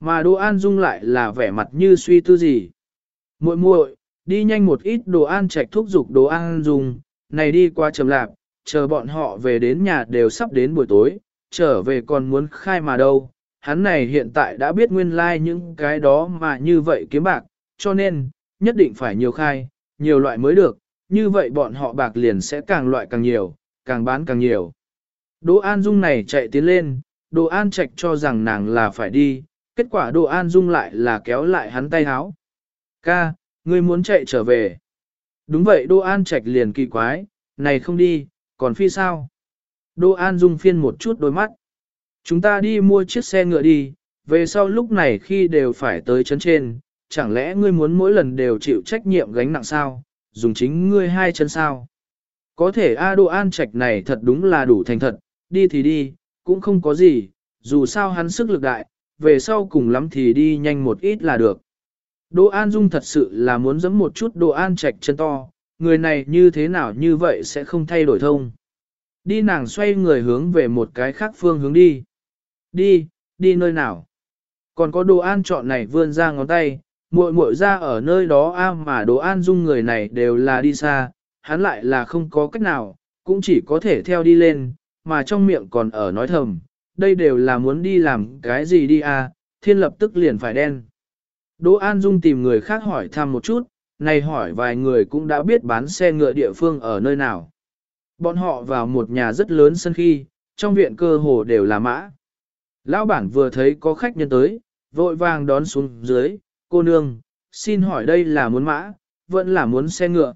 Mà Đỗ An Dung lại là vẻ mặt như suy tư gì. muội muội đi nhanh một ít đồ an trạch thúc giục đồ an Dung, này đi qua trầm lạp, chờ bọn họ về đến nhà đều sắp đến buổi tối, trở về còn muốn khai mà đâu. Hắn này hiện tại đã biết nguyên lai like những cái đó mà như vậy kiếm bạc, cho nên, nhất định phải nhiều khai, nhiều loại mới được, như vậy bọn họ bạc liền sẽ càng loại càng nhiều, càng bán càng nhiều. Đỗ An Dung này chạy tiến lên, Đỗ An Trạch cho rằng nàng là phải đi, kết quả Đỗ An Dung lại là kéo lại hắn tay háo. Ca, ngươi muốn chạy trở về. Đúng vậy Đỗ An Trạch liền kỳ quái, này không đi, còn phi sao? Đỗ An Dung phiên một chút đôi mắt. Chúng ta đi mua chiếc xe ngựa đi, về sau lúc này khi đều phải tới chấn trên, chẳng lẽ ngươi muốn mỗi lần đều chịu trách nhiệm gánh nặng sao, dùng chính ngươi hai chân sao? Có thể A Đỗ An Trạch này thật đúng là đủ thành thật, đi thì đi, cũng không có gì, dù sao hắn sức lực đại, về sau cùng lắm thì đi nhanh một ít là được. Đỗ An Dung thật sự là muốn giẫm một chút Đỗ An Trạch chân to, người này như thế nào như vậy sẽ không thay đổi thông. Đi nàng xoay người hướng về một cái khác phương hướng đi. Đi, đi nơi nào? Còn có Đỗ An chọn này vươn ra ngón tay, muội muội ra ở nơi đó a mà Đỗ An Dung người này đều là đi xa, hắn lại là không có cách nào, cũng chỉ có thể theo đi lên, mà trong miệng còn ở nói thầm, đây đều là muốn đi làm cái gì đi à? thiên lập tức liền phải đen. Đỗ An Dung tìm người khác hỏi thăm một chút, này hỏi vài người cũng đã biết bán xe ngựa địa phương ở nơi nào. Bọn họ vào một nhà rất lớn sân khi, trong viện cơ hồ đều là mã. Lão bản vừa thấy có khách nhân tới, vội vàng đón xuống dưới, cô nương, xin hỏi đây là muốn mã, vẫn là muốn xe ngựa.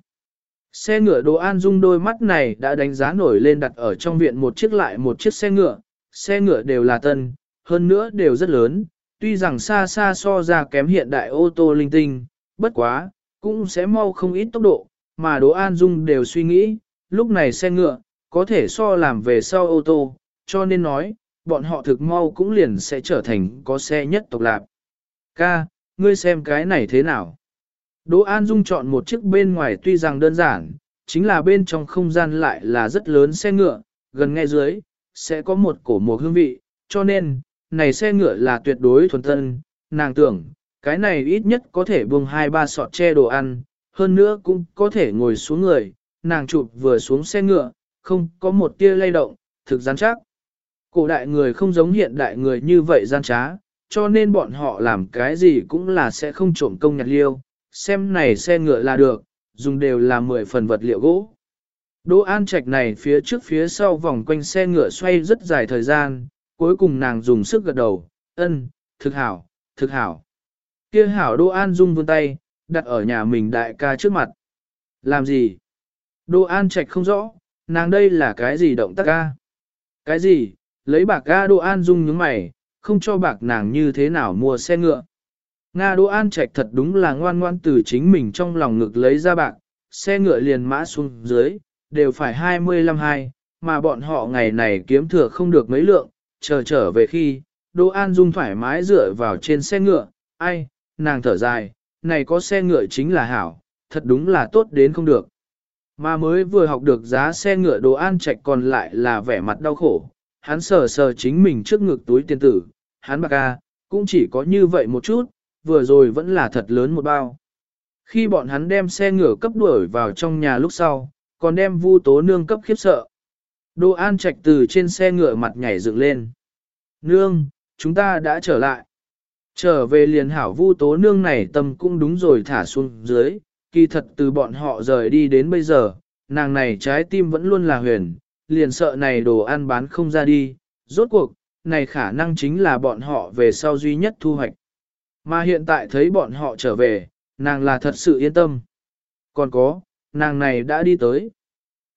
Xe ngựa Đỗ an dung đôi mắt này đã đánh giá nổi lên đặt ở trong viện một chiếc lại một chiếc xe ngựa, xe ngựa đều là tân, hơn nữa đều rất lớn, tuy rằng xa xa so ra kém hiện đại ô tô linh tinh, bất quá, cũng sẽ mau không ít tốc độ, mà Đỗ an dung đều suy nghĩ, lúc này xe ngựa, có thể so làm về sau ô tô, cho nên nói, bọn họ thực mau cũng liền sẽ trở thành có xe nhất tộc lạc. Ca, ngươi xem cái này thế nào? Đỗ An Dung chọn một chiếc bên ngoài tuy rằng đơn giản, chính là bên trong không gian lại là rất lớn xe ngựa, gần ngay dưới, sẽ có một cổ mùa hương vị, cho nên, này xe ngựa là tuyệt đối thuần tân, nàng tưởng, cái này ít nhất có thể buông hai ba sọt che đồ ăn, hơn nữa cũng có thể ngồi xuống người, nàng chụp vừa xuống xe ngựa, không có một tia lay động, thực gian chắc. Cổ đại người không giống hiện đại người như vậy gian trá, cho nên bọn họ làm cái gì cũng là sẽ không trộm công nhặt liêu, xem này xe ngựa là được, dùng đều là 10 phần vật liệu gỗ. Đỗ An Trạch này phía trước phía sau vòng quanh xe ngựa xoay rất dài thời gian, cuối cùng nàng dùng sức gật đầu, ân, thực hảo, thực hảo. Kia hảo Đỗ An Dung vươn tay, đặt ở nhà mình đại ca trước mặt. Làm gì? Đỗ An Trạch không rõ, nàng đây là cái gì động tác ca? Cái gì? Lấy bạc ca Đỗ An Dung nhướng mày, không cho bạc nàng như thế nào mua xe ngựa. Nga Đỗ An Trạch thật đúng là ngoan ngoan từ chính mình trong lòng ngực lấy ra bạc, xe ngựa liền mã xuống dưới, đều phải 25 hai, mà bọn họ ngày này kiếm thừa không được mấy lượng, chờ trở về khi, Đỗ An Dung thoải mái dựa vào trên xe ngựa, ai, nàng thở dài, này có xe ngựa chính là hảo, thật đúng là tốt đến không được. Mà mới vừa học được giá xe ngựa Đỗ An Trạch còn lại là vẻ mặt đau khổ, hắn sờ sờ chính mình trước ngực túi tiền tử, hắn bạc ca, cũng chỉ có như vậy một chút, vừa rồi vẫn là thật lớn một bao. Khi bọn hắn đem xe ngựa cấp đuổi vào trong nhà lúc sau, còn đem vu tố nương cấp khiếp sợ. Đỗ An Trạch từ trên xe ngựa mặt nhảy dựng lên. Nương, chúng ta đã trở lại. Trở về liền hảo vu tố nương này tâm cũng đúng rồi thả xuống dưới, kỳ thật từ bọn họ rời đi đến bây giờ, nàng này trái tim vẫn luôn là huyền, liền sợ này đồ ăn bán không ra đi, rốt cuộc, này khả năng chính là bọn họ về sau duy nhất thu hoạch. Mà hiện tại thấy bọn họ trở về, nàng là thật sự yên tâm. Còn có, nàng này đã đi tới.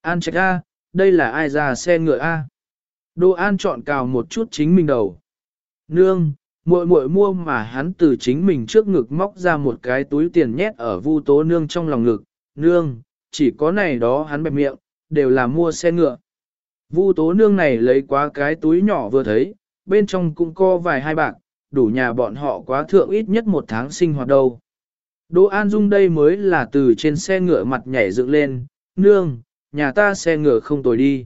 An trạch A, đây là ai ra xe ngựa A. Đô An chọn cào một chút chính mình đầu. Nương, muội muội mua mà hắn từ chính mình trước ngực móc ra một cái túi tiền nhét ở vu tố nương trong lòng ngực. Nương, chỉ có này đó hắn bẹp miệng, đều là mua xe ngựa. Vu tố nương này lấy quá cái túi nhỏ vừa thấy, bên trong cũng có vài hai bạc, đủ nhà bọn họ quá thượng ít nhất một tháng sinh hoạt đâu. Đỗ An Dung đây mới là từ trên xe ngựa mặt nhảy dựng lên, nương, nhà ta xe ngựa không tồi đi.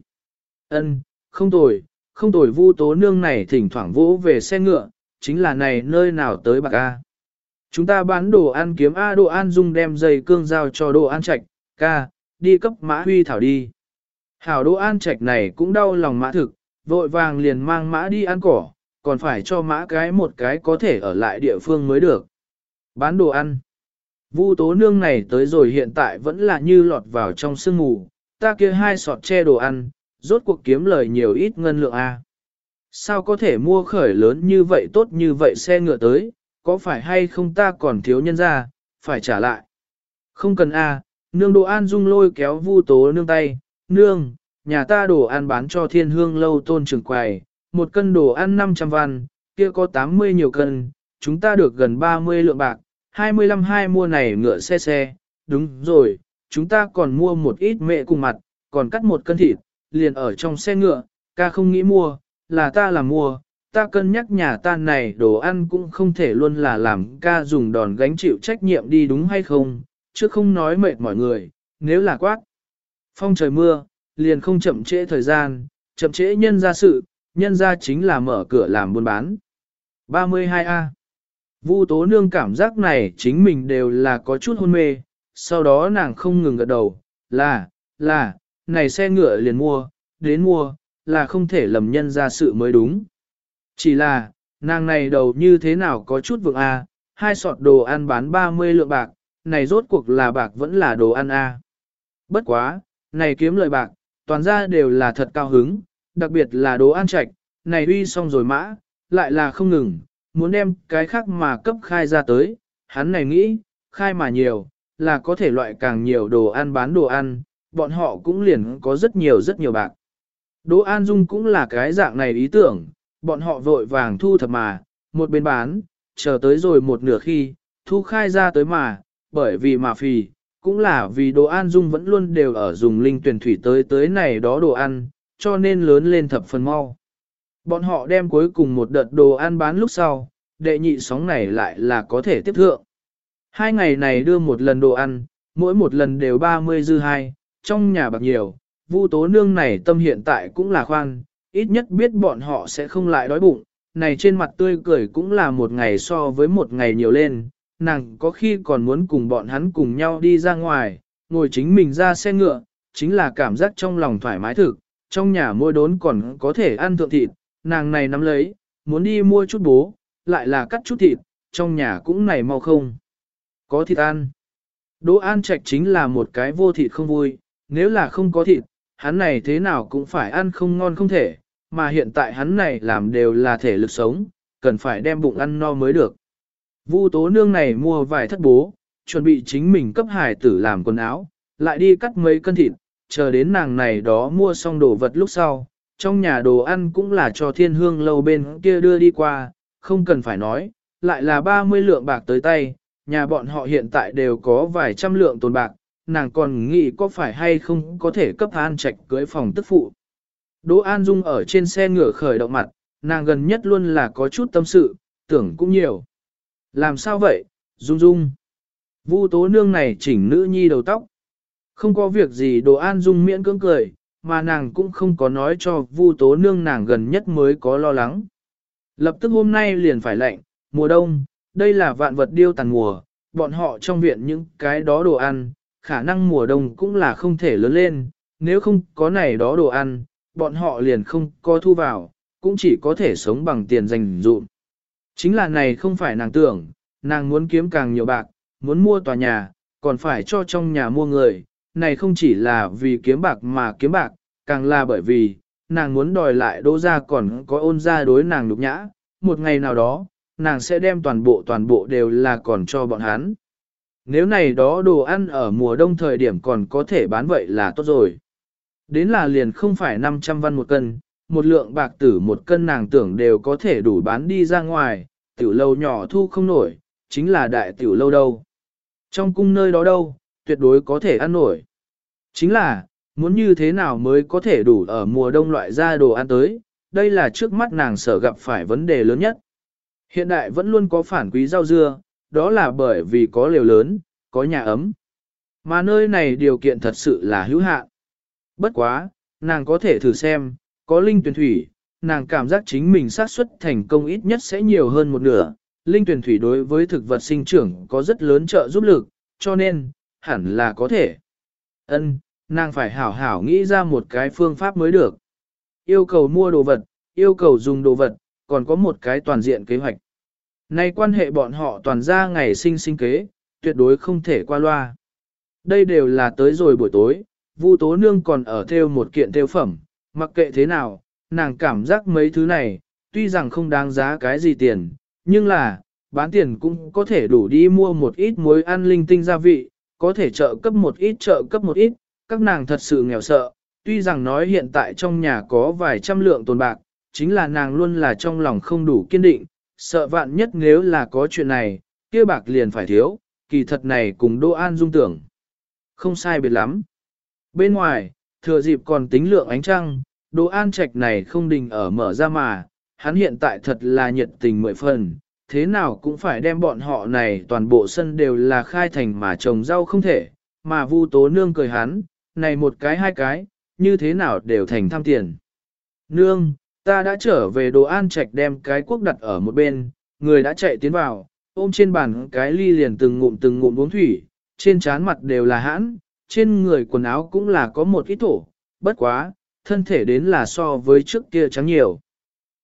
Ân, không tồi, không tồi vu tố nương này thỉnh thoảng vỗ về xe ngựa, chính là này nơi nào tới bạc A. Chúng ta bán đồ ăn kiếm A đồ ăn dung đem dây cương giao cho đồ ăn Trạch ca, đi cấp mã huy thảo đi. Hảo đồ ăn trạch này cũng đau lòng mã thực, vội vàng liền mang mã đi ăn cỏ, còn phải cho mã cái một cái có thể ở lại địa phương mới được. Bán đồ ăn. Vu tố nương này tới rồi hiện tại vẫn là như lọt vào trong sương mù, ta kia hai sọt che đồ ăn, rốt cuộc kiếm lời nhiều ít ngân lượng A. Sao có thể mua khởi lớn như vậy tốt như vậy xe ngựa tới, có phải hay không ta còn thiếu nhân ra, phải trả lại. Không cần A, nương đồ an dung lôi kéo vu tố nương tay, nương, nhà ta đồ ăn bán cho thiên hương lâu tôn trường quầy, một cân đồ ăn 500 văn, kia có 80 nhiều cân, chúng ta được gần 30 lượng bạc, 25 hai mua này ngựa xe xe, đúng rồi, chúng ta còn mua một ít mẹ cùng mặt, còn cắt một cân thịt, liền ở trong xe ngựa, ca không nghĩ mua, là ta làm mua, ta cân nhắc nhà ta này đồ ăn cũng không thể luôn là làm ca dùng đòn gánh chịu trách nhiệm đi đúng hay không, chứ không nói mệt mọi người, nếu là quát. Phong trời mưa, liền không chậm trễ thời gian, chậm trễ nhân ra sự, nhân ra chính là mở cửa làm buôn bán. 32A Vu tố nương cảm giác này chính mình đều là có chút hôn mê, sau đó nàng không ngừng gật đầu, là, là, này xe ngựa liền mua, đến mua, là không thể lầm nhân ra sự mới đúng. Chỉ là, nàng này đầu như thế nào có chút vượng A, hai sọt đồ ăn bán 30 lượng bạc, này rốt cuộc là bạc vẫn là đồ ăn A. Bất quá, này kiếm lời bạc, toàn ra đều là thật cao hứng, đặc biệt là đồ ăn trạch, này uy xong rồi mã, lại là không ngừng, muốn đem cái khác mà cấp khai ra tới, hắn này nghĩ, khai mà nhiều, là có thể loại càng nhiều đồ ăn bán đồ ăn, bọn họ cũng liền có rất nhiều rất nhiều bạc. Đỗ An Dung cũng là cái dạng này ý tưởng, bọn họ vội vàng thu thập mà, một bên bán, chờ tới rồi một nửa khi, thu khai ra tới mà, bởi vì mà phì, cũng là vì đồ an dung vẫn luôn đều ở dùng linh tuyển thủy tới tới này đó đồ ăn, cho nên lớn lên thập phần mau. Bọn họ đem cuối cùng một đợt đồ ăn bán lúc sau, đệ nhị sóng này lại là có thể tiếp thượng. Hai ngày này đưa một lần đồ ăn, mỗi một lần đều 30 dư hai, trong nhà bạc nhiều, vu tố nương này tâm hiện tại cũng là khoan, ít nhất biết bọn họ sẽ không lại đói bụng, này trên mặt tươi cười cũng là một ngày so với một ngày nhiều lên, nàng có khi còn muốn cùng bọn hắn cùng nhau đi ra ngoài, ngồi chính mình ra xe ngựa, chính là cảm giác trong lòng thoải mái thực, trong nhà mua đốn còn có thể ăn thượng thịt, nàng này nắm lấy, muốn đi mua chút bố, lại là cắt chút thịt, trong nhà cũng này mau không. Có thịt ăn. Đỗ An Trạch chính là một cái vô thịt không vui, nếu là không có thịt, hắn này thế nào cũng phải ăn không ngon không thể, mà hiện tại hắn này làm đều là thể lực sống, cần phải đem bụng ăn no mới được. Vu tố nương này mua vài thất bố, chuẩn bị chính mình cấp hải tử làm quần áo, lại đi cắt mấy cân thịt, chờ đến nàng này đó mua xong đồ vật lúc sau, trong nhà đồ ăn cũng là cho thiên hương lâu bên kia đưa đi qua, không cần phải nói, lại là 30 lượng bạc tới tay, nhà bọn họ hiện tại đều có vài trăm lượng tồn bạc, nàng còn nghĩ có phải hay không có thể cấp an trạch cưới phòng tức phụ. Đỗ An Dung ở trên xe ngựa khởi động mặt, nàng gần nhất luôn là có chút tâm sự, tưởng cũng nhiều. Làm sao vậy, Dung Dung? Vu tố nương này chỉnh nữ nhi đầu tóc. Không có việc gì Đỗ an dung miễn cưỡng cười, mà nàng cũng không có nói cho vu tố nương nàng gần nhất mới có lo lắng. Lập tức hôm nay liền phải lạnh, mùa đông, đây là vạn vật điêu tàn mùa, bọn họ trong viện những cái đó đồ ăn, khả năng mùa đông cũng là không thể lớn lên, nếu không có này đó đồ ăn, bọn họ liền không có thu vào, cũng chỉ có thể sống bằng tiền dành dụm. Chính là này không phải nàng tưởng, nàng muốn kiếm càng nhiều bạc, muốn mua tòa nhà, còn phải cho trong nhà mua người, này không chỉ là vì kiếm bạc mà kiếm bạc, càng là bởi vì, nàng muốn đòi lại đỗ ra còn có ôn ra đối nàng nhục nhã, một ngày nào đó, nàng sẽ đem toàn bộ toàn bộ đều là còn cho bọn hắn. Nếu này đó đồ ăn ở mùa đông thời điểm còn có thể bán vậy là tốt rồi. Đến là liền không phải 500 văn một cân, một lượng bạc tử một cân nàng tưởng đều có thể đủ bán đi ra ngoài, tiểu lâu nhỏ thu không nổi, chính là đại tiểu lâu đâu. Trong cung nơi đó đâu, tuyệt đối có thể ăn nổi. Chính là, muốn như thế nào mới có thể đủ ở mùa đông loại ra đồ ăn tới, đây là trước mắt nàng sở gặp phải vấn đề lớn nhất. Hiện đại vẫn luôn có phản quý rau dưa, đó là bởi vì có liều lớn, có nhà ấm. Mà nơi này điều kiện thật sự là hữu hạn. Bất quá, nàng có thể thử xem, có linh tuyển thủy, nàng cảm giác chính mình xác suất thành công ít nhất sẽ nhiều hơn một nửa. Linh tuyển thủy đối với thực vật sinh trưởng có rất lớn trợ giúp lực, cho nên, hẳn là có thể. Ân, nàng phải hảo hảo nghĩ ra một cái phương pháp mới được. Yêu cầu mua đồ vật, yêu cầu dùng đồ vật, còn có một cái toàn diện kế hoạch. Nay quan hệ bọn họ toàn ra ngày sinh sinh kế, tuyệt đối không thể qua loa. Đây đều là tới rồi buổi tối, Vu Tố Nương còn ở theo một kiện theo phẩm, mặc kệ thế nào, nàng cảm giác mấy thứ này, tuy rằng không đáng giá cái gì tiền, nhưng là, bán tiền cũng có thể đủ đi mua một ít muối ăn linh tinh gia vị, có thể trợ cấp một ít trợ cấp một ít, các nàng thật sự nghèo sợ, tuy rằng nói hiện tại trong nhà có vài trăm lượng tồn bạc, chính là nàng luôn là trong lòng không đủ kiên định, sợ vạn nhất nếu là có chuyện này, kia bạc liền phải thiếu, kỳ thật này cùng Đô An dung tưởng. Không sai biệt lắm. Bên ngoài, thừa dịp còn tính lượng ánh trăng, Đỗ An Trạch này không đình ở mở ra mà, hắn hiện tại thật là nhiệt tình mười phần, thế nào cũng phải đem bọn họ này toàn bộ sân đều là khai thành mà trồng rau không thể, mà Vu Tố Nương cười hắn, này một cái hai cái, như thế nào đều thành tham tiền. Nương, ta đã trở về đồ An Trạch đem cái quốc đặt ở một bên, người đã chạy tiến vào, ôm trên bàn cái ly liền từng ngụm từng ngụm uống thủy, trên trán mặt đều là hãn, trên người quần áo cũng là có một ít thổ, bất quá, thân thể đến là so với trước kia trắng nhiều.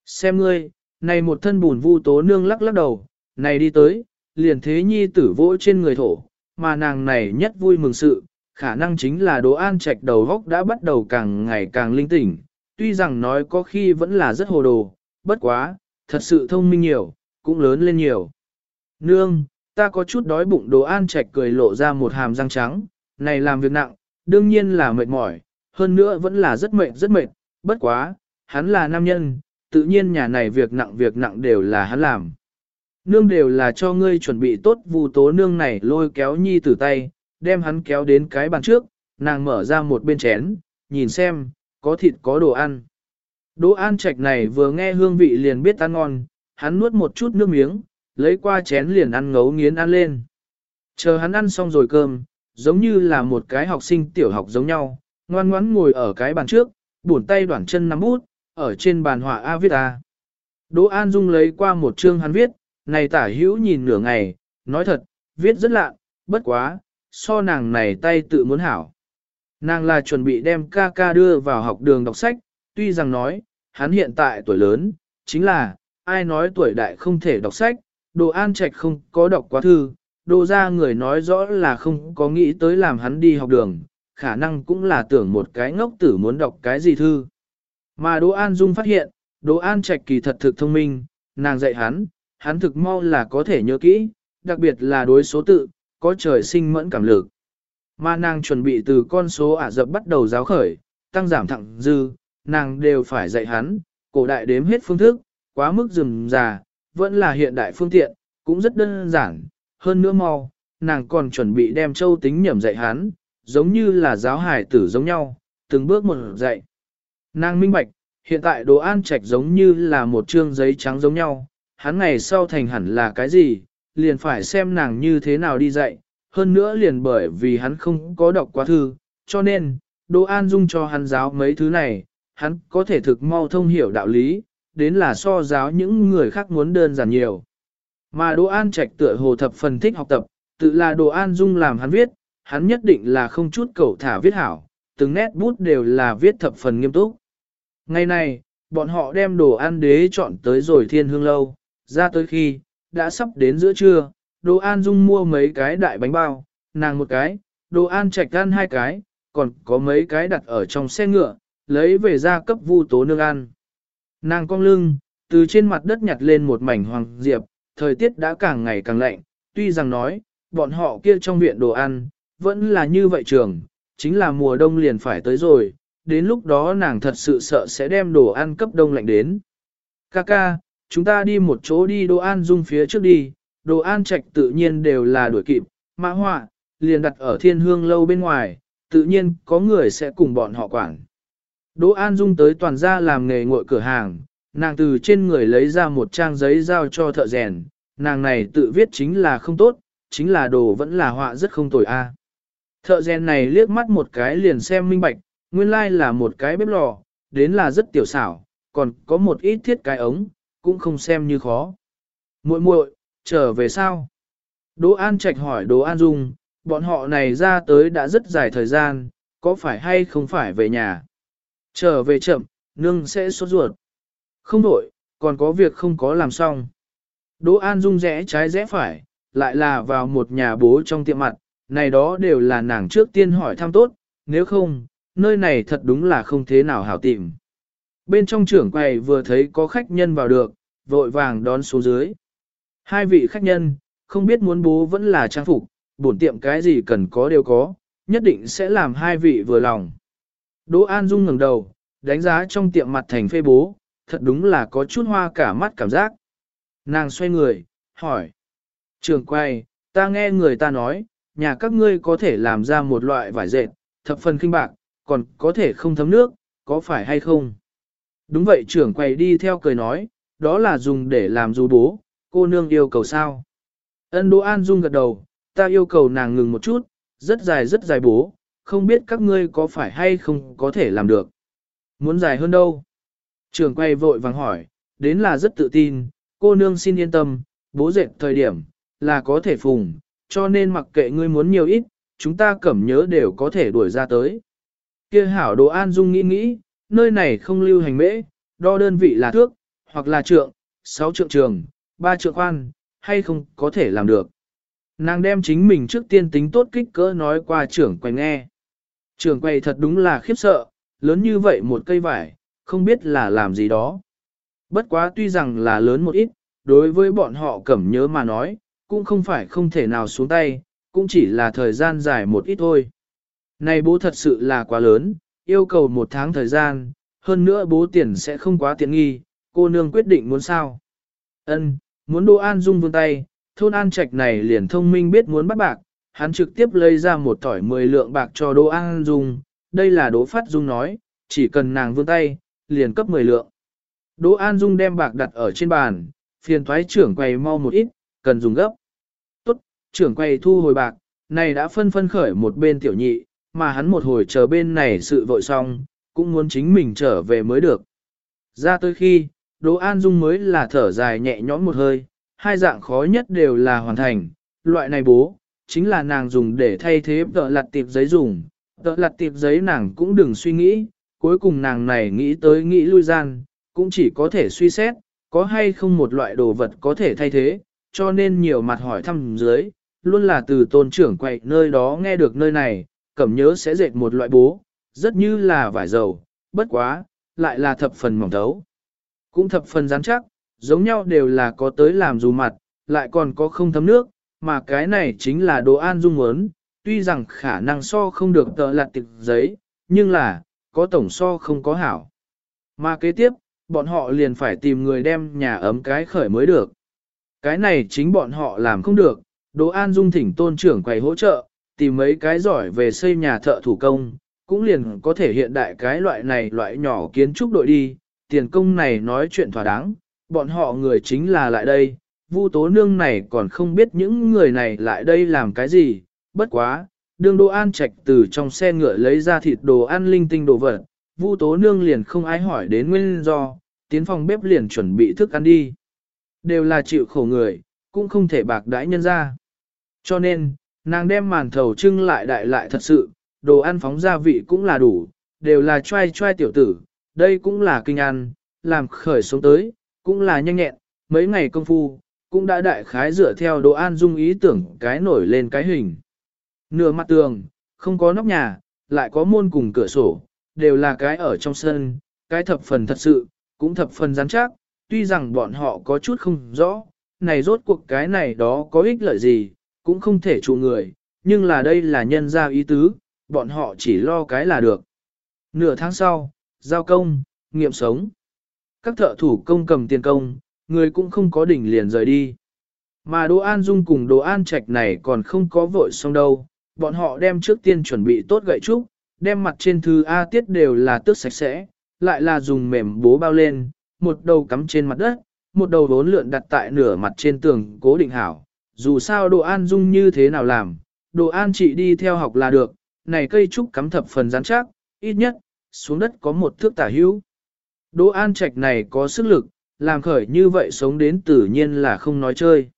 Xem ngươi, này một thân bùn vu tố nương lắc lắc đầu, này đi tới, liền thế nhi tử vỗ trên người thổ, mà nàng này nhất vui mừng sự, khả năng chính là đồ an trạch đầu góc đã bắt đầu càng ngày càng linh tỉnh, tuy rằng nói có khi vẫn là rất hồ đồ, bất quá, thật sự thông minh nhiều, cũng lớn lên nhiều. Nương, ta có chút đói bụng đồ an trạch cười lộ ra một hàm răng trắng, này làm việc nặng, đương nhiên là mệt mỏi, hơn nữa vẫn là rất mệt rất mệt, bất quá, hắn là nam nhân, tự nhiên nhà này việc nặng việc nặng đều là hắn làm. Nương đều là cho ngươi chuẩn bị tốt vu tố nương này lôi kéo nhi từ tay, đem hắn kéo đến cái bàn trước, nàng mở ra một bên chén, nhìn xem, có thịt có đồ ăn. Đỗ An Trạch này vừa nghe hương vị liền biết ăn ngon, hắn nuốt một chút nước miếng, lấy qua chén liền ăn ngấu nghiến ăn lên. Chờ hắn ăn xong rồi cơm, giống như là một cái học sinh tiểu học giống nhau, ngoan ngoãn ngồi ở cái bàn trước, buồn tay đoạn chân nắm bút, ở trên bàn họa A viết A. Đỗ An Dung lấy qua một chương hắn viết, này tả hữu nhìn nửa ngày, nói thật, viết rất lạ, bất quá, so nàng này tay tự muốn hảo. Nàng là chuẩn bị đem ca ca đưa vào học đường đọc sách, tuy rằng nói, hắn hiện tại tuổi lớn, chính là, ai nói tuổi đại không thể đọc sách, đồ an trạch không có đọc quá thư, đồ ra người nói rõ là không có nghĩ tới làm hắn đi học đường, khả năng cũng là tưởng một cái ngốc tử muốn đọc cái gì thư. Mà Đỗ An Dung phát hiện, Đỗ An Trạch kỳ thật thực thông minh, nàng dạy hắn, hắn thực mau là có thể nhớ kỹ, đặc biệt là đối số tự, có trời sinh mẫn cảm lực. Mà nàng chuẩn bị từ con số ả dập bắt đầu giáo khởi, tăng giảm thẳng dư, nàng đều phải dạy hắn, cổ đại đếm hết phương thức, quá mức rườm già, vẫn là hiện đại phương tiện, cũng rất đơn giản, hơn nữa mau, nàng còn chuẩn bị đem châu tính nhẩm dạy hắn, giống như là giáo hải tử giống nhau, từng bước một dạy. Nàng minh bạch, hiện tại đồ an trạch giống như là một trương giấy trắng giống nhau, hắn ngày sau thành hẳn là cái gì, liền phải xem nàng như thế nào đi dạy, hơn nữa liền bởi vì hắn không có đọc quá thư, cho nên, Đỗ An Dung cho hắn giáo mấy thứ này, hắn có thể thực mau thông hiểu đạo lý, đến là so giáo những người khác muốn đơn giản nhiều. Mà Đỗ An Trạch tựa hồ thập phần thích học tập, tự là Đỗ An Dung làm hắn viết, hắn nhất định là không chút cầu thả viết hảo, từng nét bút đều là viết thập phần nghiêm túc. Ngày này, bọn họ đem đồ ăn đế chọn tới rồi thiên hương lâu, ra tới khi, đã sắp đến giữa trưa, đồ an dung mua mấy cái đại bánh bao, nàng một cái, đồ an trạch ăn hai cái, còn có mấy cái đặt ở trong xe ngựa, lấy về ra cấp vu tố nương ăn. Nàng cong lưng, từ trên mặt đất nhặt lên một mảnh hoàng diệp, thời tiết đã càng ngày càng lạnh, tuy rằng nói, bọn họ kia trong viện đồ ăn, vẫn là như vậy trường, chính là mùa đông liền phải tới rồi, đến lúc đó nàng thật sự sợ sẽ đem đồ ăn cấp đông lạnh đến. Kaka, chúng ta đi một chỗ đi đồ ăn dung phía trước đi, đồ An trạch tự nhiên đều là đuổi kịp, mã họa, liền đặt ở thiên hương lâu bên ngoài, tự nhiên có người sẽ cùng bọn họ quản. Đỗ An Dung tới toàn gia làm nghề ngội cửa hàng, nàng từ trên người lấy ra một trang giấy giao cho thợ rèn, nàng này tự viết chính là không tốt, chính là đồ vẫn là họa rất không tồi a. Thợ rèn này liếc mắt một cái liền xem minh bạch, nguyên lai là một cái bếp lò, đến là rất tiểu xảo, còn có một ít thiết cái ống, cũng không xem như khó. Muội muội, trở về sao? Đỗ An Trạch hỏi Đỗ An Dung, bọn họ này ra tới đã rất dài thời gian, có phải hay không phải về nhà? Trở về chậm, nương sẽ sốt ruột. Không đổi, còn có việc không có làm xong. Đỗ An Dung rẽ trái rẽ phải, lại là vào một nhà bố trong tiệm mặt, này đó đều là nàng trước tiên hỏi thăm tốt, nếu không, nơi này thật đúng là không thế nào hảo tìm. Bên trong trưởng quầy vừa thấy có khách nhân vào được, vội vàng đón xuống dưới. Hai vị khách nhân, không biết muốn bố vẫn là trang phục, bổn tiệm cái gì cần có đều có, nhất định sẽ làm hai vị vừa lòng. Đỗ An Dung ngẩng đầu, đánh giá trong tiệm mặt thành phê bố, thật đúng là có chút hoa cả mắt cảm giác. Nàng xoay người, hỏi. Trường quay, ta nghe người ta nói, nhà các ngươi có thể làm ra một loại vải dệt, thập phần kinh bạc, còn có thể không thấm nước, có phải hay không? Đúng vậy trưởng quầy đi theo cười nói, đó là dùng để làm dù bố, cô nương yêu cầu sao? Ân Đỗ An Dung gật đầu, ta yêu cầu nàng ngừng một chút, rất dài rất dài bố, không biết các ngươi có phải hay không có thể làm được. Muốn dài hơn đâu? Trường quay vội vàng hỏi, đến là rất tự tin, cô nương xin yên tâm, bố dệt thời điểm, là có thể phùng, cho nên mặc kệ ngươi muốn nhiều ít, chúng ta cẩm nhớ đều có thể đuổi ra tới. Kia hảo đồ an dung nghĩ nghĩ, nơi này không lưu hành mễ, đo đơn vị là thước, hoặc là trượng, sáu trượng trường, ba trượng khoan, hay không có thể làm được. Nàng đem chính mình trước tiên tính tốt kích cỡ nói qua trưởng quầy nghe. Trưởng quầy thật đúng là khiếp sợ, lớn như vậy một cây vải, không biết là làm gì đó. Bất quá tuy rằng là lớn một ít, đối với bọn họ cẩm nhớ mà nói, cũng không phải không thể nào xuống tay, cũng chỉ là thời gian dài một ít thôi. Này bố thật sự là quá lớn, yêu cầu một tháng thời gian, hơn nữa bố tiền sẽ không quá tiện nghi, cô nương quyết định muốn sao. Ân, muốn Đỗ An Dung vươn tay, thôn An Trạch này liền thông minh biết muốn bắt bạc, hắn trực tiếp lấy ra một tỏi 10 lượng bạc cho Đỗ An Dung, đây là Đỗ Phát Dung nói, chỉ cần nàng vươn tay, liền cấp 10 lượng. Đỗ An Dung đem bạc đặt ở trên bàn, phiền thoái trưởng quầy mau một ít, cần dùng gấp. Tốt, trưởng quầy thu hồi bạc, này đã phân phân khởi một bên tiểu nhị, mà hắn một hồi chờ bên này sự vội xong, cũng muốn chính mình trở về mới được. Ra tới khi, Đỗ An Dung mới là thở dài nhẹ nhõm một hơi, hai dạng khó nhất đều là hoàn thành, loại này bố, chính là nàng dùng để thay thế tợ lặt tiệp giấy dùng, tợ lặt tiệp giấy nàng cũng đừng suy nghĩ, cuối cùng nàng này nghĩ tới nghĩ lui gian, cũng chỉ có thể suy xét, có hay không một loại đồ vật có thể thay thế, cho nên nhiều mặt hỏi thăm dưới, luôn là từ tôn trưởng quậy nơi đó nghe được nơi này, cẩm nhớ sẽ dệt một loại bố, rất như là vải dầu, bất quá, lại là thập phần mỏng thấu. Cũng thập phần rắn chắc, giống nhau đều là có tới làm dù mặt, lại còn có không thấm nước, mà cái này chính là đồ an dung muốn, tuy rằng khả năng so không được tợ lặt tịch giấy, nhưng là, có tổng so không có hảo. Mà kế tiếp, bọn họ liền phải tìm người đem nhà ấm cái khởi mới được. Cái này chính bọn họ làm không được, đồ An Dung thỉnh tôn trưởng quầy hỗ trợ, tìm mấy cái giỏi về xây nhà thợ thủ công, cũng liền có thể hiện đại cái loại này loại nhỏ kiến trúc đội đi, tiền công này nói chuyện thỏa đáng, bọn họ người chính là lại đây, Vu tố nương này còn không biết những người này lại đây làm cái gì, bất quá, đương đồ An Trạch từ trong xe ngựa lấy ra thịt đồ ăn linh tinh đồ vật, Vu tố nương liền không ai hỏi đến nguyên do, tiến phòng bếp liền chuẩn bị thức ăn đi. Đều là chịu khổ người, cũng không thể bạc đãi nhân ra. Cho nên, nàng đem màn thầu trưng lại đại lại thật sự, đồ ăn phóng gia vị cũng là đủ, đều là trai trai tiểu tử, đây cũng là kinh an làm khởi sống tới, cũng là nhanh nhẹn, mấy ngày công phu, cũng đã đại khái dựa theo đồ an dung ý tưởng cái nổi lên cái hình. Nửa mặt tường, không có nóc nhà, lại có môn cùng cửa sổ, đều là cái ở trong sân, cái thập phần thật sự, cũng thập phần rắn chắc, tuy rằng bọn họ có chút không rõ, này rốt cuộc cái này đó có ích lợi gì, cũng không thể trụ người, nhưng là đây là nhân gia ý tứ, bọn họ chỉ lo cái là được. Nửa tháng sau, giao công, nghiệm sống. Các thợ thủ công cầm tiền công, người cũng không có đỉnh liền rời đi. Mà Đỗ An Dung cùng Đỗ An Trạch này còn không có vội xong đâu, bọn họ đem trước tiên chuẩn bị tốt gậy trúc, đem mặt trên thư A tiết đều là tước sạch sẽ, lại là dùng mềm bố bao lên, một đầu cắm trên mặt đất, một đầu vốn lượn đặt tại nửa mặt trên tường cố định hảo. Dù sao Đỗ An Dung như thế nào làm, Đỗ An chỉ đi theo học là được, này cây trúc cắm thập phần rắn chắc, ít nhất, xuống đất có một thước tả hữu. Đỗ An Trạch này có sức lực, làm khởi như vậy sống đến tự nhiên là không nói chơi.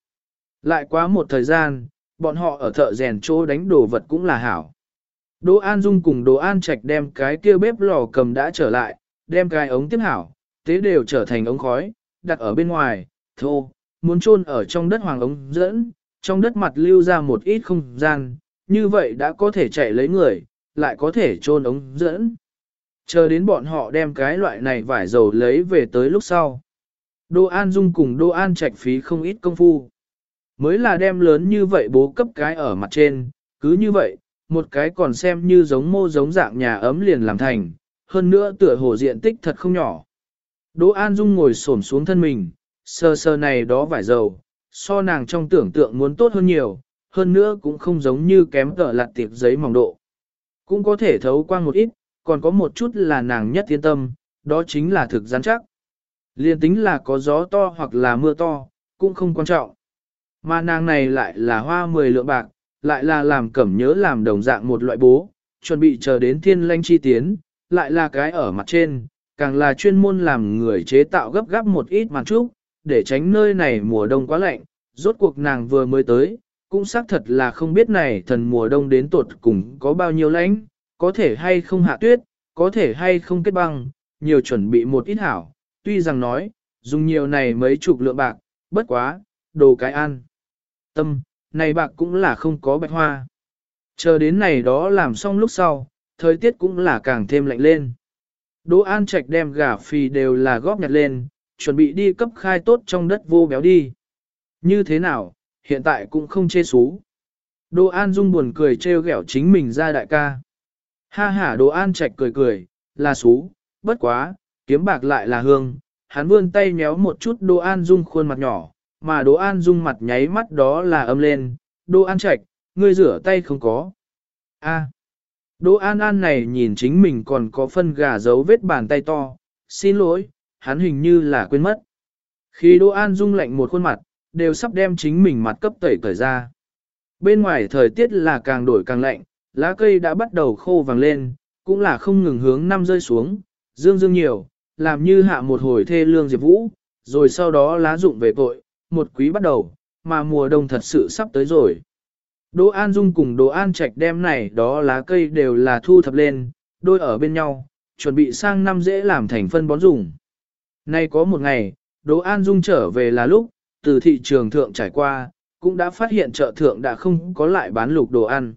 Lại quá một thời gian, bọn họ ở thợ rèn chỗ đánh đồ vật cũng là hảo. Đỗ An Dung cùng Đỗ An Trạch đem cái kia bếp lò cầm đã trở lại, đem cái ống tiếp hảo, tế đều trở thành ống khói, đặt ở bên ngoài, thô, muốn chôn ở trong đất hoàng ống dẫn, trong đất mặt lưu ra một ít không gian, như vậy đã có thể chạy lấy người, lại có thể chôn ống dẫn. Chờ đến bọn họ đem cái loại này vải dầu lấy về tới lúc sau. Đô An Dung cùng Đô An Trạch phí không ít công phu. Mới là đem lớn như vậy bố cấp cái ở mặt trên, cứ như vậy, một cái còn xem như giống mô giống dạng nhà ấm liền làm thành, hơn nữa tựa hồ diện tích thật không nhỏ. Đỗ An Dung ngồi xổm xuống thân mình, sơ sơ này đó vải dầu, so nàng trong tưởng tượng muốn tốt hơn nhiều, hơn nữa cũng không giống như kém cỡ lạt tiệp giấy mỏng độ. Cũng có thể thấu quang một ít, còn có một chút là nàng nhất yên tâm, đó chính là thực rắn chắc. Liên tính là có gió to hoặc là mưa to, cũng không quan trọng. Mà nàng này lại là hoa mười lượng bạc, lại là làm cẩm nhớ làm đồng dạng một loại bố, chuẩn bị chờ đến thiên lanh chi tiến, lại là cái ở mặt trên, càng là chuyên môn làm người chế tạo gấp gáp một ít màn trúc, để tránh nơi này mùa đông quá lạnh, rốt cuộc nàng vừa mới tới, cũng xác thật là không biết này thần mùa đông đến tột cùng có bao nhiêu lạnh, có thể hay không hạ tuyết, có thể hay không kết băng, nhiều chuẩn bị một ít hảo, tuy rằng nói, dùng nhiều này mấy chục lượng bạc, bất quá, đồ cái ăn. Tâm, này bạc cũng là không có bạch hoa. Chờ đến này đó làm xong lúc sau, thời tiết cũng là càng thêm lạnh lên. Đỗ An Trạch đem gà phì đều là góp nhặt lên, chuẩn bị đi cấp khai tốt trong đất vô béo đi. Như thế nào, hiện tại cũng không chê xú. Đỗ An Dung buồn cười trêu ghẹo chính mình ra đại ca. Ha ha đồ An Trạch cười cười, là xú, bất quá, kiếm bạc lại là hương. Hắn vươn tay méo một chút đồ An Dung khuôn mặt nhỏ, mà đồ An Dung mặt nháy mắt đó là âm lên. đồ An Trạch, ngươi rửa tay không có. A. Đỗ An An này nhìn chính mình còn có phân gà dấu vết bàn tay to, xin lỗi, hắn hình như là quên mất. Khi Đỗ An Dung lạnh một khuôn mặt, đều sắp đem chính mình mặt cấp tẩy cởi ra. Bên ngoài thời tiết là càng đổi càng lạnh, lá cây đã bắt đầu khô vàng lên, cũng là không ngừng hướng năm rơi xuống, dương dương nhiều, làm như hạ một hồi thê lương diệp vũ, rồi sau đó lá rụng về tội, một quý bắt đầu, mà mùa đông thật sự sắp tới rồi. Đỗ An Dung cùng Đỗ An Trạch đem này đó lá cây đều là thu thập lên, đôi ở bên nhau, chuẩn bị sang năm dễ làm thành phân bón dùng. Nay có một ngày, Đỗ An Dung trở về là lúc, từ thị trường thượng trải qua, cũng đã phát hiện chợ thượng đã không có lại bán lục đồ ăn.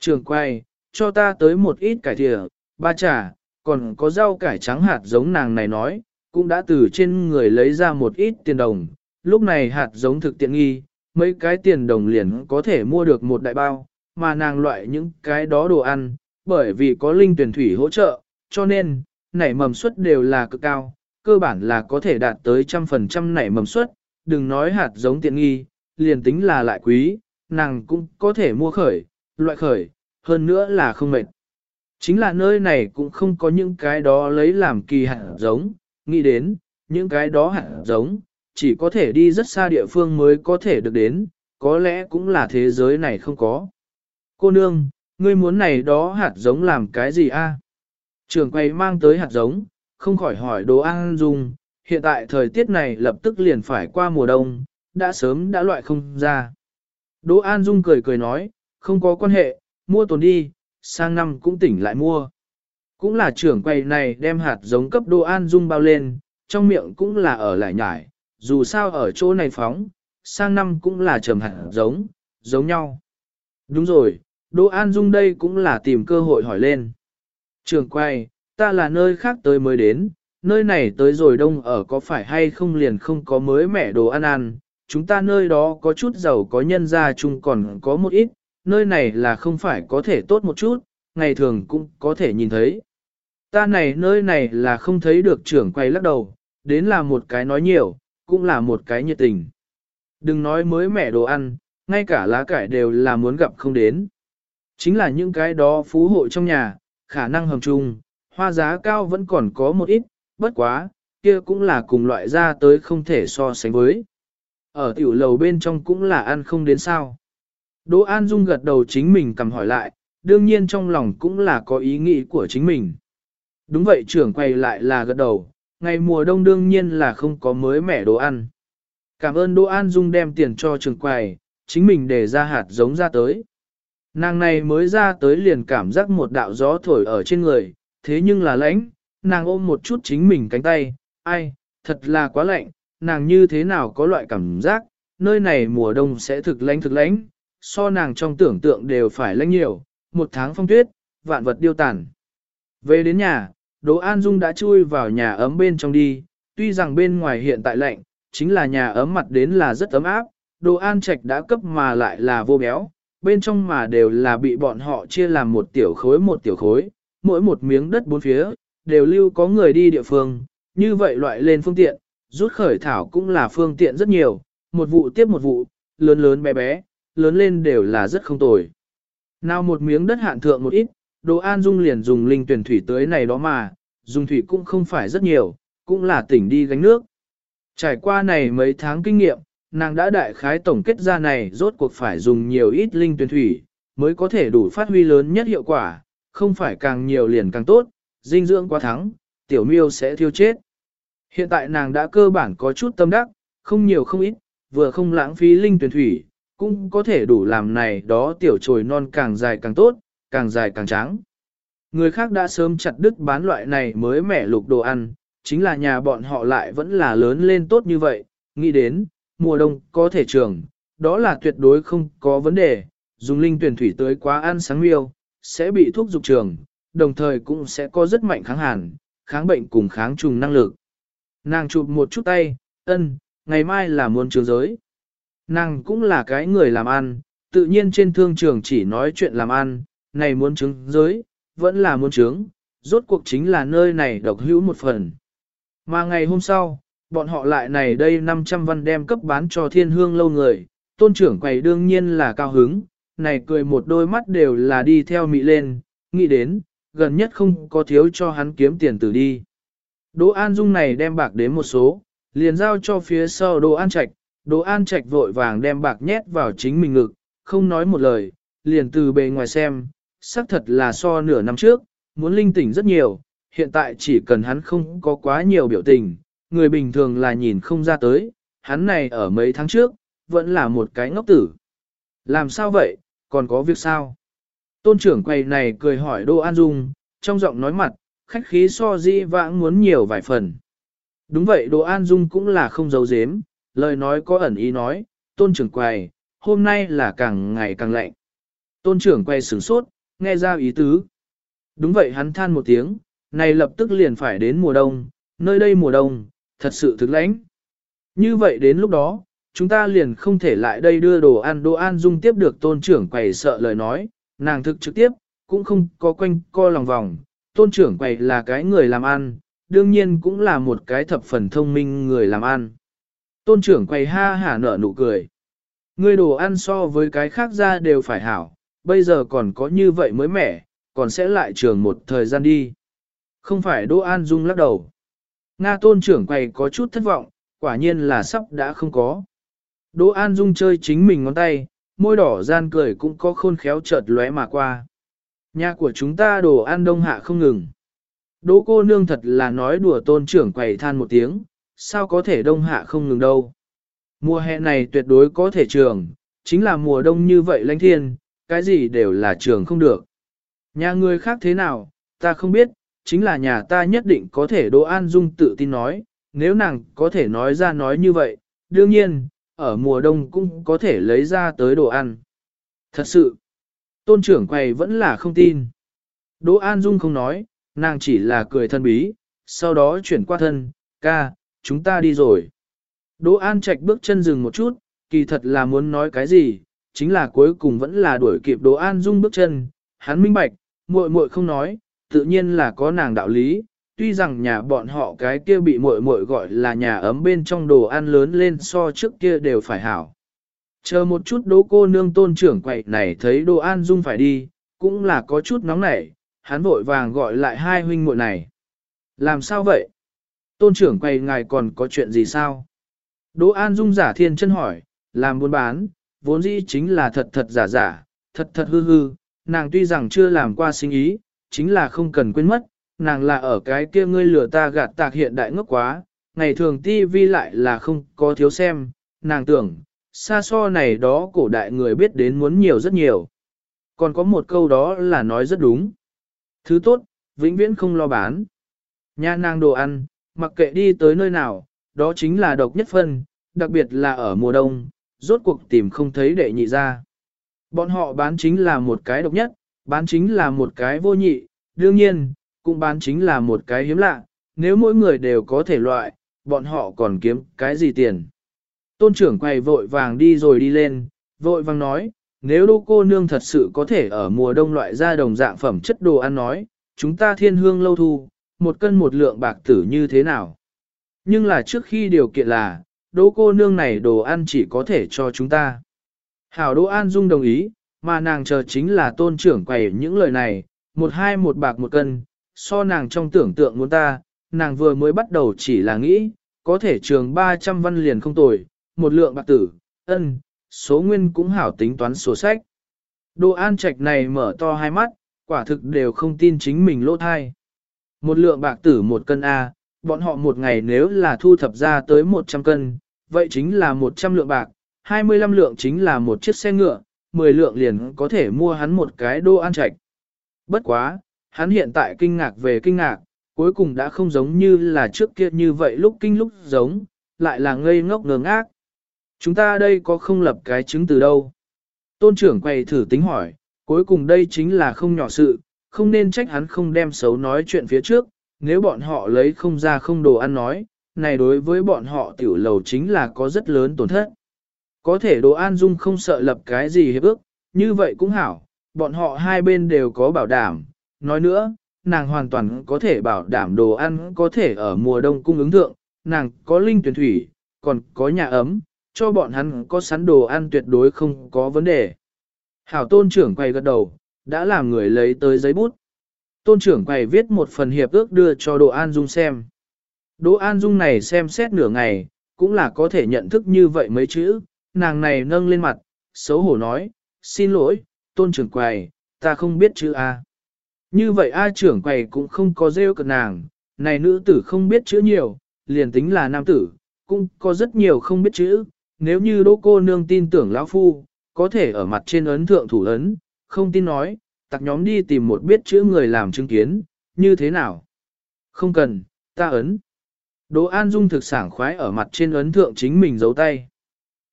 Trường quay, cho ta tới một ít cải thịa, ba trà, còn có rau cải trắng hạt giống nàng này nói, cũng đã từ trên người lấy ra một ít tiền đồng. Lúc này hạt giống thực tiện nghi, mấy cái tiền đồng liền có thể mua được một đại bao, mà nàng loại những cái đó đồ ăn, bởi vì có linh tuyển thủy hỗ trợ, cho nên, nảy mầm suất đều là cực cao, cơ bản là có thể đạt tới trăm phần trăm nảy mầm suất, đừng nói hạt giống tiện nghi, liền tính là lại quý, nàng cũng có thể mua khởi, loại khởi, hơn nữa là không mệt. Chính là nơi này cũng không có những cái đó lấy làm kỳ hạt giống, nghĩ đến, những cái đó hạt giống, chỉ có thể đi rất xa địa phương mới có thể được đến, có lẽ cũng là thế giới này không có. Cô nương, ngươi muốn này đó hạt giống làm cái gì a? Trường quay mang tới hạt giống, không khỏi hỏi đồ ăn dùng, hiện tại thời tiết này lập tức liền phải qua mùa đông, đã sớm đã loại không ra. Đỗ An Dung cười cười nói, không có quan hệ, mua tồn đi, sang năm cũng tỉnh lại mua. Cũng là trưởng quầy này đem hạt giống cấp đô An Dung bao lên, trong miệng cũng là ở lại nhải, dù sao ở chỗ này phóng, sang năm cũng là trầm hạt giống, giống nhau. Đúng rồi, đô An Dung đây cũng là tìm cơ hội hỏi lên. Trường quầy, ta là nơi khác tới mới đến, nơi này tới rồi đông ở có phải hay không liền không có mới mẻ đồ ăn ăn, chúng ta nơi đó có chút giàu có nhân gia chung còn có một ít, nơi này là không phải có thể tốt một chút, ngày thường cũng có thể nhìn thấy. Ta này nơi này là không thấy được trưởng quay lắc đầu, đến là một cái nói nhiều, cũng là một cái nhiệt tình. Đừng nói mới mẻ đồ ăn, ngay cả lá cải đều là muốn gặp không đến. Chính là những cái đó phú hộ trong nhà, khả năng hầm chung, hoa giá cao vẫn còn có một ít, bất quá, kia cũng là cùng loại ra tới không thể so sánh với. Ở tiểu lầu bên trong cũng là ăn không đến sao. Đỗ An Dung gật đầu chính mình cầm hỏi lại, đương nhiên trong lòng cũng là có ý nghĩ của chính mình. Đúng vậy trưởng quay lại là gật đầu, ngày mùa đông đương nhiên là không có mới mẻ đồ ăn. Cảm ơn Đỗ An Dung đem tiền cho trường quầy, chính mình để ra hạt giống ra tới. Nàng này mới ra tới liền cảm giác một đạo gió thổi ở trên người, thế nhưng là lãnh, nàng ôm một chút chính mình cánh tay, ai, thật là quá lạnh, nàng như thế nào có loại cảm giác, nơi này mùa đông sẽ thực lãnh thực lãnh, so nàng trong tưởng tượng đều phải lãnh nhiều, một tháng phong tuyết, vạn vật điêu tàn. Về đến nhà, Đỗ An Dung đã chui vào nhà ấm bên trong đi, tuy rằng bên ngoài hiện tại lạnh, chính là nhà ấm mặt đến là rất ấm áp, Đỗ An Trạch đã cấp mà lại là vô béo, bên trong mà đều là bị bọn họ chia làm một tiểu khối một tiểu khối, mỗi một miếng đất bốn phía, đều lưu có người đi địa phương, như vậy loại lên phương tiện, rút khởi thảo cũng là phương tiện rất nhiều, một vụ tiếp một vụ, lớn lớn bé bé, lớn lên đều là rất không tồi. Nào một miếng đất hạn thượng một ít, Đồ An Dung liền dùng linh tuyển thủy tới này đó mà, dùng thủy cũng không phải rất nhiều, cũng là tỉnh đi gánh nước. Trải qua này mấy tháng kinh nghiệm, nàng đã đại khái tổng kết ra này rốt cuộc phải dùng nhiều ít linh tuyển thủy, mới có thể đủ phát huy lớn nhất hiệu quả, không phải càng nhiều liền càng tốt, dinh dưỡng quá thắng, tiểu miêu sẽ thiêu chết. Hiện tại nàng đã cơ bản có chút tâm đắc, không nhiều không ít, vừa không lãng phí linh tuyển thủy, cũng có thể đủ làm này đó tiểu trồi non càng dài càng tốt, càng dài càng trắng. Người khác đã sớm chặt đứt bán loại này mới mẻ lục đồ ăn, chính là nhà bọn họ lại vẫn là lớn lên tốt như vậy, nghĩ đến, mùa đông có thể trường, đó là tuyệt đối không có vấn đề, dùng linh tuyển thủy tới quá ăn sáng miêu, sẽ bị thuốc dục trường, đồng thời cũng sẽ có rất mạnh kháng hàn, kháng bệnh cùng kháng trùng năng lực. Nàng chụp một chút tay, ân, ngày mai là muôn trường giới. Nàng cũng là cái người làm ăn, tự nhiên trên thương trường chỉ nói chuyện làm ăn, này muốn chứng giới, vẫn là muốn chứng, rốt cuộc chính là nơi này độc hữu một phần. Mà ngày hôm sau, bọn họ lại này đây 500 văn đem cấp bán cho thiên hương lâu người, tôn trưởng quầy đương nhiên là cao hứng, này cười một đôi mắt đều là đi theo mị lên, nghĩ đến, gần nhất không có thiếu cho hắn kiếm tiền từ đi. Đỗ An Dung này đem bạc đến một số, liền giao cho phía sau Đỗ An Trạch, Đồ An Trạch vội vàng đem bạc nhét vào chính mình ngực, không nói một lời, liền từ bề ngoài xem, xác thật là so nửa năm trước, muốn linh tỉnh rất nhiều, hiện tại chỉ cần hắn không có quá nhiều biểu tình, người bình thường là nhìn không ra tới, hắn này ở mấy tháng trước, vẫn là một cái ngốc tử. Làm sao vậy, còn có việc sao? Tôn trưởng quầy này cười hỏi Đô An Dung, trong giọng nói mặt, khách khí so di vãng muốn nhiều vài phần. Đúng vậy Đô An Dung cũng là không giấu giếm, lời nói có ẩn ý nói, tôn trưởng quầy, hôm nay là càng ngày càng lạnh. Tôn trưởng quay sửng sốt, nghe ra ý tứ. Đúng vậy hắn than một tiếng, này lập tức liền phải đến mùa đông, nơi đây mùa đông, thật sự thực lãnh. Như vậy đến lúc đó, chúng ta liền không thể lại đây đưa đồ ăn đồ ăn dung tiếp được tôn trưởng quầy sợ lời nói, nàng thực trực tiếp, cũng không có quanh co lòng vòng, tôn trưởng quầy là cái người làm ăn, đương nhiên cũng là một cái thập phần thông minh người làm ăn. Tôn trưởng quầy ha hả nở nụ cười. Ngươi đồ ăn so với cái khác ra đều phải hảo, bây giờ còn có như vậy mới mẻ, còn sẽ lại trường một thời gian đi. Không phải Đỗ An Dung lắc đầu. Nga tôn trưởng quầy có chút thất vọng, quả nhiên là sắp đã không có. Đỗ An Dung chơi chính mình ngón tay, môi đỏ gian cười cũng có khôn khéo chợt lóe mà qua. Nhà của chúng ta đồ ăn đông hạ không ngừng. Đỗ cô nương thật là nói đùa tôn trưởng quầy than một tiếng, sao có thể đông hạ không ngừng đâu. Mùa hè này tuyệt đối có thể trường, chính là mùa đông như vậy lãnh thiên, cái gì đều là trường không được. Nhà người khác thế nào, ta không biết, chính là nhà ta nhất định có thể Đỗ An Dung tự tin nói, nếu nàng có thể nói ra nói như vậy, đương nhiên, ở mùa đông cũng có thể lấy ra tới đồ ăn. Thật sự, tôn trưởng quầy vẫn là không tin. Đỗ An Dung không nói, nàng chỉ là cười thân bí, sau đó chuyển qua thân, ca, chúng ta đi rồi. Đỗ An Trạch bước chân dừng một chút, kỳ thật là muốn nói cái gì, chính là cuối cùng vẫn là đuổi kịp Đỗ An Dung bước chân, hắn minh bạch, muội muội không nói, tự nhiên là có nàng đạo lý, tuy rằng nhà bọn họ cái kia bị muội muội gọi là nhà ấm bên trong đồ ăn lớn lên so trước kia đều phải hảo. Chờ một chút đỗ cô nương tôn trưởng quậy này thấy Đỗ an dung phải đi, cũng là có chút nóng nảy, hắn vội vàng gọi lại hai huynh muội này. Làm sao vậy? Tôn trưởng quầy ngài còn có chuyện gì sao? Đỗ An Dung giả thiên chân hỏi, làm buôn bán, vốn dĩ chính là thật thật giả giả, thật thật hư hư, nàng tuy rằng chưa làm qua sinh ý, chính là không cần quên mất, nàng là ở cái kia ngươi lừa ta gạt tạc hiện đại ngốc quá, ngày thường tivi lại là không có thiếu xem, nàng tưởng, xa so này đó cổ đại người biết đến muốn nhiều rất nhiều. Còn có một câu đó là nói rất đúng. Thứ tốt, vĩnh viễn không lo bán. Nhà nàng đồ ăn, mặc kệ đi tới nơi nào, đó chính là độc nhất phân, đặc biệt là ở mùa đông, rốt cuộc tìm không thấy đệ nhị ra. Bọn họ bán chính là một cái độc nhất, bán chính là một cái vô nhị, đương nhiên, cũng bán chính là một cái hiếm lạ, nếu mỗi người đều có thể loại, bọn họ còn kiếm cái gì tiền. Tôn trưởng quay vội vàng đi rồi đi lên, vội vàng nói, nếu đô cô nương thật sự có thể ở mùa đông loại ra đồng dạng phẩm chất đồ ăn nói, chúng ta thiên hương lâu thu, một cân một lượng bạc tử như thế nào. Nhưng là trước khi điều kiện là, đỗ cô nương này đồ ăn chỉ có thể cho chúng ta. Hảo Đỗ An Dung đồng ý, mà nàng chờ chính là tôn trưởng quầy những lời này, một hai một bạc một cân, so nàng trong tưởng tượng muốn ta, nàng vừa mới bắt đầu chỉ là nghĩ, có thể trường 300 văn liền không tồi, một lượng bạc tử, ân, số nguyên cũng hảo tính toán sổ sách. Đồ an trạch này mở to hai mắt, quả thực đều không tin chính mình lỗ thai. Một lượng bạc tử một cân A, bọn họ một ngày nếu là thu thập ra tới 100 cân, vậy chính là 100 lượng bạc, 25 lượng chính là một chiếc xe ngựa, 10 lượng liền có thể mua hắn một cái đô ăn trạch. Bất quá, hắn hiện tại kinh ngạc về kinh ngạc, cuối cùng đã không giống như là trước kia như vậy lúc kinh lúc giống, lại là ngây ngốc ngơ ngác. Chúng ta đây có không lập cái chứng từ đâu? Tôn trưởng quay thử tính hỏi, cuối cùng đây chính là không nhỏ sự, không nên trách hắn không đem xấu nói chuyện phía trước, nếu bọn họ lấy không ra không đồ ăn nói, này đối với bọn họ tiểu lầu chính là có rất lớn tổn thất. Có thể đồ an dung không sợ lập cái gì hiệp ước, như vậy cũng hảo, bọn họ hai bên đều có bảo đảm. Nói nữa, nàng hoàn toàn có thể bảo đảm đồ ăn có thể ở mùa đông cung ứng thượng, nàng có linh tuyển thủy, còn có nhà ấm, cho bọn hắn có sẵn đồ ăn tuyệt đối không có vấn đề. Hảo tôn trưởng quay gật đầu, đã làm người lấy tới giấy bút. Tôn trưởng quầy viết một phần hiệp ước đưa cho Đỗ An Dung xem. Đỗ An Dung này xem xét nửa ngày, cũng là có thể nhận thức như vậy mấy chữ, nàng này nâng lên mặt, xấu hổ nói, xin lỗi, tôn trưởng quầy, ta không biết chữ A. Như vậy A trưởng quầy cũng không có rêu cực nàng, này nữ tử không biết chữ nhiều, liền tính là nam tử, cũng có rất nhiều không biết chữ, nếu như đỗ cô nương tin tưởng lão phu, có thể ở mặt trên ấn thượng thủ ấn, không tin nói, tặc nhóm đi tìm một biết chữ người làm chứng kiến, như thế nào? Không cần, ta ấn. Đỗ An Dung thực sảng khoái ở mặt trên ấn thượng chính mình giấu tay.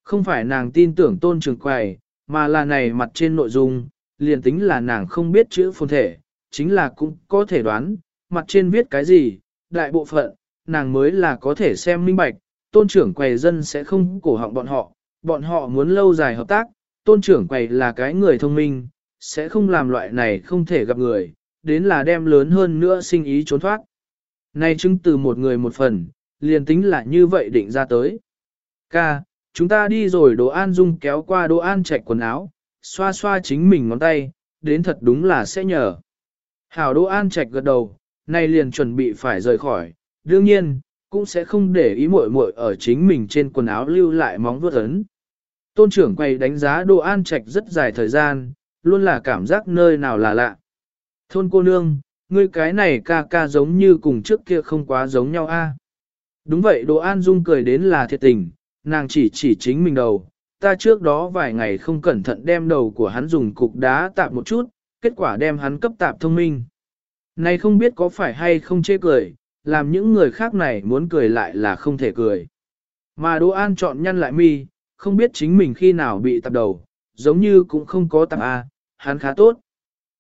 Không phải nàng tin tưởng tôn trường quầy, mà là này mặt trên nội dung, liền tính là nàng không biết chữ phồn thể, chính là cũng có thể đoán, mặt trên viết cái gì, đại bộ phận, nàng mới là có thể xem minh bạch, tôn trưởng quầy dân sẽ không cổ họng bọn họ, bọn họ muốn lâu dài hợp tác, tôn trưởng quầy là cái người thông minh, sẽ không làm loại này không thể gặp người, đến là đem lớn hơn nữa sinh ý trốn thoát. nay chứng từ một người một phần, liền tính là như vậy định ra tới. Ca, chúng ta đi rồi Đỗ An Dung kéo qua Đỗ An chạy quần áo, xoa xoa chính mình ngón tay, đến thật đúng là sẽ nhờ. Hảo Đỗ An chạy gật đầu, nay liền chuẩn bị phải rời khỏi, đương nhiên, cũng sẽ không để ý muội muội ở chính mình trên quần áo lưu lại móng vuốt ấn. Tôn trưởng quay đánh giá Đỗ An Trạch rất dài thời gian, luôn là cảm giác nơi nào là lạ. Thôn cô nương, ngươi cái này ca ca giống như cùng trước kia không quá giống nhau a. Đúng vậy Đỗ An Dung cười đến là thiệt tình, nàng chỉ chỉ chính mình đầu, ta trước đó vài ngày không cẩn thận đem đầu của hắn dùng cục đá tạp một chút, kết quả đem hắn cấp tạp thông minh. Này không biết có phải hay không chê cười, làm những người khác này muốn cười lại là không thể cười. Mà Đỗ An chọn nhăn lại mi, không biết chính mình khi nào bị tạp đầu, giống như cũng không có tạp A, hắn khá tốt.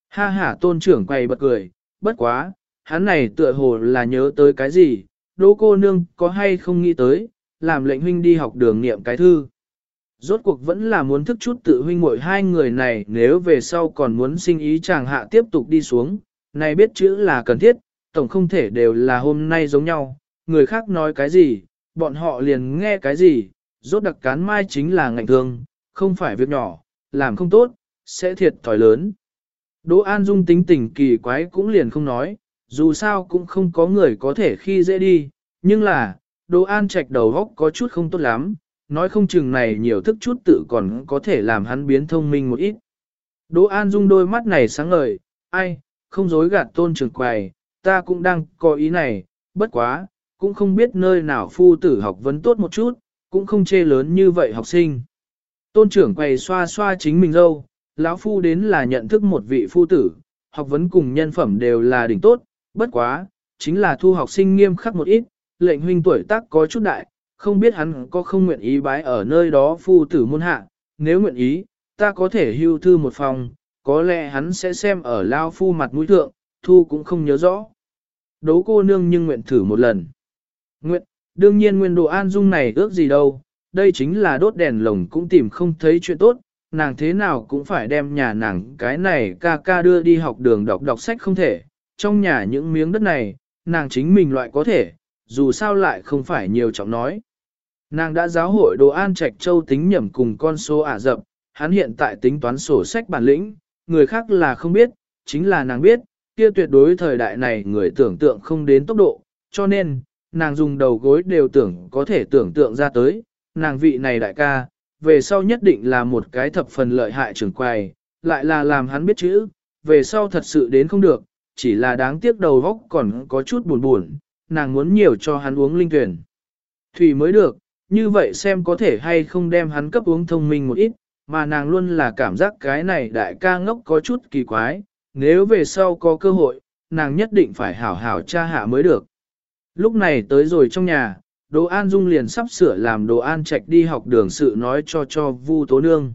Ha ha tôn trưởng quay bật cười, bất quá, hắn này tựa hồ là nhớ tới cái gì, đỗ cô nương có hay không nghĩ tới, làm lệnh huynh đi học đường niệm cái thư. Rốt cuộc vẫn là muốn thức chút tự huynh muội hai người này nếu về sau còn muốn sinh ý chàng hạ tiếp tục đi xuống, này biết chữ là cần thiết, tổng không thể đều là hôm nay giống nhau, người khác nói cái gì, bọn họ liền nghe cái gì, rốt đặc cán mai chính là ngạnh thương, không phải việc nhỏ, làm không tốt, sẽ thiệt thòi lớn. Đỗ An Dung tính tình kỳ quái cũng liền không nói, dù sao cũng không có người có thể khi dễ đi, nhưng là, Đỗ An Trạch đầu góc có chút không tốt lắm, nói không chừng này nhiều thức chút tự còn có thể làm hắn biến thông minh một ít. Đỗ An Dung đôi mắt này sáng ngời, ai, không dối gạt tôn trường quầy, ta cũng đang có ý này, bất quá, cũng không biết nơi nào phu tử học vấn tốt một chút, cũng không chê lớn như vậy học sinh. Tôn trưởng quầy xoa xoa chính mình dâu, lão phu đến là nhận thức một vị phu tử, học vấn cùng nhân phẩm đều là đỉnh tốt, bất quá, chính là thu học sinh nghiêm khắc một ít, lệnh huynh tuổi tác có chút đại, không biết hắn có không nguyện ý bái ở nơi đó phu tử môn hạ, nếu nguyện ý, ta có thể hưu thư một phòng, có lẽ hắn sẽ xem ở lao phu mặt mũi thượng, thu cũng không nhớ rõ. Đấu cô nương nhưng nguyện thử một lần. Nguyện, đương nhiên nguyên đồ an dung này ước gì đâu, đây chính là đốt đèn lồng cũng tìm không thấy chuyện tốt, nàng thế nào cũng phải đem nhà nàng cái này ca ca đưa đi học đường đọc đọc sách không thể, trong nhà những miếng đất này, nàng chính mình loại có thể, dù sao lại không phải nhiều trọng nói. Nàng đã giáo hội đồ an trạch châu tính nhẩm cùng con số ả dập, hắn hiện tại tính toán sổ sách bản lĩnh, người khác là không biết, chính là nàng biết, kia tuyệt đối thời đại này người tưởng tượng không đến tốc độ, cho nên, nàng dùng đầu gối đều tưởng có thể tưởng tượng ra tới, nàng vị này đại ca, về sau nhất định là một cái thập phần lợi hại trưởng quầy, lại là làm hắn biết chữ, về sau thật sự đến không được, chỉ là đáng tiếc đầu góc còn có chút buồn buồn, nàng muốn nhiều cho hắn uống linh tuyển. Thủy mới được, như vậy xem có thể hay không đem hắn cấp uống thông minh một ít, mà nàng luôn là cảm giác cái này đại ca ngốc có chút kỳ quái, nếu về sau có cơ hội, nàng nhất định phải hảo hảo cha hạ mới được. Lúc này tới rồi trong nhà, Đồ An Dung liền sắp sửa làm Đồ An Trạch đi học đường sự nói cho cho Vu Tố Nương.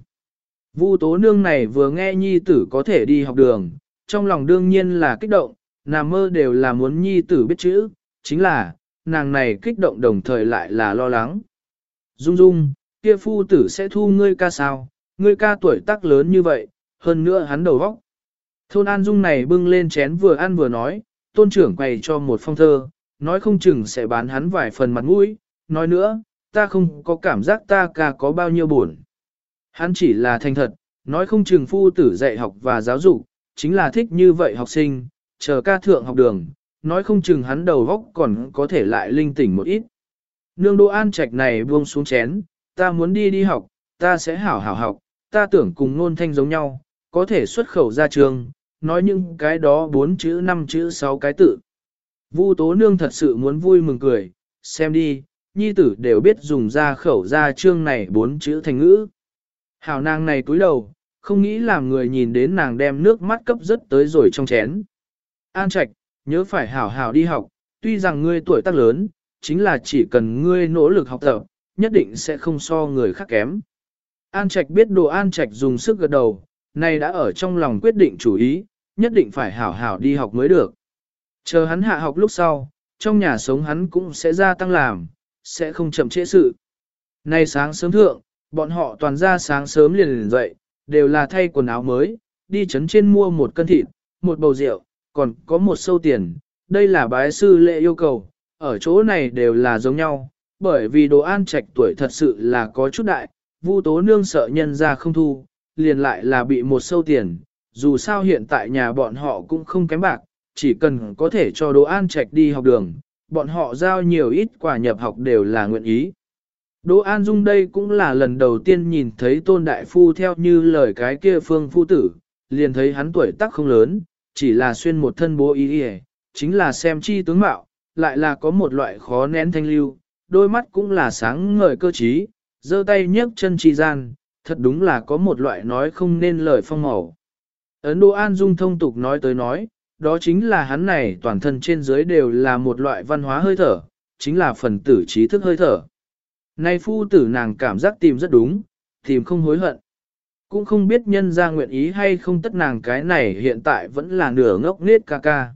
Vu Tố Nương này vừa nghe nhi tử có thể đi học đường, trong lòng đương nhiên là kích động, nằm mơ đều là muốn nhi tử biết chữ, chính là, nàng này kích động đồng thời lại là lo lắng. Dung Dung, kia phu tử sẽ thu ngươi ca sao, ngươi ca tuổi tác lớn như vậy, hơn nữa hắn đầu vóc. Thôn An Dung này bưng lên chén vừa ăn vừa nói, tôn trưởng quầy cho một phong thơ, nói không chừng sẽ bán hắn vài phần mặt mũi, nói nữa, ta không có cảm giác ta ca có bao nhiêu buồn. Hắn chỉ là thành thật, nói không chừng phu tử dạy học và giáo dục, chính là thích như vậy học sinh, chờ ca thượng học đường, nói không chừng hắn đầu góc còn có thể lại linh tỉnh một ít. Nương đô an trạch này buông xuống chén, ta muốn đi đi học, ta sẽ hảo hảo học, ta tưởng cùng ngôn thanh giống nhau, có thể xuất khẩu ra trường, nói những cái đó bốn chữ năm chữ sáu cái tự. Vu tố nương thật sự muốn vui mừng cười, xem đi, nhi tử đều biết dùng ra khẩu ra chương này bốn chữ thành ngữ. Hảo nàng này cúi đầu, không nghĩ làm người nhìn đến nàng đem nước mắt cấp rất tới rồi trong chén. An Trạch, nhớ phải hảo hảo đi học, tuy rằng ngươi tuổi tác lớn, chính là chỉ cần ngươi nỗ lực học tập, nhất định sẽ không so người khác kém. An Trạch biết đồ An Trạch dùng sức gật đầu, nay đã ở trong lòng quyết định chủ ý, nhất định phải hảo hảo đi học mới được. Chờ hắn hạ học lúc sau, trong nhà sống hắn cũng sẽ gia tăng làm, sẽ không chậm trễ sự. Nay sáng sớm thượng, bọn họ toàn ra sáng sớm liền liền dậy, đều là thay quần áo mới, đi chấn trên mua một cân thịt, một bầu rượu, còn có một sâu tiền. Đây là bái sư lệ yêu cầu, ở chỗ này đều là giống nhau, bởi vì đồ an trạch tuổi thật sự là có chút đại, vu tố nương sợ nhân ra không thu, liền lại là bị một sâu tiền, dù sao hiện tại nhà bọn họ cũng không kém bạc, chỉ cần có thể cho Đỗ An Trạch đi học đường, bọn họ giao nhiều ít quả nhập học đều là nguyện ý. Đỗ An Dung đây cũng là lần đầu tiên nhìn thấy Tôn Đại Phu theo như lời cái kia phương phu tử, liền thấy hắn tuổi tác không lớn, chỉ là xuyên một thân bố ý y chính là xem chi tướng mạo, lại là có một loại khó nén thanh lưu, đôi mắt cũng là sáng ngời cơ trí, giơ tay nhấc chân chi gian, thật đúng là có một loại nói không nên lời phong màu. Ấn Đỗ An Dung thông tục nói tới nói, đó chính là hắn này toàn thân trên dưới đều là một loại văn hóa hơi thở, chính là phần tử trí thức hơi thở. Nay phu tử nàng cảm giác tìm rất đúng, tìm không hối hận. Cũng không biết nhân ra nguyện ý hay không tất nàng cái này hiện tại vẫn là nửa ngốc nết ca ca.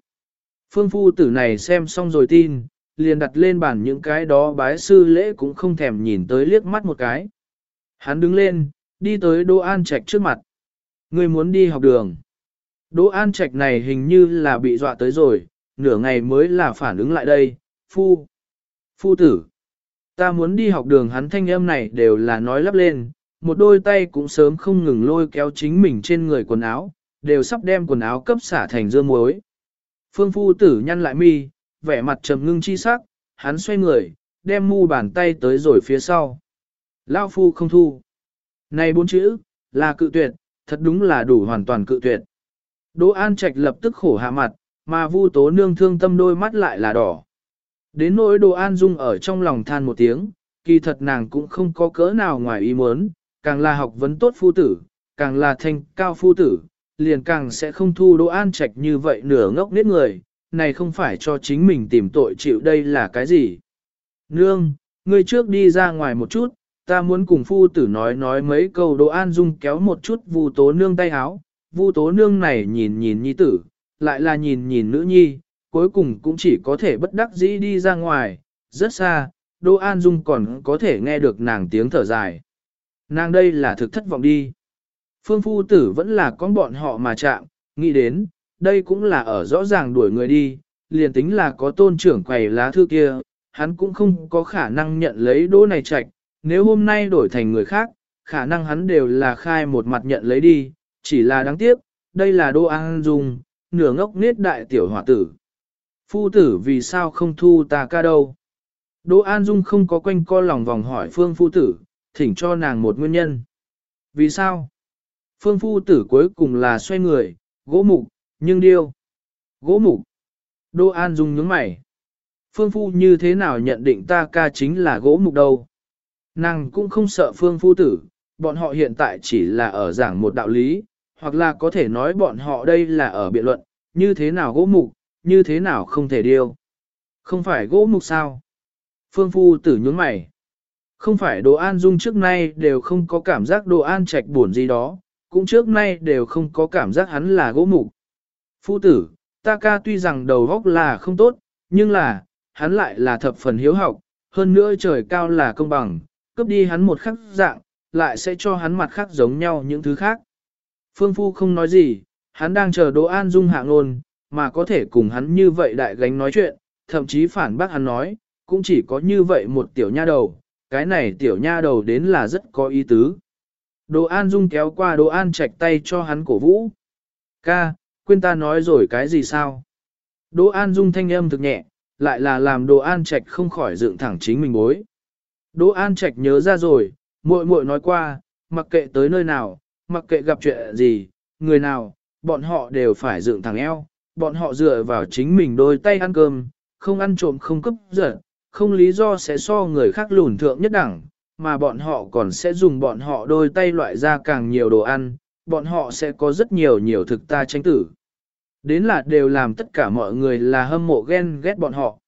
Phương phu tử này xem xong rồi tin, liền đặt lên bàn những cái đó bái sư lễ cũng không thèm nhìn tới liếc mắt một cái. Hắn đứng lên, đi tới Đỗ An Trạch trước mặt. Người muốn đi học đường. Đỗ An Trạch này hình như là bị dọa tới rồi, nửa ngày mới là phản ứng lại đây, phu, phu tử. Ta muốn đi học đường hắn thanh âm này đều là nói lắp lên, một đôi tay cũng sớm không ngừng lôi kéo chính mình trên người quần áo, đều sắp đem quần áo cấp xả thành dưa muối. Phương phu tử nhăn lại mi, vẻ mặt trầm ngưng chi sắc, hắn xoay người, đem mu bàn tay tới rồi phía sau. Lao phu không thu. Này bốn chữ, là cự tuyệt, thật đúng là đủ hoàn toàn cự tuyệt. Đỗ An Trạch lập tức khổ hạ mặt, mà Vu Tố Nương thương tâm đôi mắt lại là đỏ. Đến nỗi Đỗ An Dung ở trong lòng than một tiếng, kỳ thật nàng cũng không có cỡ nào ngoài ý muốn, càng là học vấn tốt phu tử, càng là thanh cao phu tử, liền càng sẽ không thu Đỗ An Trạch như vậy nửa ngốc nết người, này không phải cho chính mình tìm tội chịu đây là cái gì. Nương, ngươi trước đi ra ngoài một chút, ta muốn cùng phu tử nói nói mấy câu Đỗ An Dung kéo một chút Vu Tố Nương tay háo, Vu Tố Nương này nhìn nhìn nhi tử, lại là nhìn nhìn nữ nhi, cuối cùng cũng chỉ có thể bất đắc dĩ đi ra ngoài, rất xa, Đỗ An Dung còn có thể nghe được nàng tiếng thở dài. Nàng đây là thực thất vọng đi. Phương Phu Tử vẫn là con bọn họ mà chạm, nghĩ đến, đây cũng là ở rõ ràng đuổi người đi, liền tính là có tôn trưởng quầy lá thư kia, hắn cũng không có khả năng nhận lấy đỗ này trạch, nếu hôm nay đổi thành người khác, khả năng hắn đều là khai một mặt nhận lấy đi, chỉ là đáng tiếc, đây là đô an dung, nửa ngốc niết đại tiểu hỏa tử. Phu tử vì sao không thu ta ca đâu? Đỗ An Dung không có quanh co lòng vòng hỏi Phương Phu Tử, thỉnh cho nàng một nguyên nhân. Vì sao? Phương Phu Tử cuối cùng là xoay người, gỗ mục, nhưng điêu. Gỗ mục. Đỗ An Dung nhướng mày. Phương Phu như thế nào nhận định ta ca chính là gỗ mục đâu? Nàng cũng không sợ Phương Phu Tử, bọn họ hiện tại chỉ là ở giảng một đạo lý, hoặc là có thể nói bọn họ đây là ở biện luận, như thế nào gỗ mục, như thế nào không thể điêu. Không phải gỗ mục sao? Phương Phu tử nhướng mày. Không phải đồ an dung trước nay đều không có cảm giác đồ an trạch buồn gì đó, cũng trước nay đều không có cảm giác hắn là gỗ mục. Phu tử, ta ca tuy rằng đầu góc là không tốt, nhưng là, hắn lại là thập phần hiếu học, hơn nữa trời cao là công bằng, cướp đi hắn một khắc dạng, lại sẽ cho hắn mặt khác giống nhau những thứ khác. Phương Phu không nói gì, hắn đang chờ Đỗ An Dung hạ ngôn, mà có thể cùng hắn như vậy đại gánh nói chuyện, thậm chí phản bác hắn nói, cũng chỉ có như vậy một tiểu nha đầu, cái này tiểu nha đầu đến là rất có ý tứ. Đỗ An Dung kéo qua Đỗ An chạch tay cho hắn cổ vũ. Ca, quên ta nói rồi cái gì sao? Đỗ An Dung thanh âm thực nhẹ, lại là làm Đỗ An Trạch không khỏi dựng thẳng chính mình bối. Đỗ An Trạch nhớ ra rồi, muội muội nói qua, mặc kệ tới nơi nào, mặc kệ gặp chuyện gì, người nào, bọn họ đều phải dựng thẳng eo, bọn họ dựa vào chính mình đôi tay ăn cơm, không ăn trộm không cướp giật, không lý do sẽ so người khác lùn thượng nhất đẳng, mà bọn họ còn sẽ dùng bọn họ đôi tay loại ra càng nhiều đồ ăn, bọn họ sẽ có rất nhiều nhiều thực ta tranh tử. Đến là đều làm tất cả mọi người là hâm mộ ghen ghét bọn họ.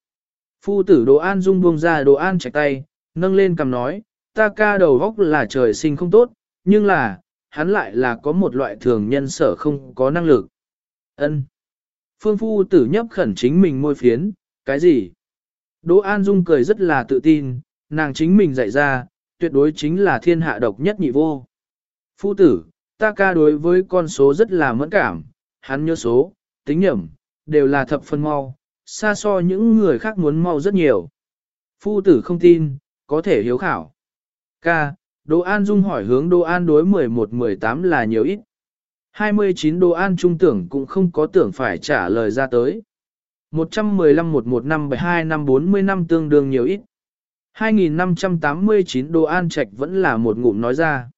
Phu tử đồ an dung buông ra đồ an chạy tay, nâng lên cầm nói, ta ca đầu góc là trời sinh không tốt, nhưng là, hắn lại là có một loại thường nhân sở không có năng lực. Ân. Phương phu tử nhấp khẩn chính mình môi phiến, cái gì? Đỗ An Dung cười rất là tự tin, nàng chính mình dạy ra, tuyệt đối chính là thiên hạ độc nhất nhị vô. Phu tử, ta ca đối với con số rất là mẫn cảm, hắn nhớ số, tính nhẩm, đều là thập phân mau, xa so những người khác muốn mau rất nhiều. Phu tử không tin, có thể hiếu khảo. Ca, Đỗ An Dung hỏi hướng Đỗ An đối 11-18 là nhiều ít. 29 Đỗ An trung tưởng cũng không có tưởng phải trả lời ra tới. 115 11572 năm 40 năm tương đương nhiều ít. 2589 Đỗ An Trạch vẫn là một ngụm nói ra.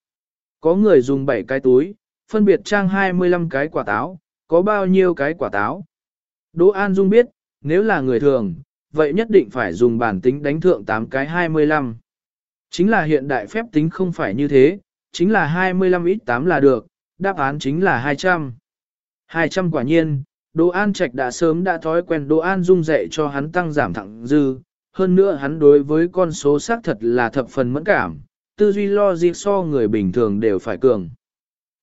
Có người dùng 7 cái túi, phân biệt trang 25 cái quả táo, có bao nhiêu cái quả táo. Đỗ An Dung biết, nếu là người thường, vậy nhất định phải dùng bản tính đánh thượng 8 cái 25. Chính là hiện đại phép tính không phải như thế, chính là 25 ít 8 là được, đáp án chính là 200. 200 quả nhiên, Đỗ An Trạch đã sớm đã thói quen Đỗ An Dung dạy cho hắn tăng giảm thẳng dư, hơn nữa hắn đối với con số xác thật là thập phần mẫn cảm, tư duy lo dịp so người bình thường đều phải cường.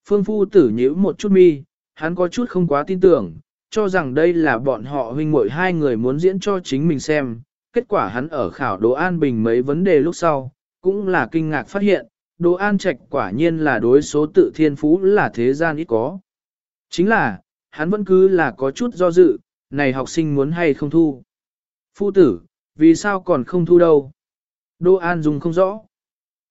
Phương Phu tử nhíu một chút mi, hắn có chút không quá tin tưởng, cho rằng đây là bọn họ huynh muội hai người muốn diễn cho chính mình xem. Kết quả hắn ở khảo Đỗ An Bình mấy vấn đề lúc sau, cũng là kinh ngạc phát hiện, Đỗ An Trạch quả nhiên là đối số tự thiên phú là thế gian ít có. Chính là, hắn vẫn cứ là có chút do dự, này học sinh muốn hay không thu. Phu tử, vì sao còn không thu đâu? Đỗ An dùng không rõ.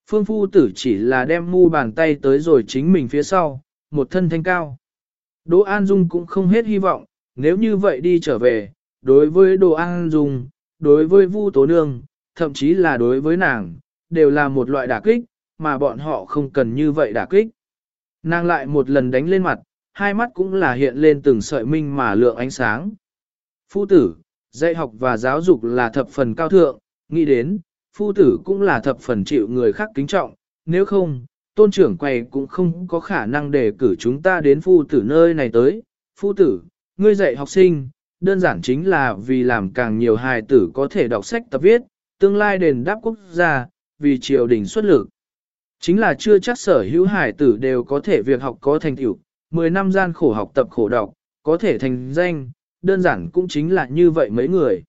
Phương phu tử chỉ là đem mu bàn tay tới rồi chính mình phía sau, một thân thanh cao. Đỗ An Dung cũng không hết hy vọng, nếu như vậy đi trở về, đối với Đỗ An Dung, đối với Vu Tố Nương, thậm chí là đối với nàng, đều là một loại đả kích, mà bọn họ không cần như vậy đả kích. Nàng lại một lần đánh lên mặt, hai mắt cũng là hiện lên từng sợi minh mà lượng ánh sáng. Phu tử, dạy học và giáo dục là thập phần cao thượng, nghĩ đến, phu tử cũng là thập phần chịu người khác kính trọng, nếu không, tôn trưởng quầy cũng không có khả năng để cử chúng ta đến phu tử nơi này tới. Phu tử, ngươi dạy học sinh, đơn giản chính là vì làm càng nhiều hài tử có thể đọc sách tập viết, tương lai đền đáp quốc gia, vì triều đình xuất lực. Chính là chưa chắc sở hữu hải tử đều có thể việc học có thành tựu, 10 năm gian khổ học tập khổ đọc, có thể thành danh, đơn giản cũng chính là như vậy mấy người.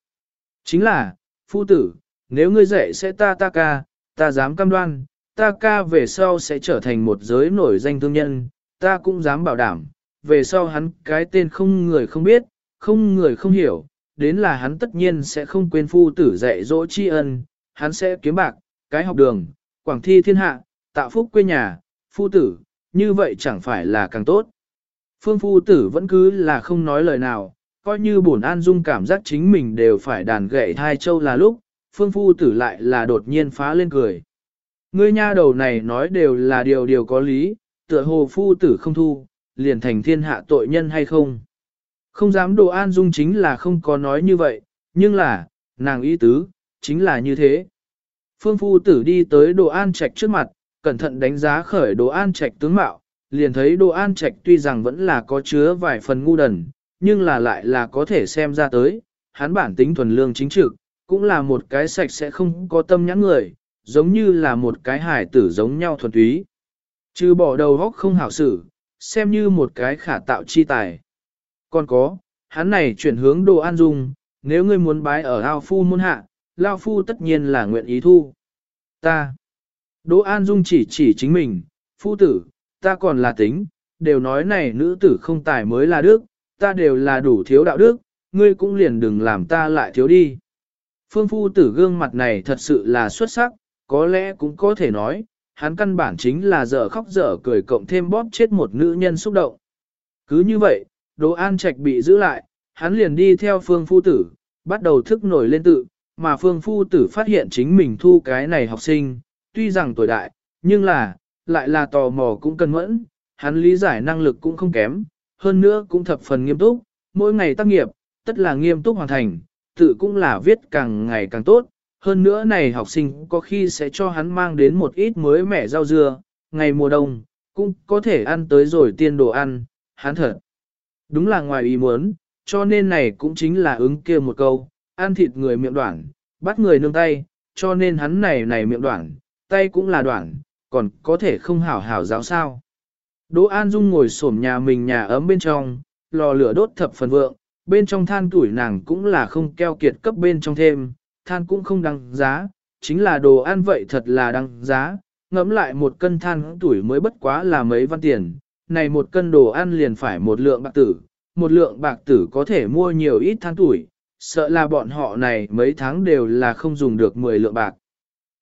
Chính là, phu tử, nếu ngươi dạy sẽ ta ta ca, ta dám cam đoan, ta ca về sau sẽ trở thành một giới nổi danh thương nhân, ta cũng dám bảo đảm, về sau hắn cái tên không người không biết, không người không hiểu, đến là hắn tất nhiên sẽ không quên phu tử dạy dỗ tri ân, hắn sẽ kiếm bạc, cái học đường, quảng thi thiên hạ, tạo phúc quê nhà, phu tử, như vậy chẳng phải là càng tốt. Phương phu tử vẫn cứ là không nói lời nào, coi như bổn an dung cảm giác chính mình đều phải đàn gậy hai châu là lúc, phương phu tử lại là đột nhiên phá lên cười. Ngươi nha đầu này nói đều là điều điều có lý, tựa hồ phu tử không thu, liền thành thiên hạ tội nhân hay không. Không dám đồ an dung chính là không có nói như vậy, nhưng là, nàng ý tứ, chính là như thế. Phương phu tử đi tới đồ an trạch trước mặt, cẩn thận đánh giá khởi đồ an trạch tướng mạo, liền thấy đồ an trạch tuy rằng vẫn là có chứa vài phần ngu đần, nhưng là lại là có thể xem ra tới, hắn bản tính thuần lương chính trực, cũng là một cái sạch sẽ không có tâm nhãn người, giống như là một cái hải tử giống nhau thuần túy. Chứ bỏ đầu góc không hảo xử, xem như một cái khả tạo chi tài. Còn có, hắn này chuyển hướng đồ an dung, nếu ngươi muốn bái ở Ao Phu môn hạ, Lao Phu tất nhiên là nguyện ý thu. Ta. Đỗ An Dung chỉ chỉ chính mình, phu tử, ta còn là tính, đều nói này nữ tử không tài mới là đức, ta đều là đủ thiếu đạo đức, ngươi cũng liền đừng làm ta lại thiếu đi. Phương phu tử gương mặt này thật sự là xuất sắc, có lẽ cũng có thể nói, hắn căn bản chính là dở khóc dở cười cộng thêm bóp chết một nữ nhân xúc động. Cứ như vậy, Đỗ An Trạch bị giữ lại, hắn liền đi theo phương phu tử, bắt đầu thức nổi lên tự, mà phương phu tử phát hiện chính mình thu cái này học sinh, tuy rằng tuổi đại, nhưng là, lại là tò mò cũng cân mẫn, hắn lý giải năng lực cũng không kém, hơn nữa cũng thập phần nghiêm túc, mỗi ngày tác nghiệp, tất là nghiêm túc hoàn thành, tự cũng là viết càng ngày càng tốt, hơn nữa này học sinh có khi sẽ cho hắn mang đến một ít mới mẻ rau dưa, ngày mùa đông, cũng có thể ăn tới rồi tiên đồ ăn, hắn thật. Đúng là ngoài ý muốn, cho nên này cũng chính là ứng kia một câu, ăn thịt người miệng đoạn, bắt người nương tay, cho nên hắn này này miệng đoạn, tay cũng là đoạn, còn có thể không hảo hảo giáo sao. Đỗ An Dung ngồi xổm nhà mình nhà ấm bên trong, lò lửa đốt thập phần vượng, bên trong than tuổi nàng cũng là không keo kiệt cấp bên trong thêm, than cũng không đăng giá, chính là đồ ăn vậy thật là đăng giá, ngẫm lại một cân than tuổi mới bất quá là mấy văn tiền, này một cân đồ ăn liền phải một lượng bạc tử, một lượng bạc tử có thể mua nhiều ít than tuổi, sợ là bọn họ này mấy tháng đều là không dùng được 10 lượng bạc.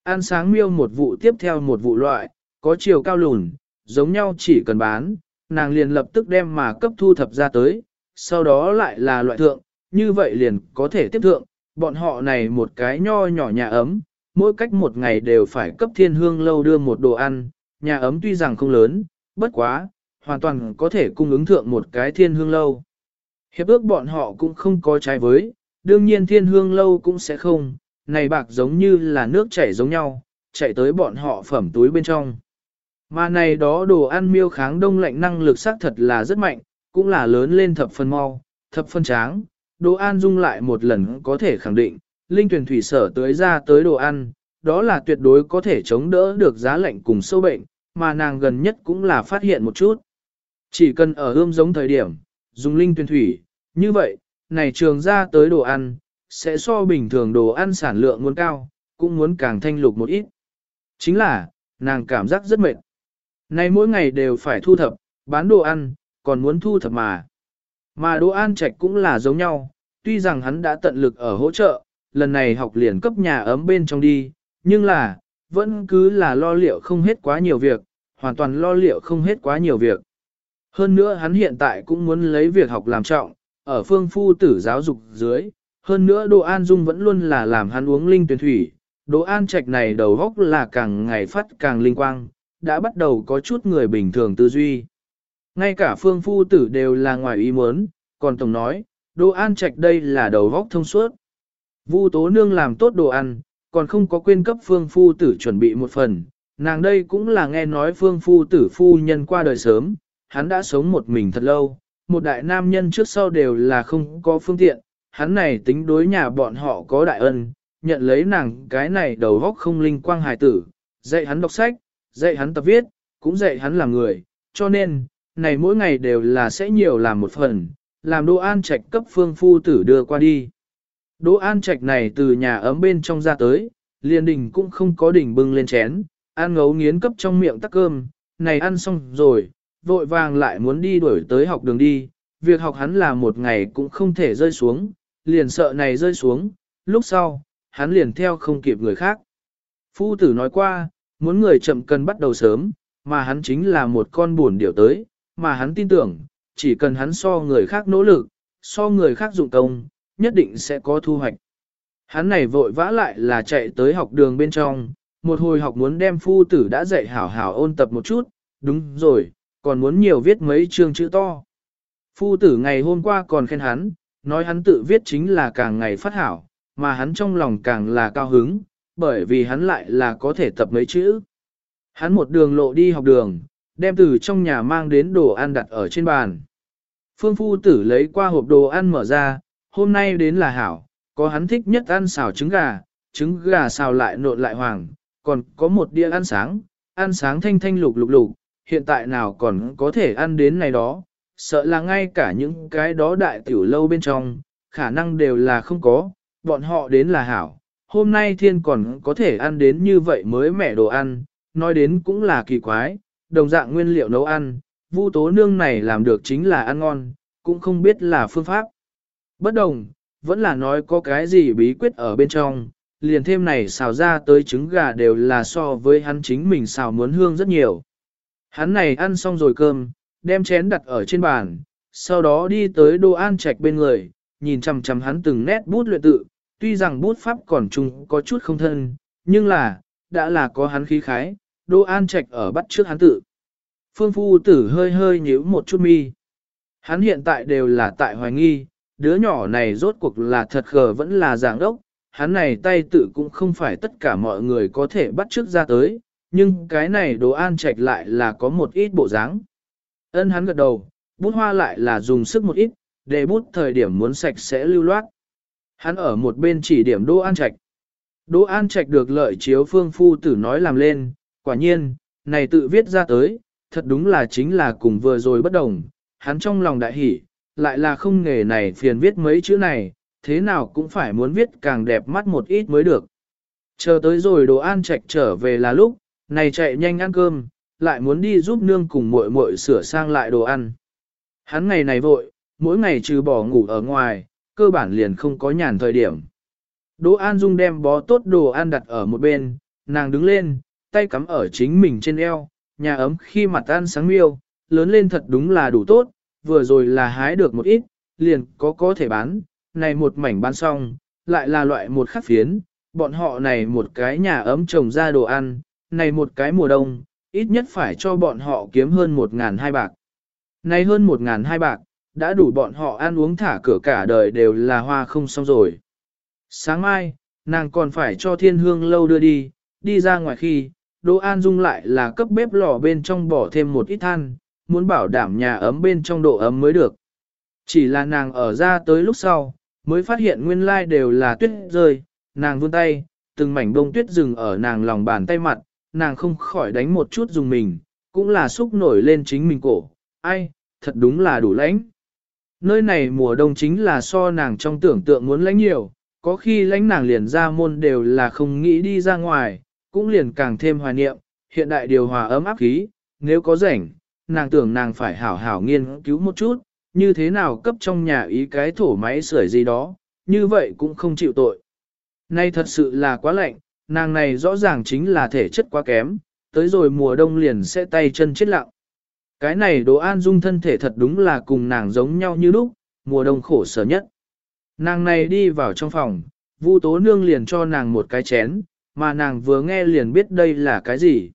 Ăn sáng miêu một vụ tiếp theo một vụ loại, có chiều cao lùn, giống nhau chỉ cần bán, nàng liền lập tức đem mà cấp thu thập ra tới, sau đó lại là loại thượng, như vậy liền có thể tiếp thượng, bọn họ này một cái nho nhỏ nhà ấm, mỗi cách một ngày đều phải cấp thiên hương lâu đưa một đồ ăn, nhà ấm tuy rằng không lớn, bất quá, hoàn toàn có thể cung ứng thượng một cái thiên hương lâu. Hiệp ước bọn họ cũng không có trái với, đương nhiên thiên hương lâu cũng sẽ không, này bạc giống như là nước chảy giống nhau, chạy tới bọn họ phẩm túi bên trong. Mà này đó đồ ăn miêu kháng đông lạnh năng lực xác thật là rất mạnh, cũng là lớn lên thập phân mau, thập phân tráng. Đồ ăn dung lại một lần có thể khẳng định, linh tuyển thủy sở tới ra tới đồ ăn, đó là tuyệt đối có thể chống đỡ được giá lạnh cùng sâu bệnh, mà nàng gần nhất cũng là phát hiện một chút. Chỉ cần ở ươm giống thời điểm, dùng linh tuyển thủy, như vậy, này trường ra tới đồ ăn, sẽ so bình thường đồ ăn sản lượng muốn cao, cũng muốn càng thanh lục một ít. Chính là, nàng cảm giác rất mệt. Này mỗi ngày đều phải thu thập, bán đồ ăn, còn muốn thu thập mà. Mà đồ ăn trạch cũng là giống nhau, tuy rằng hắn đã tận lực ở hỗ trợ, lần này học liền cấp nhà ấm bên trong đi, nhưng là, vẫn cứ là lo liệu không hết quá nhiều việc, hoàn toàn lo liệu không hết quá nhiều việc. Hơn nữa hắn hiện tại cũng muốn lấy việc học làm trọng, ở phương phu tử giáo dục dưới, hơn nữa Đỗ An Dung vẫn luôn là làm hắn uống linh tuyển thủy, Đỗ An Trạch này đầu góc là càng ngày phát càng linh quang, đã bắt đầu có chút người bình thường tư duy. Ngay cả phương phu tử đều là ngoài ý muốn, còn tổng nói, đồ An trạch đây là đầu góc thông suốt. Vu tố nương làm tốt đồ ăn, còn không có quên cấp phương phu tử chuẩn bị một phần, nàng đây cũng là nghe nói phương phu tử phu nhân qua đời sớm, hắn đã sống một mình thật lâu, một đại nam nhân trước sau đều là không có phương tiện, hắn này tính đối nhà bọn họ có đại ân, nhận lấy nàng cái này đầu góc không linh quang hài tử, dạy hắn đọc sách, dạy hắn tập viết, cũng dạy hắn làm người, cho nên, này mỗi ngày đều là sẽ nhiều làm một phần, làm đồ an trạch cấp phương phu tử đưa qua đi. Đỗ an trạch này từ nhà ấm bên trong ra tới, liền đình cũng không có đỉnh bưng lên chén, ăn ngấu nghiến cấp trong miệng tắc cơm, này ăn xong rồi, vội vàng lại muốn đi đuổi tới học đường đi, việc học hắn là một ngày cũng không thể rơi xuống, liền sợ này rơi xuống, lúc sau, hắn liền theo không kịp người khác. Phu tử nói qua, muốn người chậm cần bắt đầu sớm, mà hắn chính là một con buồn điều tới, mà hắn tin tưởng, chỉ cần hắn so người khác nỗ lực, so người khác dụng công, nhất định sẽ có thu hoạch. Hắn này vội vã lại là chạy tới học đường bên trong, một hồi học muốn đem phu tử đã dạy hảo hảo ôn tập một chút, đúng rồi, còn muốn nhiều viết mấy chương chữ to. Phu tử ngày hôm qua còn khen hắn, nói hắn tự viết chính là càng ngày phát hảo, mà hắn trong lòng càng là cao hứng, bởi vì hắn lại là có thể tập mấy chữ. Hắn một đường lộ đi học đường, đem từ trong nhà mang đến đồ ăn đặt ở trên bàn. Phương phu tử lấy qua hộp đồ ăn mở ra, hôm nay đến là hảo, có hắn thích nhất ăn xào trứng gà, trứng gà xào lại nộn lại hoàng, còn có một đĩa ăn sáng, ăn sáng thanh thanh lục lục lục, hiện tại nào còn có thể ăn đến này đó, sợ là ngay cả những cái đó đại tiểu lâu bên trong, khả năng đều là không có, bọn họ đến là hảo. Hôm nay thiên còn có thể ăn đến như vậy mới mẻ đồ ăn, nói đến cũng là kỳ quái, đồng dạng nguyên liệu nấu ăn, vu tố nương này làm được chính là ăn ngon, cũng không biết là phương pháp. Bất đồng, vẫn là nói có cái gì bí quyết ở bên trong, liền thêm này xào ra tới trứng gà đều là so với hắn chính mình xào muốn hương rất nhiều. Hắn này ăn xong rồi cơm, đem chén đặt ở trên bàn, sau đó đi tới đồ an trạch bên người, nhìn chằm chằm hắn từng nét bút luyện tự, tuy rằng bút pháp còn chung có chút không thân, nhưng là, đã là có hắn khí khái, đồ an trạch ở bắt trước hắn tự. Phương phu tử hơi hơi nhíu một chút mi. Hắn hiện tại đều là tại hoài nghi, đứa nhỏ này rốt cuộc là thật khờ vẫn là giảng đốc, hắn này tay tự cũng không phải tất cả mọi người có thể bắt trước ra tới, nhưng cái này đồ an trạch lại là có một ít bộ dáng. Ân hắn gật đầu, bút hoa lại là dùng sức một ít, để bút thời điểm muốn sạch sẽ lưu loát. Hắn ở một bên chỉ điểm Đỗ An Trạch. Đỗ An Trạch được lợi chiếu phương phu tử nói làm lên, quả nhiên, này tự viết ra tới, thật đúng là chính là cùng vừa rồi bất đồng, hắn trong lòng đại hỉ, lại là không nghề này phiền viết mấy chữ này, thế nào cũng phải muốn viết càng đẹp mắt một ít mới được. Chờ tới rồi đồ an trạch trở về là lúc, này chạy nhanh ăn cơm, lại muốn đi giúp nương cùng muội muội sửa sang lại đồ ăn. Hắn ngày này vội, mỗi ngày trừ bỏ ngủ ở ngoài, cơ bản liền không có nhàn thời điểm. Đỗ An Dung đem bó tốt đồ ăn đặt ở một bên, nàng đứng lên, tay cắm ở chính mình trên eo, nhà ấm khi mặt ăn sáng miêu, lớn lên thật đúng là đủ tốt, vừa rồi là hái được một ít, liền có có thể bán, này một mảnh bán xong, lại là loại một khắc phiến, bọn họ này một cái nhà ấm trồng ra đồ ăn, này một cái mùa đông, ít nhất phải cho bọn họ kiếm hơn một ngàn hai bạc. Này hơn một ngàn hai bạc, đã đủ bọn họ ăn uống thả cửa cả đời đều là hoa không xong rồi. Sáng mai, nàng còn phải cho thiên hương lâu đưa đi, đi ra ngoài khi, Đỗ An Dung lại là cấp bếp lò bên trong bỏ thêm một ít than, muốn bảo đảm nhà ấm bên trong độ ấm mới được. Chỉ là nàng ở ra tới lúc sau, mới phát hiện nguyên lai đều là tuyết rơi, nàng vươn tay, từng mảnh bông tuyết rừng ở nàng lòng bàn tay mặt, nàng không khỏi đánh một chút dùng mình, cũng là xúc nổi lên chính mình cổ, ai, thật đúng là đủ lãnh. Nơi này mùa đông chính là so nàng trong tưởng tượng muốn lãnh nhiều, có khi lãnh nàng liền ra môn đều là không nghĩ đi ra ngoài, cũng liền càng thêm hoài niệm, hiện đại điều hòa ấm áp khí, nếu có rảnh, nàng tưởng nàng phải hảo hảo nghiên cứu một chút, như thế nào cấp trong nhà ý cái thổ máy sưởi gì đó, như vậy cũng không chịu tội. Nay thật sự là quá lạnh, nàng này rõ ràng chính là thể chất quá kém, tới rồi mùa đông liền sẽ tay chân chết lặng. Cái này đồ an dung thân thể thật đúng là cùng nàng giống nhau như lúc, mùa đông khổ sở nhất. Nàng này đi vào trong phòng, Vu tố nương liền cho nàng một cái chén, mà nàng vừa nghe liền biết đây là cái gì.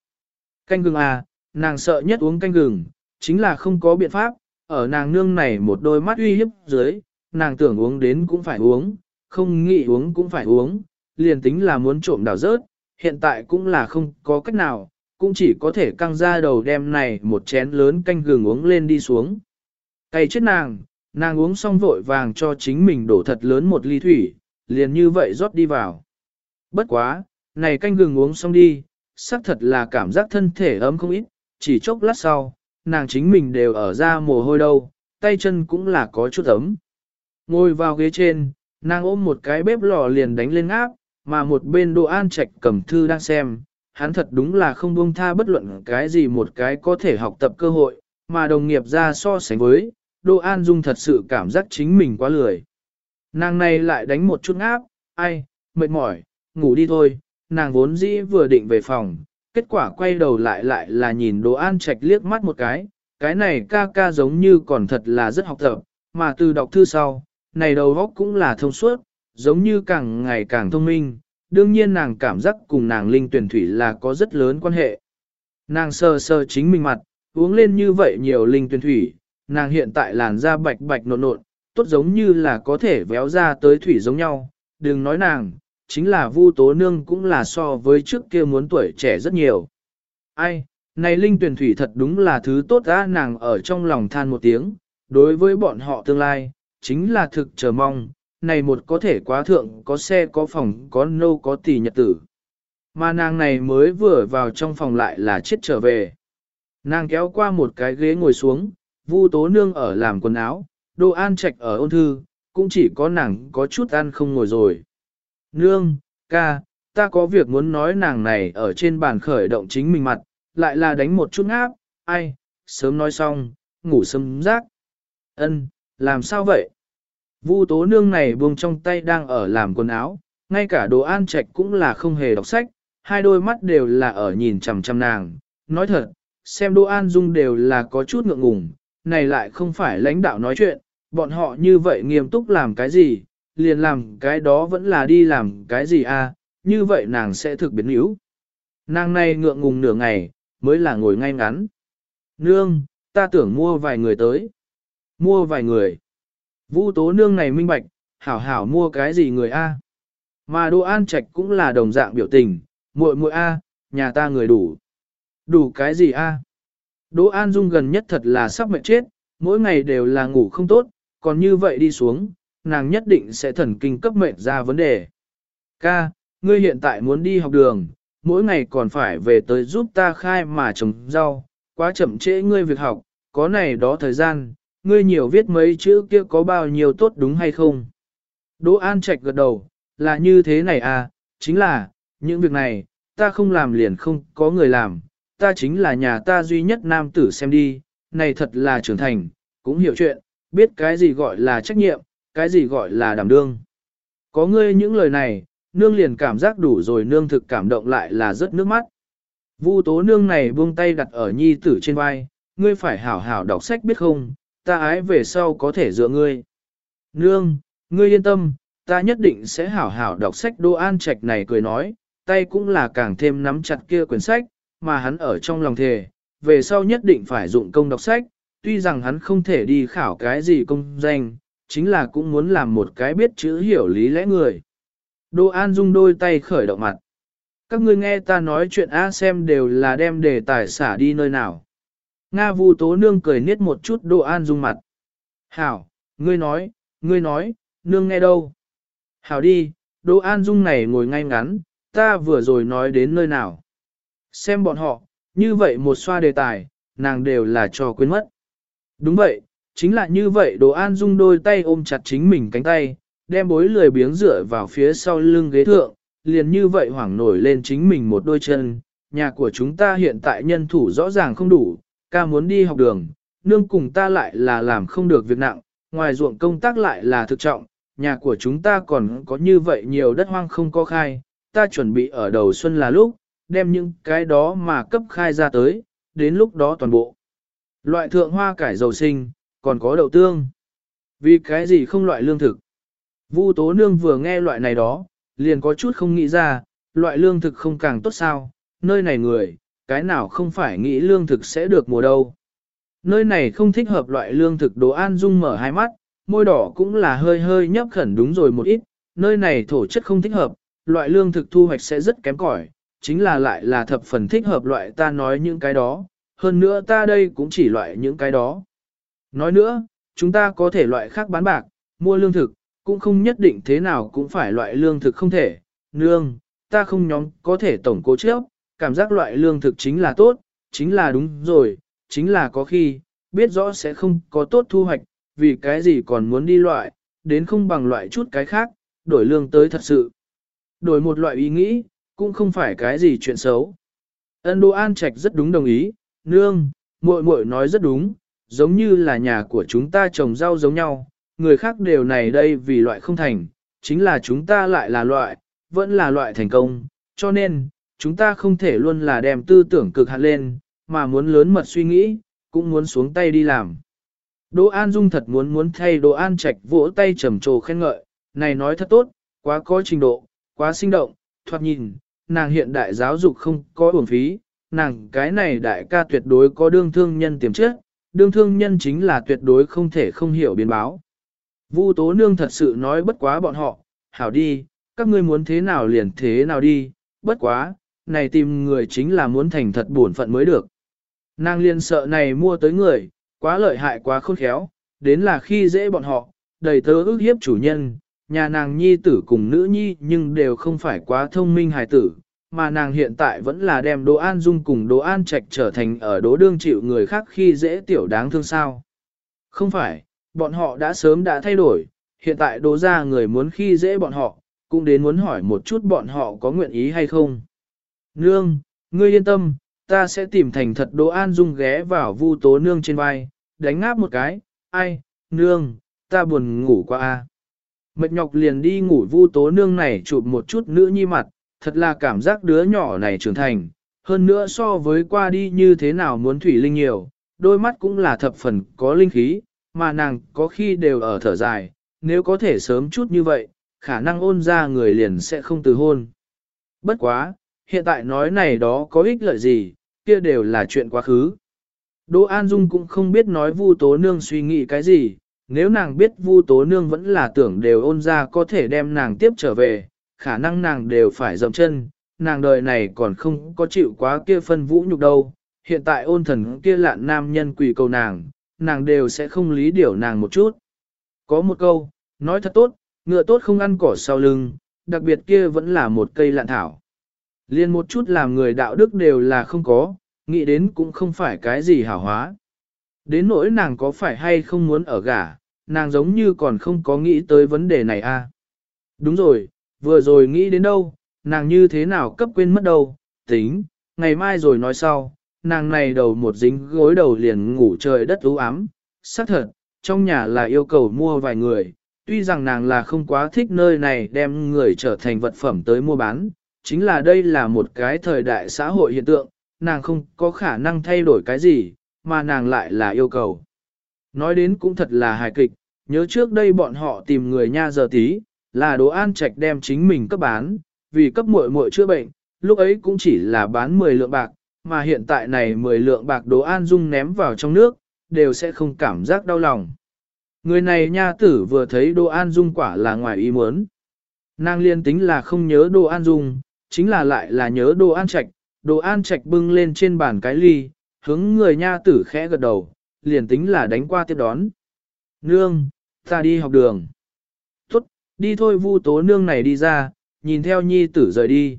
Canh gừng à, nàng sợ nhất uống canh gừng, chính là không có biện pháp, ở nàng nương này một đôi mắt uy hiếp dưới, nàng tưởng uống đến cũng phải uống, không nghĩ uống cũng phải uống, liền tính là muốn trộm đào rớt, hiện tại cũng là không có cách nào, cũng chỉ có thể căng ra đầu đem này một chén lớn canh gừng uống lên đi xuống. Cay chết nàng, nàng uống xong vội vàng cho chính mình đổ thật lớn một ly thủy, liền như vậy rót đi vào. Bất quá, này canh gừng uống xong đi, xác thật là cảm giác thân thể ấm không ít, chỉ chốc lát sau, nàng chính mình đều ở ra mồ hôi đâu, tay chân cũng là có chút ấm. Ngồi vào ghế trên, nàng ôm một cái bếp lò liền đánh lên áp, mà một bên Đỗ an trạch cầm thư đang xem, hắn thật đúng là không buông tha bất luận cái gì một cái có thể học tập cơ hội, mà đồng nghiệp ra so sánh với, Đỗ An Dung thật sự cảm giác chính mình quá lười. Nàng này lại đánh một chút áp, ai, mệt mỏi, ngủ đi thôi, nàng vốn dĩ vừa định về phòng, kết quả quay đầu lại lại là nhìn Đỗ An Trạch liếc mắt một cái, cái này ca ca giống như còn thật là rất học tập, mà từ đọc thư sau, này đầu óc cũng là thông suốt, giống như càng ngày càng thông minh, đương nhiên nàng cảm giác cùng nàng linh tuyển thủy là có rất lớn quan hệ. Nàng sơ sơ chính mình mặt, uống lên như vậy nhiều linh tuyển thủy, nàng hiện tại làn da bạch bạch nộn nộn, tốt giống như là có thể véo ra tới thủy giống nhau, đừng nói nàng, chính là Vu Tố Nương cũng là so với trước kia muốn tuổi trẻ rất nhiều. Ai, này linh tuyển thủy thật đúng là thứ tốt ra nàng ở trong lòng than một tiếng, đối với bọn họ tương lai, chính là thực chờ mong, này một có thể quá thượng có xe có phòng có nâu có tỷ nhật tử. Mà nàng này mới vừa vào trong phòng lại là chết trở về. Nàng kéo qua một cái ghế ngồi xuống, Vu tố nương ở làm quần áo, đồ an trạch ở ôn thư, cũng chỉ có nàng có chút ăn không ngồi rồi. Nương, ca, ta có việc muốn nói nàng này ở trên bàn khởi động chính mình mặt, lại là đánh một chút ngáp, ai, sớm nói xong, ngủ sớm rác. Ân, làm sao vậy? Vu tố nương này buông trong tay đang ở làm quần áo, ngay cả đồ an trạch cũng là không hề đọc sách, hai đôi mắt đều là ở nhìn chằm chằm nàng. Nói thật, xem đồ an dung đều là có chút ngượng ngùng, này lại không phải lãnh đạo nói chuyện, bọn họ như vậy nghiêm túc làm cái gì, liền làm cái đó vẫn là đi làm cái gì à, như vậy nàng sẽ thực biến yếu. Nàng này ngượng ngùng nửa ngày, mới là ngồi ngay ngắn. Nương, ta tưởng mua vài người tới. Mua vài người. Vu tố nương này minh bạch, hảo hảo mua cái gì người A. Mà đồ an trạch cũng là đồng dạng biểu tình, muội muội A, nhà ta người đủ. Đủ cái gì A? Đỗ An Dung gần nhất thật là sắp mệt chết, mỗi ngày đều là ngủ không tốt, còn như vậy đi xuống, nàng nhất định sẽ thần kinh cấp mệt ra vấn đề. Ca, ngươi hiện tại muốn đi học đường, mỗi ngày còn phải về tới giúp ta khai mà trồng rau, quá chậm trễ ngươi việc học, có này đó thời gian, ngươi nhiều viết mấy chữ kia có bao nhiêu tốt đúng hay không? Đỗ An Trạch gật đầu, là như thế này à, chính là, những việc này, ta không làm liền không có người làm, ta chính là nhà ta duy nhất nam tử xem đi, này thật là trưởng thành, cũng hiểu chuyện, biết cái gì gọi là trách nhiệm, cái gì gọi là đảm đương. Có ngươi những lời này, nương liền cảm giác đủ rồi nương thực cảm động lại là rất nước mắt. Vu tố nương này buông tay đặt ở nhi tử trên vai, ngươi phải hảo hảo đọc sách biết không, ta ái về sau có thể dựa ngươi. Nương, ngươi yên tâm, ta nhất định sẽ hảo hảo đọc sách đô an trạch này cười nói, tay cũng là càng thêm nắm chặt kia quyển sách, mà hắn ở trong lòng thề, về sau nhất định phải dụng công đọc sách, tuy rằng hắn không thể đi khảo cái gì công danh, chính là cũng muốn làm một cái biết chữ hiểu lý lẽ người. Đô An Dung đôi tay khởi động mặt. Các ngươi nghe ta nói chuyện A xem đều là đem đề tài xả đi nơi nào. Nga Vu Tố Nương cười niết một chút Đỗ An Dung mặt. Hảo, ngươi nói, ngươi nói, nương nghe đâu. Hảo đi, Đỗ An Dung này ngồi ngay ngắn, ta vừa rồi nói đến nơi nào. Xem bọn họ, như vậy một xoa đề tài, nàng đều là cho quên mất. Đúng vậy, chính là như vậy Đỗ An Dung đôi tay ôm chặt chính mình cánh tay, đem bối lười biếng dựa vào phía sau lưng ghế thượng, liền như vậy hoảng nổi lên chính mình một đôi chân. Nhà của chúng ta hiện tại nhân thủ rõ ràng không đủ, ca muốn đi học đường, nương cùng ta lại là làm không được việc nặng, ngoài ruộng công tác lại là thực trọng, nhà của chúng ta còn có như vậy nhiều đất hoang không có khai, ta chuẩn bị ở đầu xuân là lúc, đem những cái đó mà cấp khai ra tới, đến lúc đó toàn bộ. Loại thượng hoa cải dầu sinh, còn có đậu tương. Vì cái gì không loại lương thực? Vu tố nương vừa nghe loại này đó, liền có chút không nghĩ ra, loại lương thực không càng tốt sao, nơi này người, cái nào không phải nghĩ lương thực sẽ được mùa đâu. Nơi này không thích hợp loại lương thực đồ an dung mở hai mắt, môi đỏ cũng là hơi hơi nhấp khẩn đúng rồi một ít, nơi này thổ chất không thích hợp, loại lương thực thu hoạch sẽ rất kém cỏi, chính là lại là thập phần thích hợp loại ta nói những cái đó, hơn nữa ta đây cũng chỉ loại những cái đó. Nói nữa, chúng ta có thể loại khác bán bạc, mua lương thực, cũng không nhất định thế nào cũng phải loại lương thực không thể, nương, ta không nhóm có thể tổng cố trước, cảm giác loại lương thực chính là tốt, chính là đúng rồi, chính là có khi, biết rõ sẽ không có tốt thu hoạch, vì cái gì còn muốn đi loại, đến không bằng loại chút cái khác, đổi lương tới thật sự. Đổi một loại ý nghĩ, cũng không phải cái gì chuyện xấu. Ân Đô An Trạch rất đúng đồng ý, nương, muội muội nói rất đúng, giống như là nhà của chúng ta trồng rau giống nhau, người khác đều này đây vì loại không thành, chính là chúng ta lại là loại, vẫn là loại thành công, cho nên, chúng ta không thể luôn là đem tư tưởng cực hạn lên, mà muốn lớn mật suy nghĩ, cũng muốn xuống tay đi làm. Đỗ An Dung thật muốn muốn thay Đỗ An Trạch vỗ tay trầm trồ khen ngợi, này nói thật tốt, quá có trình độ, quá sinh động, thoạt nhìn, nàng hiện đại giáo dục không có uổng phí, nàng cái này đại ca tuyệt đối có đương thương nhân tiềm chất, đương thương nhân chính là tuyệt đối không thể không hiểu biến báo. Vu Tố Nương thật sự nói bất quá bọn họ, hảo đi, các ngươi muốn thế nào liền thế nào đi, bất quá, này tìm người chính là muốn thành thật bổn phận mới được. Nàng liên sợ này mua tới người, quá lợi hại quá khôn khéo, đến là khi dễ bọn họ, đầy tớ ước hiếp chủ nhân, nhà nàng nhi tử cùng nữ nhi nhưng đều không phải quá thông minh hài tử, mà nàng hiện tại vẫn là đem Đỗ An Dung cùng Đỗ An Trạch trở thành ở đỗ đương chịu người khác khi dễ tiểu đáng thương sao. Không phải, bọn họ đã sớm đã thay đổi, hiện tại đỗ ra người muốn khi dễ bọn họ, cũng đến muốn hỏi một chút bọn họ có nguyện ý hay không. Nương, ngươi yên tâm, ta sẽ tìm thành thật Đỗ An Dung ghé vào vu tố nương trên vai, đánh ngáp một cái, ai, nương, ta buồn ngủ quá a. Mệt nhọc liền đi ngủ vu tố nương này chụp một chút nữ nhi mặt, thật là cảm giác đứa nhỏ này trưởng thành, hơn nữa so với qua đi như thế nào muốn thủy linh nhiều, đôi mắt cũng là thập phần có linh khí, mà nàng có khi đều ở thở dài, nếu có thể sớm chút như vậy, khả năng ôn ra người liền sẽ không từ hôn. Bất quá, hiện tại nói này đó có ích lợi gì, kia đều là chuyện quá khứ. Đỗ An Dung cũng không biết nói Vu Tố Nương suy nghĩ cái gì, nếu nàng biết Vu Tố Nương vẫn là tưởng đều ôn ra có thể đem nàng tiếp trở về, khả năng nàng đều phải dậm chân, nàng đời này còn không có chịu quá kia phân vũ nhục đâu, hiện tại ôn thần kia lạn nam nhân quỳ cầu nàng, nàng đều sẽ không lý điều nàng một chút. Có một câu, nói thật tốt, ngựa tốt không ăn cỏ sau lưng, đặc biệt kia vẫn là một cây lạn thảo. Liên một chút làm người đạo đức đều là không có, nghĩ đến cũng không phải cái gì hảo hóa. Đến nỗi nàng có phải hay không muốn ở gả, nàng giống như còn không có nghĩ tới vấn đề này a. À? Đúng rồi, vừa rồi nghĩ đến đâu, nàng như thế nào cấp quên mất đâu, tính, ngày mai rồi nói sau, nàng này đầu một dính gối đầu liền ngủ trời đất u ám, xác thật, trong nhà là yêu cầu mua vài người, tuy rằng nàng là không quá thích nơi này đem người trở thành vật phẩm tới mua bán, chính là đây là một cái thời đại xã hội hiện tượng, nàng không có khả năng thay đổi cái gì, mà nàng lại là yêu cầu. Nói đến cũng thật là hài kịch, nhớ trước đây bọn họ tìm người nha giờ tí, là đồ an trạch đem chính mình cấp bán, vì cấp muội muội chữa bệnh, lúc ấy cũng chỉ là bán 10 lượng bạc, mà hiện tại này 10 lượng bạc đồ an dung ném vào trong nước, đều sẽ không cảm giác đau lòng. Người này nha tử vừa thấy đồ an dung quả là ngoài ý muốn. Nàng liên tính là không nhớ đồ an dung, chính là lại là nhớ đồ an trạch, đồ an trạch bưng lên trên bàn cái ly, hướng người nha tử khẽ gật đầu, liền tính là đánh qua tiếp đón. Nương, ta đi học đường. Tốt, đi thôi vu tố nương này đi ra, nhìn theo nhi tử rời đi.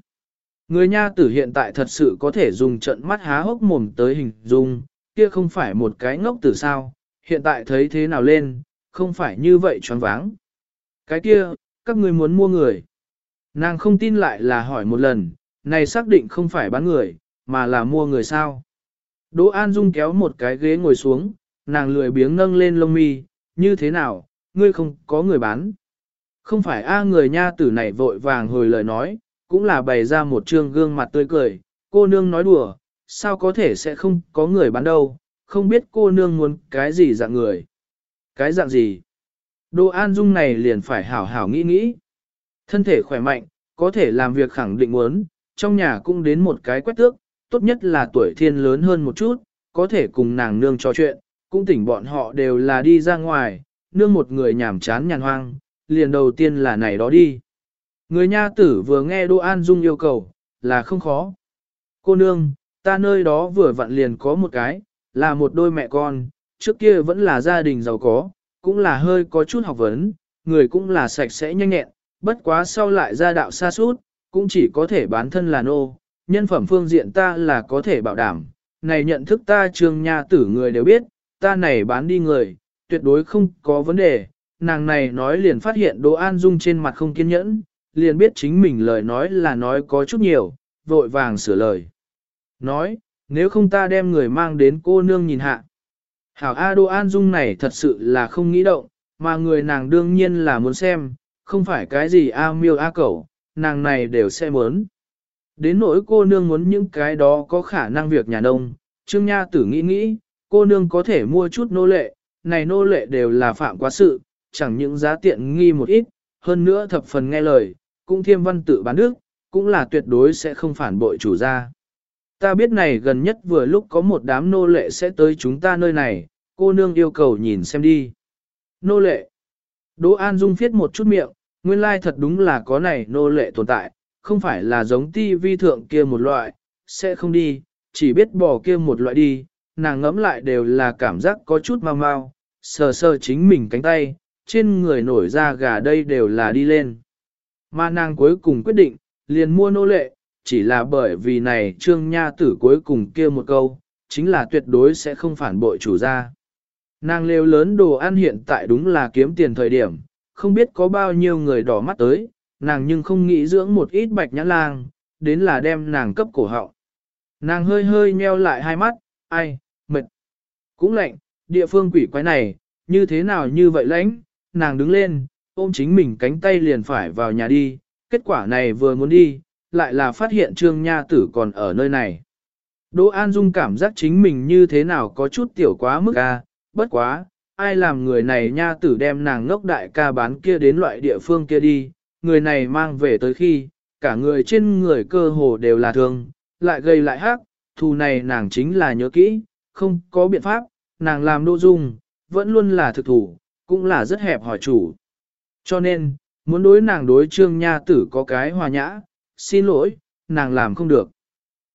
Người nha tử hiện tại thật sự có thể dùng trận mắt há hốc mồm tới hình dung, kia không phải một cái ngốc tử sao, hiện tại thấy thế nào lên, không phải như vậy choáng váng. Cái kia, các ngươi muốn mua người. Nàng không tin lại là hỏi một lần, này xác định không phải bán người, mà là mua người sao. Đỗ An Dung kéo một cái ghế ngồi xuống, nàng lười biếng nâng lên lông mi, như thế nào, ngươi không có người bán. Không phải a người nha tử này vội vàng hồi lời nói, cũng là bày ra một trương gương mặt tươi cười, cô nương nói đùa, sao có thể sẽ không có người bán đâu, không biết cô nương muốn cái gì dạng người. Cái dạng gì? Đỗ An Dung này liền phải hảo hảo nghĩ nghĩ. Thân thể khỏe mạnh, có thể làm việc khẳng định muốn, trong nhà cũng đến một cái quét tước, tốt nhất là tuổi thiên lớn hơn một chút, có thể cùng nàng nương trò chuyện, cũng tỉnh bọn họ đều là đi ra ngoài, nương một người nhảm chán nhàn hoang, liền đầu tiên là này đó đi. Người nha tử vừa nghe Đỗ An Dung yêu cầu, là không khó. Cô nương, ta nơi đó vừa vặn liền có một cái, là một đôi mẹ con, trước kia vẫn là gia đình giàu có, cũng là hơi có chút học vấn, người cũng là sạch sẽ nhanh nhẹn, bất quá sau lại ra đạo xa suốt, cũng chỉ có thể bán thân là nô, nhân phẩm phương diện ta là có thể bảo đảm, này nhận thức ta trường nha tử người đều biết, ta này bán đi người, tuyệt đối không có vấn đề, nàng này nói liền phát hiện Đỗ An Dung trên mặt không kiên nhẫn, liền biết chính mình lời nói là nói có chút nhiều, vội vàng sửa lời. Nói, nếu không ta đem người mang đến cô nương nhìn hạ. Hảo A Đỗ An Dung này thật sự là không nghĩ động, mà người nàng đương nhiên là muốn xem, không phải cái gì A miêu A cẩu, nàng này đều sẽ muốn. Đến nỗi cô nương muốn những cái đó có khả năng việc nhà nông, Trương Nha tử nghĩ nghĩ, cô nương có thể mua chút nô lệ, này nô lệ đều là phạm quá sự, chẳng những giá tiện nghi một ít, hơn nữa thập phần nghe lời, cũng thiêm văn tự bán nước, cũng là tuyệt đối sẽ không phản bội chủ gia. Ta biết này gần nhất vừa lúc có một đám nô lệ sẽ tới chúng ta nơi này, cô nương yêu cầu nhìn xem đi. Nô lệ. Đỗ An Dung viết một chút miệng, nguyên lai thật đúng là có này nô lệ tồn tại, không phải là giống ti vi thượng kia một loại, sẽ không đi, chỉ biết bỏ kia một loại đi, nàng ngẫm lại đều là cảm giác có chút mau mau, sờ sờ chính mình cánh tay, trên người nổi ra gà đây đều là đi lên. Mà nàng cuối cùng quyết định, liền mua nô lệ, chỉ là bởi vì này trương nha tử cuối cùng kia một câu, chính là tuyệt đối sẽ không phản bội chủ gia. Nàng lều lớn đồ ăn hiện tại đúng là kiếm tiền thời điểm, không biết có bao nhiêu người đỏ mắt tới, nàng nhưng không nghĩ dưỡng một ít bạch nhãn lang, đến là đem nàng cấp cổ họng. Nàng hơi hơi nheo lại hai mắt, ai, mệt, cũng lạnh, địa phương quỷ quái này, như thế nào như vậy lãnh, nàng đứng lên, ôm chính mình cánh tay liền phải vào nhà đi, kết quả này vừa muốn đi, lại là phát hiện trương nha tử còn ở nơi này. Đỗ An Dung cảm giác chính mình như thế nào có chút tiểu quá mức a, bất quá, ai làm người này nha tử đem nàng ngốc đại ca bán kia đến loại địa phương kia đi, người này mang về tới khi, cả người trên người cơ hồ đều là thương, lại gây lại hắc, thù này nàng chính là nhớ kỹ, không có biện pháp, nàng làm đô dung, vẫn luôn là thực thủ, cũng là rất hẹp hỏi chủ. Cho nên, muốn đối nàng đối trương nha tử có cái hòa nhã, xin lỗi, nàng làm không được.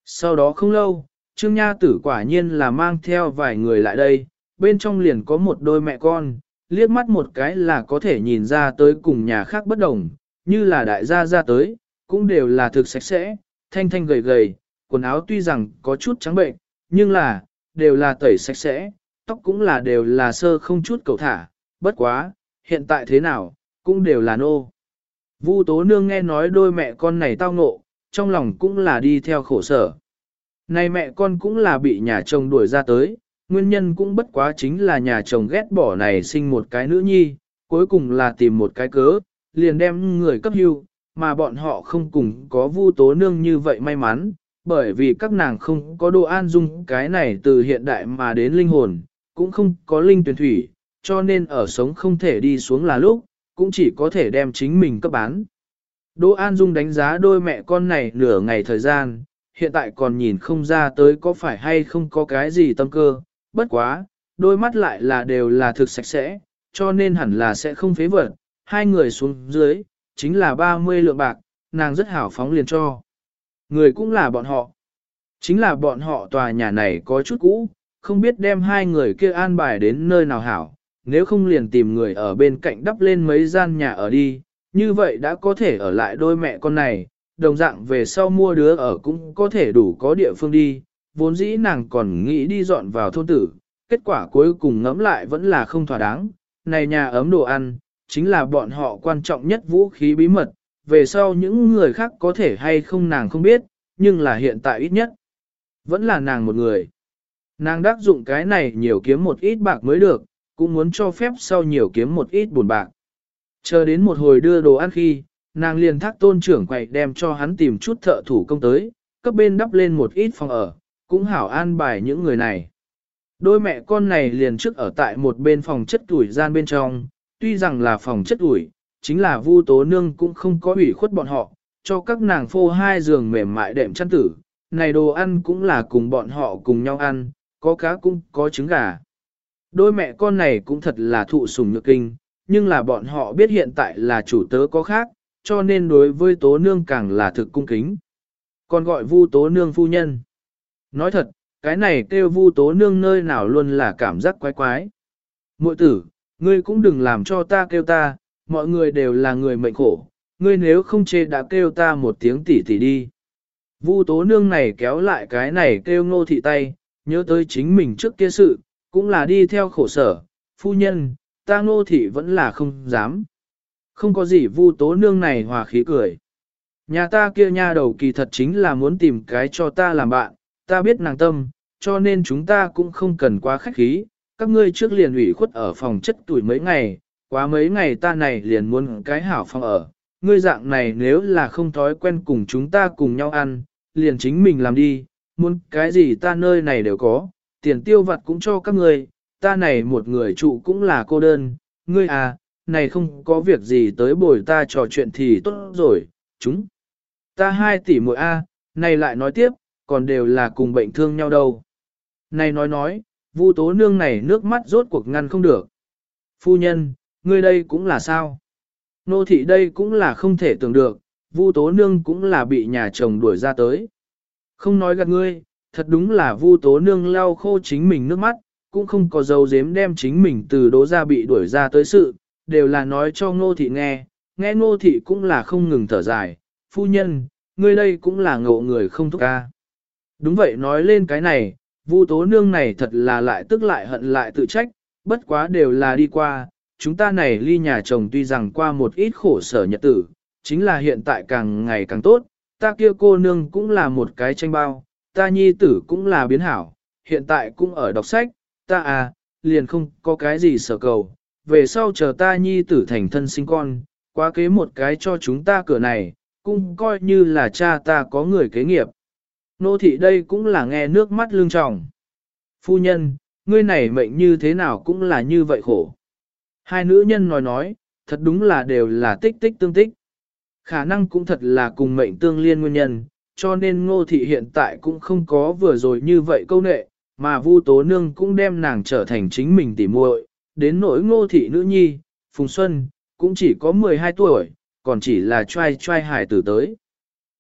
Sau đó không lâu, trương nha tử quả nhiên là mang theo vài người lại đây, bên trong liền có một đôi mẹ con, liếc mắt một cái là có thể nhìn ra tới cùng nhà khác bất đồng, như là đại gia ra tới, cũng đều là thực sạch sẽ, thanh thanh gầy gầy, quần áo tuy rằng có chút trắng bệnh, nhưng là, đều là tẩy sạch sẽ, tóc cũng là đều là sơ không chút cầu thả, bất quá, hiện tại thế nào, cũng đều là nô. Vu tố nương nghe nói đôi mẹ con này tao ngộ, trong lòng cũng là đi theo khổ sở. Này mẹ con cũng là bị nhà chồng đuổi ra tới, nguyên nhân cũng bất quá chính là nhà chồng ghét bỏ này sinh một cái nữ nhi, cuối cùng là tìm một cái cớ, liền đem người cấp hưu, mà bọn họ không cùng có vu tố nương như vậy may mắn, bởi vì các nàng không có đồ an dung cái này từ hiện đại mà đến linh hồn, cũng không có linh tuyển thủy, cho nên ở sống không thể đi xuống là lúc, cũng chỉ có thể đem chính mình cấp bán. Đỗ An Dung đánh giá đôi mẹ con này nửa ngày thời gian, hiện tại còn nhìn không ra tới có phải hay không có cái gì tâm cơ, bất quá, đôi mắt lại là đều là thực sạch sẽ, cho nên hẳn là sẽ không phế vật, hai người xuống dưới, chính là 30 lượng bạc, nàng rất hảo phóng liền cho. Người cũng là bọn họ. Chính là bọn họ tòa nhà này có chút cũ, không biết đem hai người kia an bài đến nơi nào hảo, nếu không liền tìm người ở bên cạnh đắp lên mấy gian nhà ở đi, như vậy đã có thể ở lại đôi mẹ con này, đồng dạng về sau mua đứa ở cũng có thể đủ có địa phương đi, vốn dĩ nàng còn nghĩ đi dọn vào thôn tử, kết quả cuối cùng ngẫm lại vẫn là không thỏa đáng, này nhà ấm đồ ăn, chính là bọn họ quan trọng nhất vũ khí bí mật, về sau những người khác có thể hay không nàng không biết, nhưng là hiện tại ít nhất, vẫn là nàng một người. Nàng đắc dụng cái này nhiều kiếm một ít bạc mới được, cũng muốn cho phép sau nhiều kiếm một ít buồn bạc. Chờ đến một hồi đưa đồ ăn khi, nàng liền thác tôn trưởng quậy đem cho hắn tìm chút thợ thủ công tới, cấp bên đắp lên một ít phòng ở, cũng hảo an bài những người này. Đôi mẹ con này liền trước ở tại một bên phòng chất tuổi gian bên trong, tuy rằng là phòng chất ủi, chính là Vu Tố Nương cũng không có ủy khuất bọn họ, cho các nàng phô hai giường mềm mại đệm chăn tử, này đồ ăn cũng là cùng bọn họ cùng nhau ăn, có cá cũng có trứng gà. Đôi mẹ con này cũng thật là thụ sủng nhược kinh, nhưng là bọn họ biết hiện tại là chủ tớ có khác, cho nên đối với tố nương càng là thực cung kính. Còn gọi vu tố nương phu nhân. Nói thật, cái này kêu vu tố nương nơi nào luôn là cảm giác quái quái. Mội tử, ngươi cũng đừng làm cho ta kêu ta, mọi người đều là người mệnh khổ, ngươi nếu không chê đã kêu ta một tiếng tỉ tỉ đi. Vu tố nương này kéo lại cái này kêu ngô thị tay, nhớ tới chính mình trước kia sự, cũng là đi theo khổ sở, phu nhân, ta ngô thị vẫn là không dám. Không có gì vu tố nương này hòa khí cười. Nhà ta kia nha đầu kỳ thật chính là muốn tìm cái cho ta làm bạn, ta biết nàng tâm, cho nên chúng ta cũng không cần quá khách khí, các ngươi trước liền ủy khuất ở phòng chất tuổi mấy ngày, quá mấy ngày ta này liền muốn cái hảo phòng ở, ngươi dạng này nếu là không thói quen cùng chúng ta cùng nhau ăn, liền chính mình làm đi, muốn cái gì ta nơi này đều có, tiền tiêu vặt cũng cho các ngươi, ta này một người trụ cũng là cô đơn, ngươi à, này không có việc gì tới bồi ta trò chuyện thì tốt rồi, chúng. Ta hai tỷ muội A, này lại nói tiếp, còn đều là cùng bệnh thương nhau đâu. Này nói nói, Vu tố nương này nước mắt rốt cuộc ngăn không được. Phu nhân, ngươi đây cũng là sao? Nô thị đây cũng là không thể tưởng được, Vu tố nương cũng là bị nhà chồng đuổi ra tới. Không nói gạt ngươi, thật đúng là Vu tố nương lau khô chính mình nước mắt, cũng không có dấu dếm đem chính mình từ đố ra bị đuổi ra tới sự, đều là nói cho ngô thị nghe, nghe ngô thị cũng là không ngừng thở dài, phu nhân, ngươi đây cũng là ngộ người không thúc ca. Đúng vậy nói lên cái này, Vu tố nương này thật là lại tức lại hận lại tự trách, bất quá đều là đi qua, chúng ta này ly nhà chồng tuy rằng qua một ít khổ sở nhật tử, chính là hiện tại càng ngày càng tốt, ta kia cô nương cũng là một cái tranh bao, ta nhi tử cũng là biến hảo, hiện tại cũng ở đọc sách, ta à, liền không có cái gì sở cầu, về sau chờ ta nhi tử thành thân sinh con, quá kế một cái cho chúng ta cửa này, cũng coi như là cha ta có người kế nghiệp. Nô thị đây cũng là nghe nước mắt lương trọng. Phu nhân, ngươi này mệnh như thế nào cũng là như vậy khổ. Hai nữ nhân nói nói, thật đúng là đều là tích tích tương tích. Khả năng cũng thật là cùng mệnh tương liên nguyên nhân, cho nên ngô thị hiện tại cũng không có vừa rồi như vậy câu nệ, mà Vu Tố Nương cũng đem nàng trở thành chính mình tỉ muội. Đến nỗi ngô thị nữ nhi, Phùng Xuân, cũng chỉ có 12 tuổi, còn chỉ là trai trai hải tử tới.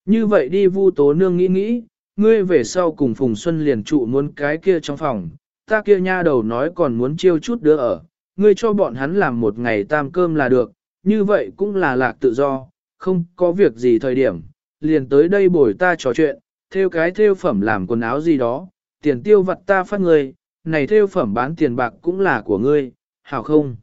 Như vậy đi Vu Tố Nương nghĩ nghĩ, ngươi về sau cùng Phùng Xuân liền trụ muốn cái kia trong phòng, ta kia nha đầu nói còn muốn chiêu chút đứa ở, ngươi cho bọn hắn làm một ngày tam cơm là được, như vậy cũng là lạc tự do, không có việc gì thời điểm, liền tới đây bồi ta trò chuyện, theo cái theo phẩm làm quần áo gì đó, tiền tiêu vặt ta phát ngươi, này theo phẩm bán tiền bạc cũng là của ngươi, hảo không?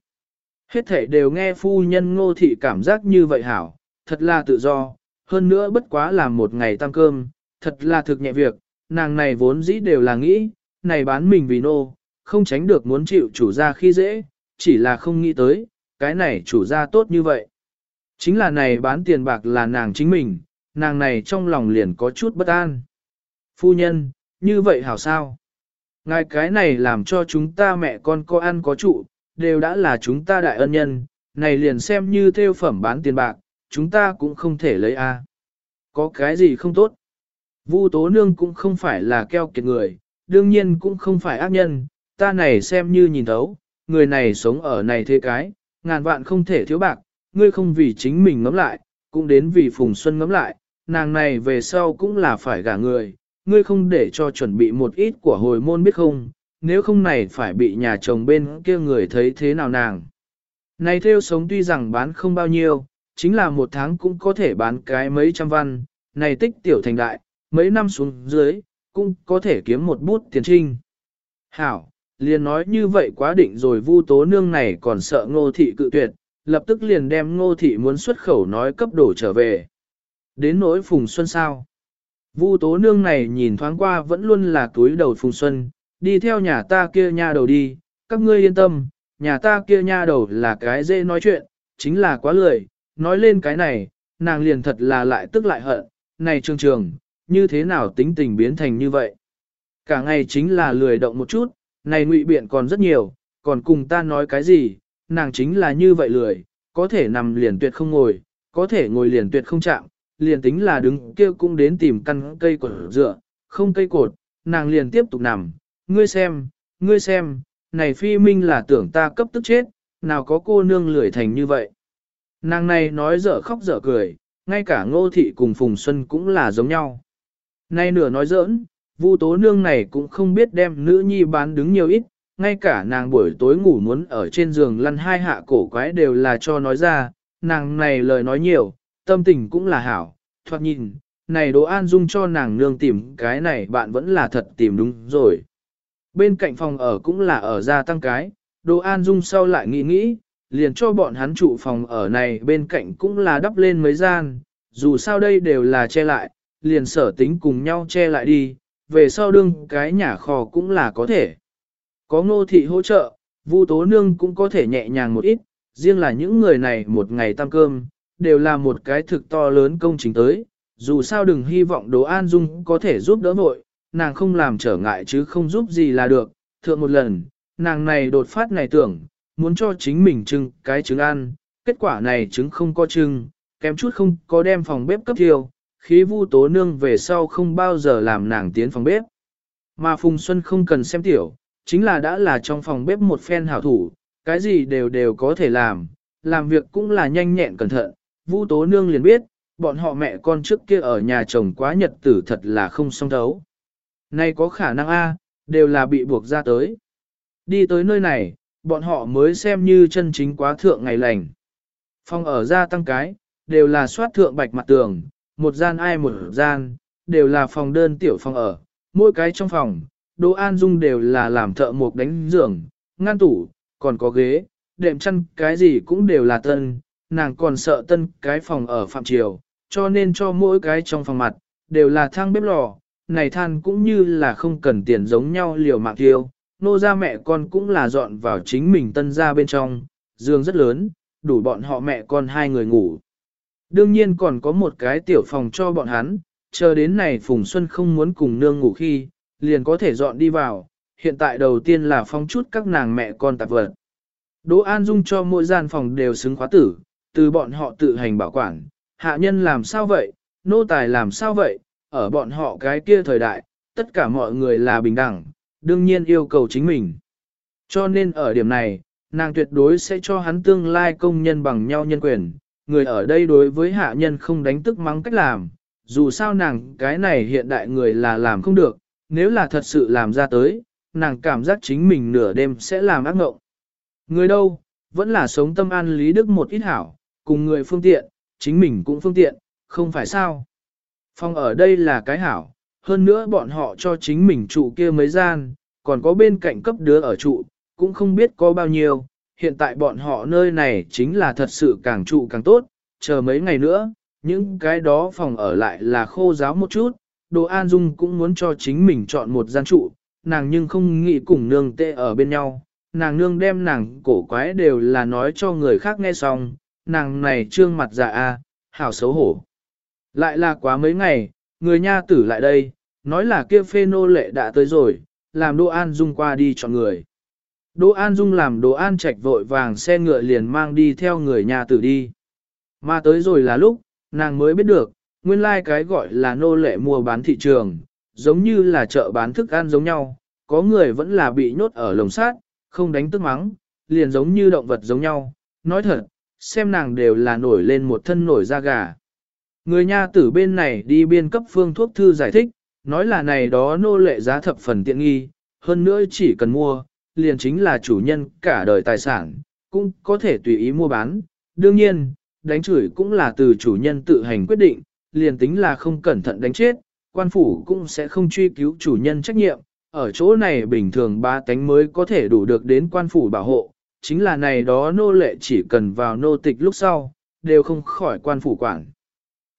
Hết thể đều nghe phu nhân ngô thị cảm giác như vậy hảo, thật là tự do, hơn nữa bất quá làm một ngày tam cơm, thật là thực nhẹ việc, nàng này vốn dĩ đều là nghĩ, này bán mình vì nô, không tránh được muốn chịu chủ gia khi dễ, chỉ là không nghĩ tới, cái này chủ gia tốt như vậy. Chính là này bán tiền bạc là nàng chính mình, nàng này trong lòng liền có chút bất an. Phu nhân, như vậy hảo sao? Ngài cái này làm cho chúng ta mẹ con có ăn có trụ, đều đã là chúng ta đại ân nhân, này liền xem như theo phẩm bán tiền bạc, chúng ta cũng không thể lấy a. Có cái gì không tốt? Vu tố nương cũng không phải là keo kiệt người, đương nhiên cũng không phải ác nhân, ta này xem như nhìn thấu, người này sống ở này thế cái, ngàn vạn không thể thiếu bạc, ngươi không vì chính mình ngắm lại, cũng đến vì Phùng Xuân ngắm lại, nàng này về sau cũng là phải gả người, ngươi không để cho chuẩn bị một ít của hồi môn biết không, nếu không này phải bị nhà chồng bên kia người thấy thế nào nàng. Này theo sống tuy rằng bán không bao nhiêu, chính là một tháng cũng có thể bán cái mấy trăm văn, này tích tiểu thành đại, mấy năm xuống dưới, cũng có thể kiếm một bút tiền trinh. Hảo, liền nói như vậy quá định rồi vu tố nương này còn sợ ngô thị cự tuyệt, lập tức liền đem ngô thị muốn xuất khẩu nói cấp đổ trở về. Đến nỗi Phùng Xuân sao? Vu tố nương này nhìn thoáng qua vẫn luôn là túi đầu Phùng Xuân, đi theo nhà ta kia nha đầu đi, các ngươi yên tâm, nhà ta kia nha đầu là cái dễ nói chuyện, chính là quá lười, nói lên cái này, nàng liền thật là lại tức lại hận, này trường trường, như thế nào tính tình biến thành như vậy. Cả ngày chính là lười động một chút, này ngụy biện còn rất nhiều, còn cùng ta nói cái gì, nàng chính là như vậy lười, có thể nằm liền tuyệt không ngồi, có thể ngồi liền tuyệt không chạm, liền tính là đứng kia cũng đến tìm căn cây cột dựa, không cây cột, nàng liền tiếp tục nằm, ngươi xem, ngươi xem, này phi minh là tưởng ta cấp tức chết, nào có cô nương lười thành như vậy. Nàng này nói dở khóc dở cười, ngay cả ngô thị cùng Phùng Xuân cũng là giống nhau. Nay nửa nói giỡn, Vu tố nương này cũng không biết đem nữ nhi bán đứng nhiều ít, ngay cả nàng buổi tối ngủ muốn ở trên giường lăn hai hạ cổ quái đều là cho nói ra, nàng này lời nói nhiều, tâm tình cũng là hảo, thoạt nhìn, này Đỗ An Dung cho nàng nương tìm cái này bạn vẫn là thật tìm đúng rồi. Bên cạnh phòng ở cũng là ở gia tăng cái, Đỗ An Dung sau lại nghĩ nghĩ, liền cho bọn hắn trụ phòng ở này bên cạnh cũng là đắp lên mấy gian, dù sao đây đều là che lại, liền sở tính cùng nhau che lại đi, về sau đương cái nhà kho cũng là có thể. Có ngô thị hỗ trợ, Vu tố nương cũng có thể nhẹ nhàng một ít, riêng là những người này một ngày tăng cơm, đều là một cái thực to lớn công trình tới, dù sao đừng hy vọng Đỗ An Dung có thể giúp đỡ vội, nàng không làm trở ngại chứ không giúp gì là được, thượng một lần, nàng này đột phát này tưởng, muốn cho chính mình trưng cái trứng ăn, kết quả này trứng không có trưng, kém chút không có đem phòng bếp cấp thiêu, khí vu tố nương về sau không bao giờ làm nàng tiến phòng bếp. Mà Phùng Xuân không cần xem tiểu, chính là đã là trong phòng bếp một phen hảo thủ, cái gì đều đều có thể làm, làm việc cũng là nhanh nhẹn cẩn thận. Vu tố nương liền biết, bọn họ mẹ con trước kia ở nhà chồng quá nhật tử thật là không song thấu. Nay có khả năng A, đều là bị buộc ra tới. Đi tới nơi này, bọn họ mới xem như chân chính quá thượng ngày lành. Phòng ở ra tăng cái, đều là soát thượng bạch mặt tường, một gian ai một gian, đều là phòng đơn tiểu phòng ở, mỗi cái trong phòng, Đỗ An Dung đều là làm thợ mộc đánh giường, ngăn tủ, còn có ghế, đệm chăn cái gì cũng đều là tân, nàng còn sợ tân cái phòng ở phạm triều, cho nên cho mỗi cái trong phòng mặt, đều là thang bếp lò, này than cũng như là không cần tiền giống nhau liều mạng tiêu, nô ra mẹ con cũng là dọn vào chính mình tân ra bên trong, giường rất lớn, đủ bọn họ mẹ con hai người ngủ. Đương nhiên còn có một cái tiểu phòng cho bọn hắn, chờ đến này Phùng Xuân không muốn cùng nương ngủ khi, liền có thể dọn đi vào, hiện tại đầu tiên là phong chút các nàng mẹ con tạp vật. Đỗ An Dung cho mỗi gian phòng đều xứng khóa tử, từ bọn họ tự hành bảo quản, hạ nhân làm sao vậy, nô tài làm sao vậy, ở bọn họ cái kia thời đại, tất cả mọi người là bình đẳng, đương nhiên yêu cầu chính mình. Cho nên ở điểm này, nàng tuyệt đối sẽ cho hắn tương lai công nhân bằng nhau nhân quyền, người ở đây đối với hạ nhân không đánh tức mắng cách làm, dù sao nàng cái này hiện đại người là làm không được, nếu là thật sự làm ra tới, nàng cảm giác chính mình nửa đêm sẽ làm ác ngộng. Người đâu, vẫn là sống tâm an lý đức một ít hảo, cùng người phương tiện, chính mình cũng phương tiện, không phải sao. Phòng ở đây là cái hảo, hơn nữa bọn họ cho chính mình trụ kia mấy gian, còn có bên cạnh cấp đứa ở trụ, cũng không biết có bao nhiêu, hiện tại bọn họ nơi này chính là thật sự càng trụ càng tốt, chờ mấy ngày nữa, những cái đó phòng ở lại là khô giáo một chút, Đồ An Dung cũng muốn cho chính mình chọn một gian trụ, nàng nhưng không nghĩ cùng nương tê ở bên nhau, nàng nương đem nàng cổ quái đều là nói cho người khác nghe xong, nàng này trương mặt dạ a, hảo xấu hổ. Lại là quá mấy ngày, người nha tử lại đây, nói là kia phê nô lệ đã tới rồi, làm Đỗ An Dung qua đi chọn người. Đỗ An Dung làm Đỗ An Trạch vội vàng xe ngựa liền mang đi theo người nhà tử đi. Mà tới rồi là lúc, nàng mới biết được, nguyên lai like cái gọi là nô lệ mua bán thị trường, giống như là chợ bán thức ăn giống nhau, có người vẫn là bị nhốt ở lồng sát, không đánh tức mắng, liền giống như động vật giống nhau. Nói thật, xem nàng đều là nổi lên một thân nổi da gà. Người nha tử bên này đi biên cấp phương thuốc thư giải thích, nói là này đó nô lệ giá thập phần tiện nghi, hơn nữa chỉ cần mua, liền chính là chủ nhân cả đời tài sản, cũng có thể tùy ý mua bán. Đương nhiên, đánh chửi cũng là từ chủ nhân tự hành quyết định, liền tính là không cẩn thận đánh chết, quan phủ cũng sẽ không truy cứu chủ nhân trách nhiệm. Ở chỗ này bình thường ba tánh mới có thể đủ được đến quan phủ bảo hộ, chính là này đó nô lệ chỉ cần vào nô tịch lúc sau, đều không khỏi quan phủ quản.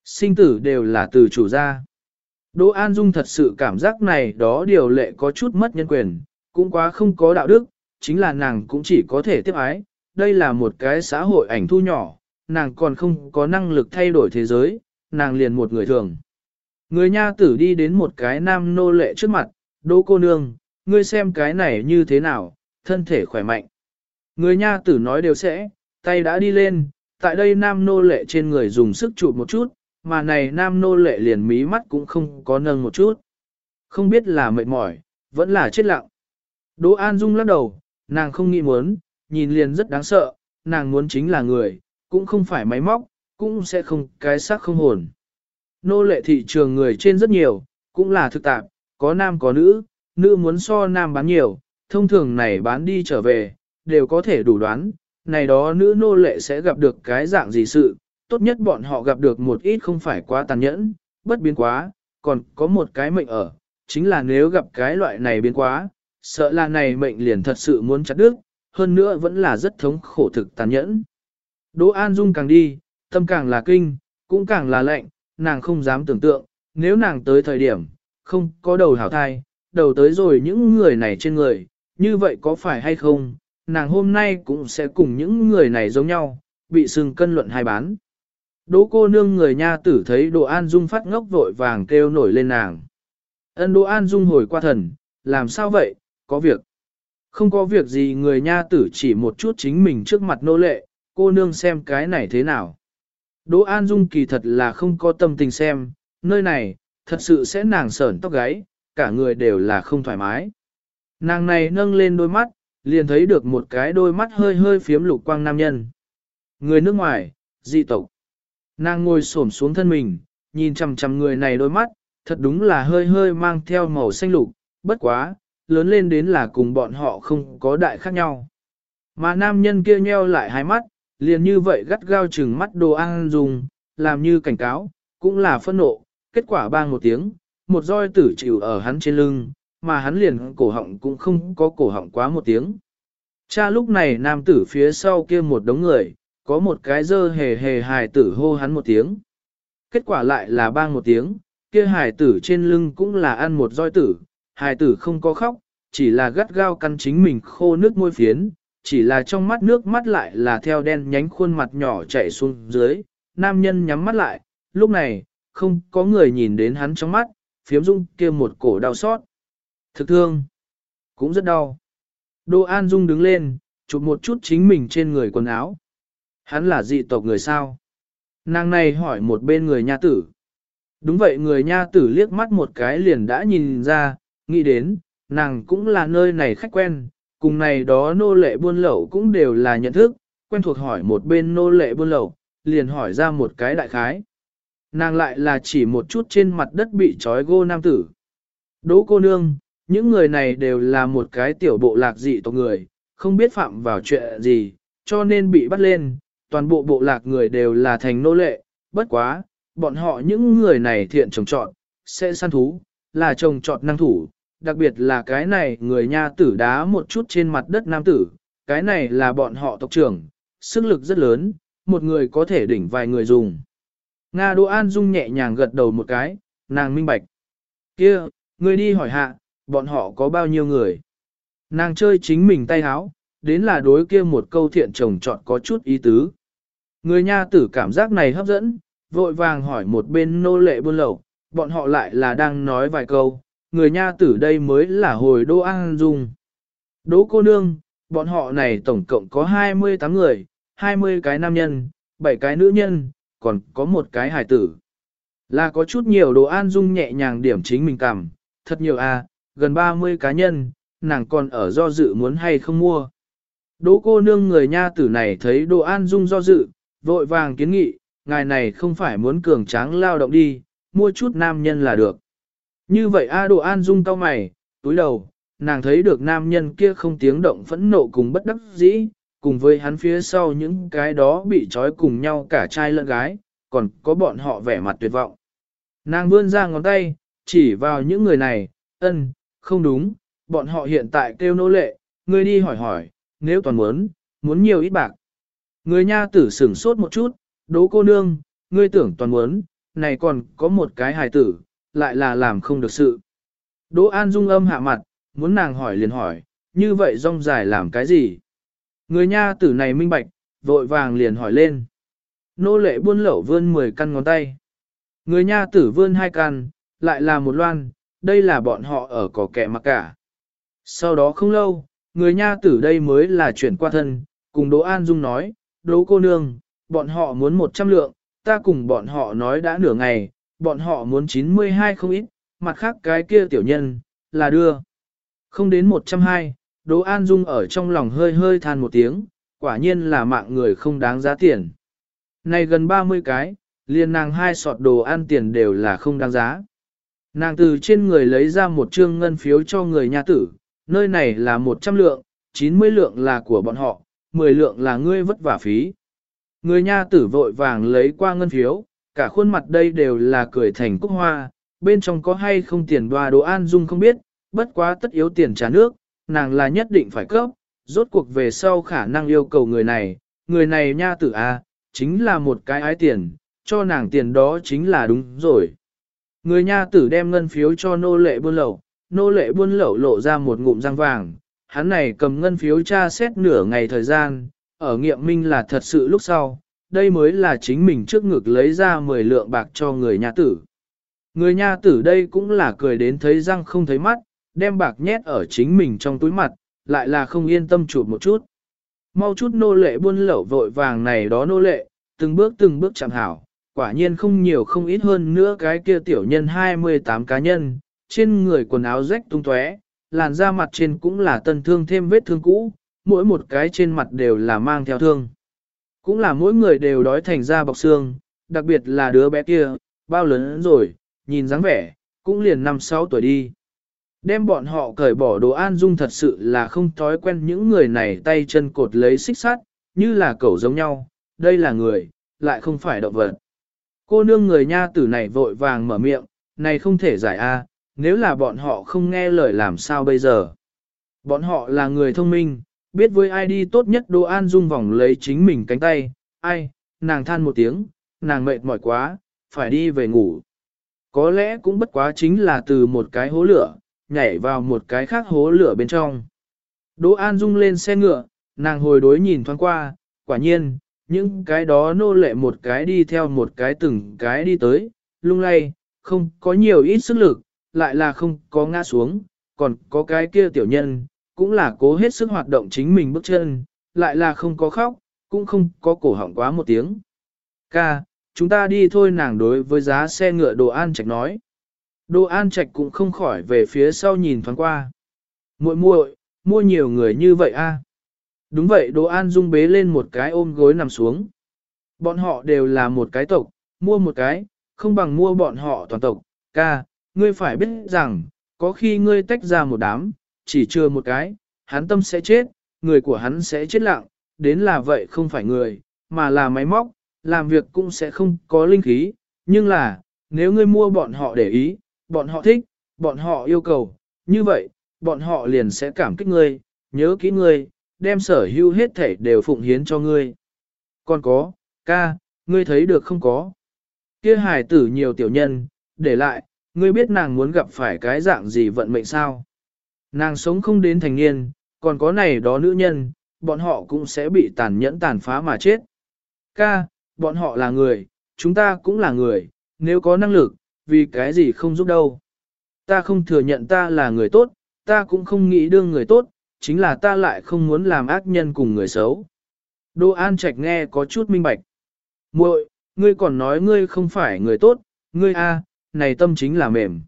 Sinh tử đều là từ chủ gia. Đỗ An Dung thật sự cảm giác này đó điều lệ có chút mất nhân quyền, cũng quá không có đạo đức, chính là nàng cũng chỉ có thể tiếp ái, đây là một cái xã hội ảnh thu nhỏ, nàng còn không có năng lực thay đổi thế giới, nàng liền một người thường. Người nha tử đi đến một cái nam nô lệ trước mặt, đỗ cô nương, ngươi xem cái này như thế nào, thân thể khỏe mạnh. Người nha tử nói đều sẽ, tay đã đi lên, tại đây nam nô lệ trên người dùng sức chụp một chút, mà này nam nô lệ liền mí mắt cũng không có nâng một chút. Không biết là mệt mỏi, vẫn là chết lặng. Đỗ An Dung lắc đầu, nàng không nghĩ muốn, nhìn liền rất đáng sợ, nàng muốn chính là người, cũng không phải máy móc, cũng sẽ không cái xác không hồn. Nô lệ thị trường người trên rất nhiều, cũng là thực tạp, có nam có nữ, nữ muốn so nam bán nhiều, thông thường này bán đi trở về, đều có thể đủ đoán, này đó nữ nô lệ sẽ gặp được cái dạng gì sự, tốt nhất bọn họ gặp được một ít không phải quá tàn nhẫn, bất biến quá, còn có một cái mệnh ở, chính là nếu gặp cái loại này biến quá, sợ là này mệnh liền thật sự muốn chặt đứt, hơn nữa vẫn là rất thống khổ thực tàn nhẫn. Đỗ An Dung càng đi, tâm càng là kinh, cũng càng là lạnh, nàng không dám tưởng tượng, nếu nàng tới thời điểm, không có đầu hảo thai, đầu tới rồi những người này trên người, như vậy có phải hay không, nàng hôm nay cũng sẽ cùng những người này giống nhau, bị sừng cân luận hai bán. Đỗ cô nương người nha tử thấy Đỗ An Dung phát ngốc vội vàng kêu nổi lên nàng. Ân Đỗ An Dung hồi qua thần, làm sao vậy, có việc. Không có việc gì người nha tử chỉ một chút chính mình trước mặt nô lệ, cô nương xem cái này thế nào. Đỗ An Dung kỳ thật là không có tâm tình xem, nơi này, thật sự sẽ nàng sởn tóc gáy, cả người đều là không thoải mái. Nàng này nâng lên đôi mắt, liền thấy được một cái đôi mắt hơi hơi phiếm lục quang nam nhân. Người nước ngoài, dị tộc. Nàng ngồi xổm xuống thân mình, nhìn chằm chằm người này đôi mắt, thật đúng là hơi hơi mang theo màu xanh lục, bất quá, lớn lên đến là cùng bọn họ không có đại khác nhau. Mà nam nhân kia nheo lại hai mắt, liền như vậy gắt gao chừng mắt đồ ăn dùng, làm như cảnh cáo, cũng là phân nộ, kết quả bang một tiếng, một roi tử chịu ở hắn trên lưng, mà hắn liền cổ họng cũng không có cổ họng quá một tiếng. Cha lúc này nam tử phía sau kia một đống người, có một cái dơ hề hề hài tử hô hắn một tiếng. Kết quả lại là bang một tiếng, kia hài tử trên lưng cũng là ăn một roi tử, hài tử không có khóc, chỉ là gắt gao căn chính mình khô nước môi phiến, chỉ là trong mắt nước mắt lại là theo đen nhánh khuôn mặt nhỏ chảy xuống dưới, nam nhân nhắm mắt lại, lúc này, không có người nhìn đến hắn trong mắt, phiếm dung kia một cổ đau xót. Thực thương, cũng rất đau. Đô An Dung đứng lên, chụp một chút chính mình trên người quần áo. Hắn là dị tộc người sao? Nàng này hỏi một bên người nha tử. Đúng vậy người nha tử liếc mắt một cái liền đã nhìn ra, nghĩ đến, nàng cũng là nơi này khách quen, cùng này đó nô lệ buôn lậu cũng đều là nhận thức, quen thuộc hỏi một bên nô lệ buôn lậu, liền hỏi ra một cái đại khái. Nàng lại là chỉ một chút trên mặt đất bị trói gô nam tử. Đỗ cô nương, những người này đều là một cái tiểu bộ lạc dị tộc người, không biết phạm vào chuyện gì, cho nên bị bắt lên, toàn bộ bộ lạc người đều là thành nô lệ, bất quá, bọn họ những người này thiện trồng trọt, sẽ săn thú, là trồng trọt năng thủ, đặc biệt là cái này người nha tử đá một chút trên mặt đất nam tử, cái này là bọn họ tộc trưởng, sức lực rất lớn, một người có thể đỉnh vài người dùng. Nga Đỗ An Dung nhẹ nhàng gật đầu một cái, nàng minh bạch. kia người đi hỏi hạ, bọn họ có bao nhiêu người? Nàng chơi chính mình tay háo, đến là đối kia một câu thiện chồng chọn có chút ý tứ. Người nha tử cảm giác này hấp dẫn, vội vàng hỏi một bên nô lệ buôn lậu, bọn họ lại là đang nói vài câu, người nha tử đây mới là hồi Đỗ An Dung. Đỗ cô nương, bọn họ này tổng cộng có 28 người, 20 cái nam nhân, 7 cái nữ nhân, còn có một cái hải tử. Là có chút nhiều đồ an dung nhẹ nhàng điểm chính mình cảm, thật nhiều à, gần 30 cá nhân, nàng còn ở do dự muốn hay không mua. Đỗ cô nương người nha tử này thấy đồ an dung do dự, vội vàng kiến nghị, ngài này không phải muốn cường tráng lao động đi, mua chút nam nhân là được. Như vậy A Đồ An Dung cau mày, túi đầu, nàng thấy được nam nhân kia không tiếng động phẫn nộ cùng bất đắc dĩ, cùng với hắn phía sau những cái đó bị trói cùng nhau cả trai lẫn gái, còn có bọn họ vẻ mặt tuyệt vọng. Nàng vươn ra ngón tay, chỉ vào những người này, ân, không đúng, bọn họ hiện tại kêu nô lệ, ngươi đi hỏi hỏi, nếu toàn muốn, muốn nhiều ít bạc. Người nha tử sửng sốt một chút, đố cô nương, ngươi tưởng toàn muốn, này còn có một cái hài tử, lại là làm không được sự. Đỗ An Dung âm hạ mặt, muốn nàng hỏi liền hỏi, như vậy rong dài làm cái gì? Người nha tử này minh bạch, vội vàng liền hỏi lên. Nô lệ buôn lẩu vươn 10 căn ngón tay. Người nha tử vươn hai căn, lại là một loan, đây là bọn họ ở cỏ kẹ mặc cả. Sau đó không lâu, người nha tử đây mới là chuyển qua thân, cùng Đỗ An Dung nói, Đỗ cô nương, bọn họ muốn 100 lượng, ta cùng bọn họ nói đã nửa ngày, bọn họ muốn 92 không ít, mặt khác cái kia tiểu nhân, là đưa. Không đến 120, Đỗ An Dung ở trong lòng hơi hơi than một tiếng, quả nhiên là mạng người không đáng giá tiền. Này gần 30 cái, liền nàng hai sọt đồ ăn tiền đều là không đáng giá. Nàng từ trên người lấy ra một trương ngân phiếu cho người nhà tử, nơi này là 100 lượng, 90 lượng là của bọn họ, 10 lượng là ngươi vất vả phí. Người nha tử vội vàng lấy qua ngân phiếu, cả khuôn mặt đây đều là cười thành cúc hoa, bên trong có hay không tiền đoà đồ an dung không biết, bất quá tất yếu tiền trả nước, nàng là nhất định phải cấp, rốt cuộc về sau khả năng yêu cầu người này, người này nha tử a, chính là một cái ái tiền, cho nàng tiền đó chính là đúng rồi. Người nha tử đem ngân phiếu cho nô lệ buôn lậu, nô lệ buôn lậu lộ ra một ngụm răng vàng, hắn này cầm ngân phiếu tra xét nửa ngày thời gian, ở nghiệm minh là thật sự lúc sau, đây mới là chính mình trước ngực lấy ra 10 lượng bạc cho người nhà tử. Người nhà tử đây cũng là cười đến thấy răng không thấy mắt, đem bạc nhét ở chính mình trong túi mặt, lại là không yên tâm chụp một chút. Mau chút nô lệ buôn lậu vội vàng này đó nô lệ, từng bước từng bước chẳng hảo, quả nhiên không nhiều không ít hơn nữa cái kia tiểu nhân 28 cá nhân, trên người quần áo rách tung tóe, làn da mặt trên cũng là tân thương thêm vết thương cũ, mỗi một cái trên mặt đều là mang theo thương. Cũng là mỗi người đều đói thành da bọc xương, đặc biệt là đứa bé kia, bao lớn rồi, nhìn dáng vẻ, cũng liền năm sáu tuổi đi. Đem bọn họ cởi bỏ đồ an dung thật sự là không thói quen những người này tay chân cột lấy xích sắt, như là cẩu giống nhau, đây là người, lại không phải động vật. Cô nương người nha tử này vội vàng mở miệng, này không thể giải a, nếu là bọn họ không nghe lời làm sao bây giờ. Bọn họ là người thông minh, biết với ai đi tốt nhất đỗ an dung vòng lấy chính mình cánh tay, ai, nàng than một tiếng, nàng mệt mỏi quá, phải đi về ngủ. Có lẽ cũng bất quá chính là từ một cái hố lửa, nhảy vào một cái khác hố lửa bên trong. Đỗ An Dung lên xe ngựa, nàng hồi đối nhìn thoáng qua, quả nhiên, những cái đó nô lệ một cái đi theo một cái từng cái đi tới, lung lay, không có nhiều ít sức lực, lại là không có ngã xuống, còn có cái kia tiểu nhân, cũng là cố hết sức hoạt động chính mình bước chân, lại là không có khóc, cũng không có cổ họng quá một tiếng. Ca, chúng ta đi thôi nàng đối với giá xe ngựa đồ an trạch nói. Đồ an trạch cũng không khỏi về phía sau nhìn thoáng qua. muội muội mua nhiều người như vậy a Đúng vậy đồ an dung bế lên một cái ôm gối nằm xuống. Bọn họ đều là một cái tộc, mua một cái, không bằng mua bọn họ toàn tộc. Ca, ngươi phải biết rằng, có khi ngươi tách ra một đám, chỉ chưa một cái, hắn tâm sẽ chết, người của hắn sẽ chết lặng, đến là vậy không phải người, mà là máy móc, làm việc cũng sẽ không có linh khí, nhưng là, nếu ngươi mua bọn họ để ý, bọn họ thích, bọn họ yêu cầu, như vậy, bọn họ liền sẽ cảm kích ngươi, nhớ kỹ ngươi, đem sở hữu hết thể đều phụng hiến cho ngươi. Còn có, ca, ngươi thấy được không có? Kia hài tử nhiều tiểu nhân, để lại, ngươi biết nàng muốn gặp phải cái dạng gì vận mệnh sao? Nàng sống không đến thành niên, còn có này đó nữ nhân, bọn họ cũng sẽ bị tàn nhẫn tàn phá mà chết. Ca, bọn họ là người, chúng ta cũng là người, nếu có năng lực, vì cái gì không giúp đâu. Ta không thừa nhận ta là người tốt, ta cũng không nghĩ đương người tốt, chính là ta lại không muốn làm ác nhân cùng người xấu. Đô An Trạch nghe có chút minh bạch. muội, ngươi còn nói ngươi không phải người tốt, ngươi a, này tâm chính là mềm.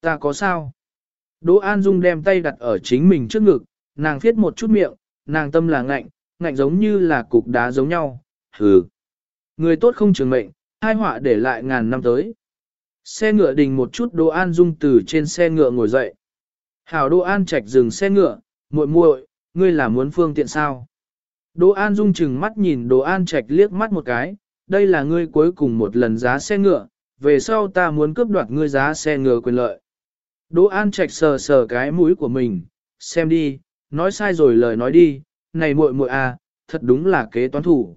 Ta có sao? Đỗ An Dung đem tay đặt ở chính mình trước ngực, nàng viết một chút miệng, nàng tâm là ngạnh, ngạnh giống như là cục đá giống nhau, hừ. Người tốt không trường mệnh, hai họa để lại ngàn năm tới. Xe ngựa đình một chút Đỗ An Dung từ trên xe ngựa ngồi dậy. Hảo Đỗ An Trạch dừng xe ngựa, muội muội, ngươi là muốn phương tiện sao? Đỗ An Dung chừng mắt nhìn Đỗ An Trạch liếc mắt một cái, đây là ngươi cuối cùng một lần giá xe ngựa, về sau ta muốn cướp đoạt ngươi giá xe ngựa quyền lợi. Đỗ An Trạch sờ sờ cái mũi của mình, xem đi, nói sai rồi lời nói đi, này muội muội à, thật đúng là kế toán thủ.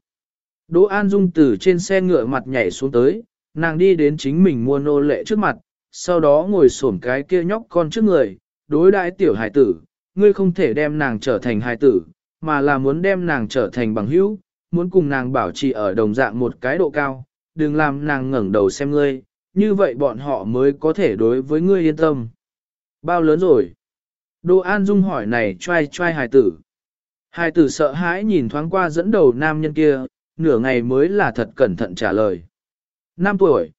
Đỗ An Dung từ trên xe ngựa mặt nhảy xuống tới, nàng đi đến chính mình mua nô lệ trước mặt, sau đó ngồi xổm cái kia nhóc con trước người, đối đãi tiểu hải tử, ngươi không thể đem nàng trở thành hải tử, mà là muốn đem nàng trở thành bằng hữu, muốn cùng nàng bảo trì ở đồng dạng một cái độ cao, đừng làm nàng ngẩng đầu xem ngươi, như vậy bọn họ mới có thể đối với ngươi yên tâm. Bao lớn rồi? Đỗ An Dung hỏi này trai trai hài tử. Hài tử sợ hãi nhìn thoáng qua dẫn đầu nam nhân kia, nửa ngày mới là thật cẩn thận trả lời. Năm tuổi.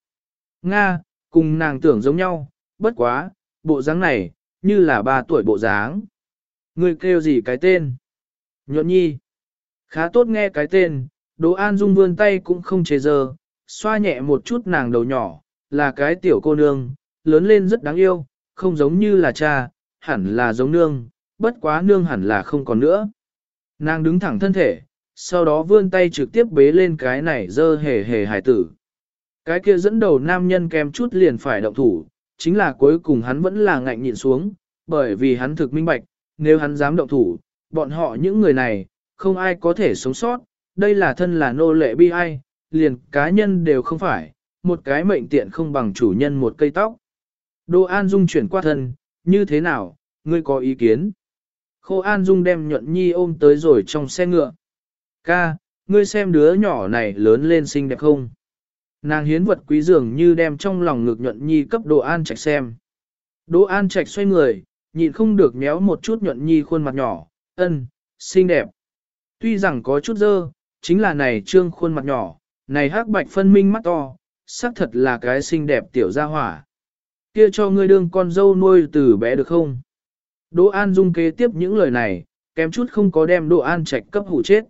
Nga, cùng nàng tưởng giống nhau, bất quá, bộ dáng này, như là ba tuổi bộ dáng. người kêu gì cái tên? Nhuận nhi. Khá tốt nghe cái tên, Đỗ An Dung vươn tay cũng không chế giờ, xoa nhẹ một chút nàng đầu nhỏ, là cái tiểu cô nương, lớn lên rất đáng yêu, không giống như là cha, hẳn là giống nương, bất quá nương hẳn là không còn nữa. Nàng đứng thẳng thân thể, sau đó vươn tay trực tiếp bế lên cái này dơ hề hề hải tử. Cái kia dẫn đầu nam nhân kèm chút liền phải động thủ, chính là cuối cùng hắn vẫn là ngạnh nhịn xuống, bởi vì hắn thực minh bạch, nếu hắn dám động thủ, bọn họ những người này, không ai có thể sống sót, đây là thân là nô lệ bi ai, liền cá nhân đều không phải, một cái mệnh tiện không bằng chủ nhân một cây tóc. Đô An Dung chuyển qua thân, như thế nào, ngươi có ý kiến? Khô An Dung đem nhuận nhi ôm tới rồi trong xe ngựa. Ca, ngươi xem đứa nhỏ này lớn lên xinh đẹp không? Nàng hiến vật quý dường như đem trong lòng ngực nhuận nhi cấp Đỗ An Trạch xem. Đỗ An Trạch xoay người, nhịn không được méo một chút nhuận nhi khuôn mặt nhỏ, ân, xinh đẹp. Tuy rằng có chút dơ, chính là này trương khuôn mặt nhỏ, này hắc bạch phân minh mắt to, xác thật là cái xinh đẹp tiểu gia hỏa. Kia cho ngươi đương con dâu nuôi từ bé được không? Đỗ An Dung kế tiếp những lời này, kém chút không có đem Đỗ An Trạch cấp hủ chết.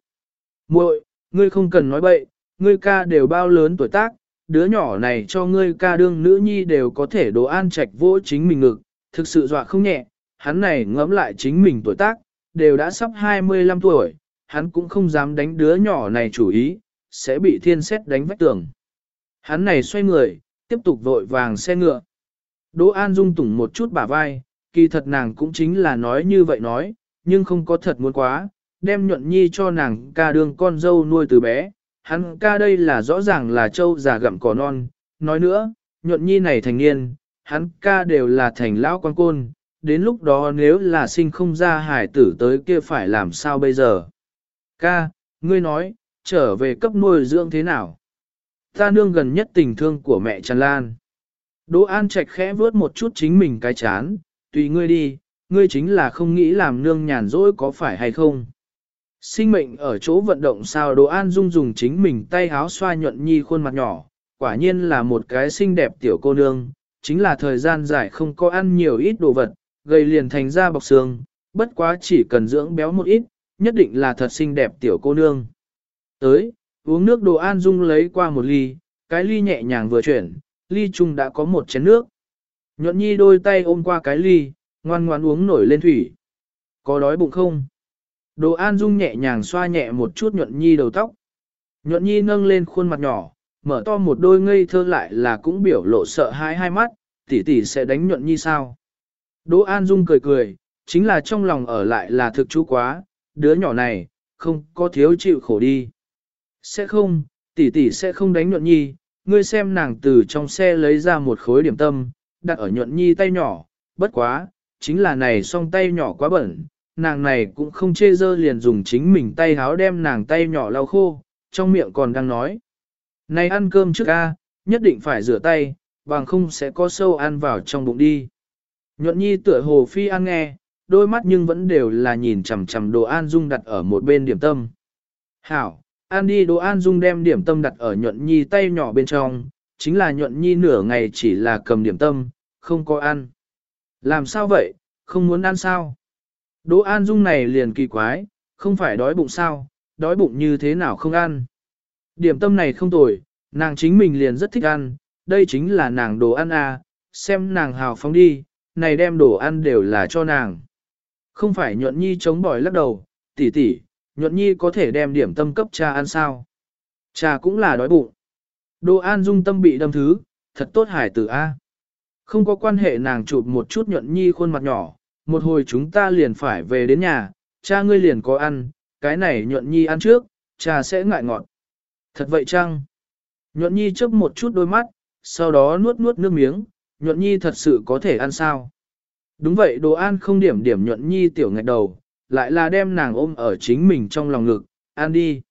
Muội, ngươi không cần nói bậy, ngươi ca đều bao lớn tuổi tác, đứa nhỏ này cho ngươi ca đương nữ nhi đều có thể Đỗ An Trạch vỗ chính mình ngực, thực sự dọa không nhẹ, hắn này ngẫm lại chính mình tuổi tác, đều đã sắp 25 tuổi, hắn cũng không dám đánh đứa nhỏ này chủ ý, sẽ bị thiên xét đánh vách tường. Hắn này xoay người, tiếp tục vội vàng xe ngựa. Đỗ An Dung tủng một chút bả vai, kỳ thật nàng cũng chính là nói như vậy nói, nhưng không có thật muốn quá, đem nhuận nhi cho nàng ca đương con dâu nuôi từ bé. Hắn ca đây là rõ ràng là châu già gặm cỏ non, nói nữa, nhuận nhi này thành niên, hắn ca đều là thành lão quan côn, đến lúc đó nếu là sinh không ra hải tử tới kia phải làm sao bây giờ. Ca, ngươi nói, trở về cấp nuôi dưỡng thế nào? Ta nương gần nhất tình thương của mẹ Trần Lan. Đỗ An Trạch khẽ vớt một chút chính mình cái chán, tùy ngươi đi, ngươi chính là không nghĩ làm nương nhàn rỗi có phải hay không. Sinh mệnh ở chỗ vận động sao Đỗ An Dung dùng chính mình tay háo xoa nhuận nhi khuôn mặt nhỏ, quả nhiên là một cái xinh đẹp tiểu cô nương, chính là thời gian dài không có ăn nhiều ít đồ vật, gây liền thành ra bọc xương, bất quá chỉ cần dưỡng béo một ít, nhất định là thật xinh đẹp tiểu cô nương. Tới, uống nước đồ an dung lấy qua một ly, cái ly nhẹ nhàng vừa chuyển, ly chung đã có một chén nước. Nhuận nhi đôi tay ôm qua cái ly, ngoan ngoan uống nổi lên thủy. Có đói bụng không? Đồ an dung nhẹ nhàng xoa nhẹ một chút nhuận nhi đầu tóc. Nhuận nhi nâng lên khuôn mặt nhỏ, mở to một đôi ngây thơ lại là cũng biểu lộ sợ hãi hai mắt, tỷ tỷ sẽ đánh nhuận nhi sao? Đỗ An Dung cười cười, chính là trong lòng ở lại là thực chú quá, đứa nhỏ này, không có thiếu chịu khổ đi. Sẽ không, tỷ tỷ sẽ không đánh nhuận nhi, ngươi xem nàng từ trong xe lấy ra một khối điểm tâm, đặt ở nhuận nhi tay nhỏ, bất quá, chính là này song tay nhỏ quá bẩn, nàng này cũng không chê dơ liền dùng chính mình tay háo đem nàng tay nhỏ lau khô, trong miệng còn đang nói. Này ăn cơm trước a, nhất định phải rửa tay, bằng không sẽ có sâu ăn vào trong bụng đi. Nhuận nhi tựa hồ phi ăn nghe, đôi mắt nhưng vẫn đều là nhìn chằm chằm đồ an dung đặt ở một bên điểm tâm. Hảo, ăn đi đồ an dung đem điểm tâm đặt ở nhuận nhi tay nhỏ bên trong, chính là nhuận nhi nửa ngày chỉ là cầm điểm tâm, không có ăn. Làm sao vậy, không muốn ăn sao? Đỗ An Dung này liền kỳ quái, không phải đói bụng sao, đói bụng như thế nào không ăn. Điểm tâm này không tồi, nàng chính mình liền rất thích ăn, đây chính là nàng đồ ăn à, xem nàng hào phóng đi, này đem đồ ăn đều là cho nàng. Không phải nhuận nhi chống bỏi lắc đầu, tỷ tỷ, nhuận nhi có thể đem điểm tâm cấp cha ăn sao. Cha cũng là đói bụng. Đồ an dung tâm bị đâm thứ, thật tốt hải tử A. Không có quan hệ nàng chụp một chút nhuận nhi khuôn mặt nhỏ, một hồi chúng ta liền phải về đến nhà, cha ngươi liền có ăn, cái này nhuận nhi ăn trước, cha sẽ ngại ngọt. Thật vậy chăng? Nhuận nhi chớp một chút đôi mắt, sau đó nuốt nuốt nước miếng, nhuận nhi thật sự có thể ăn sao? Đúng vậy đồ ăn không điểm điểm nhuận nhi tiểu ngạch đầu, lại là đem nàng ôm ở chính mình trong lòng ngực, ăn đi.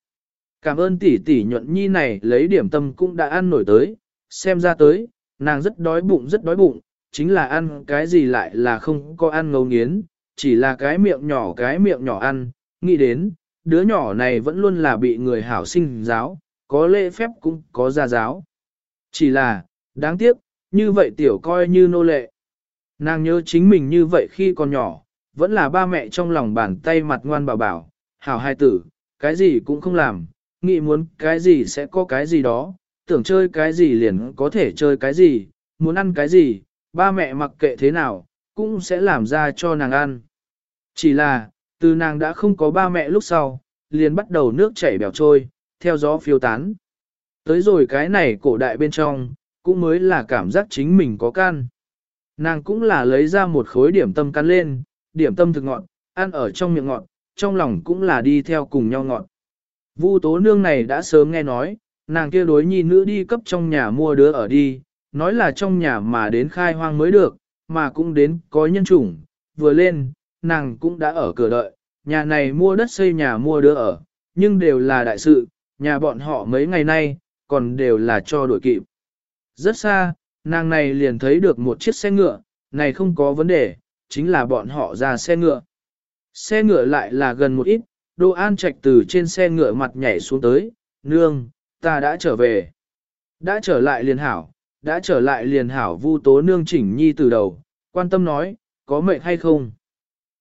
Cảm ơn tỷ tỷ nhuận nhi này lấy điểm tâm cũng đã ăn nổi tới, xem ra tới, nàng rất đói bụng rất đói bụng, chính là ăn cái gì lại là không có ăn ngấu nghiến, chỉ là cái miệng nhỏ cái miệng nhỏ ăn, nghĩ đến, đứa nhỏ này vẫn luôn là bị người hảo sinh giáo, có lễ phép cũng có gia giáo. Chỉ là, đáng tiếc, như vậy tiểu coi như nô lệ. Nàng nhớ chính mình như vậy khi còn nhỏ, vẫn là ba mẹ trong lòng bàn tay mặt ngoan bảo bảo, hảo hai tử, cái gì cũng không làm, nghĩ muốn cái gì sẽ có cái gì đó, tưởng chơi cái gì liền có thể chơi cái gì, muốn ăn cái gì, ba mẹ mặc kệ thế nào, cũng sẽ làm ra cho nàng ăn. Chỉ là, từ nàng đã không có ba mẹ lúc sau, liền bắt đầu nước chảy bèo trôi, theo gió phiêu tán. Tới rồi cái này cổ đại bên trong, cũng mới là cảm giác chính mình có can. Nàng cũng là lấy ra một khối điểm tâm cắn lên, điểm tâm thực ngọn ăn ở trong miệng ngọn trong lòng cũng là đi theo cùng nhau ngọn Vu tố nương này đã sớm nghe nói, nàng kia đối nhi nữ đi cấp trong nhà mua đứa ở đi, nói là trong nhà mà đến khai hoang mới được, mà cũng đến có nhân chủng, vừa lên, nàng cũng đã ở cửa đợi, nhà này mua đất xây nhà mua đứa ở, nhưng đều là đại sự, nhà bọn họ mấy ngày nay, còn đều là cho đổi kịp. Rất xa, nàng này liền thấy được một chiếc xe ngựa, này không có vấn đề, chính là bọn họ ra xe ngựa. Xe ngựa lại là gần một ít, Đỗ An Trạch từ trên xe ngựa mặt nhảy xuống tới, nương, ta đã trở về. Đã trở lại liền hảo, đã trở lại liền hảo vu tố nương chỉnh nhi từ đầu, quan tâm nói, có mệt hay không?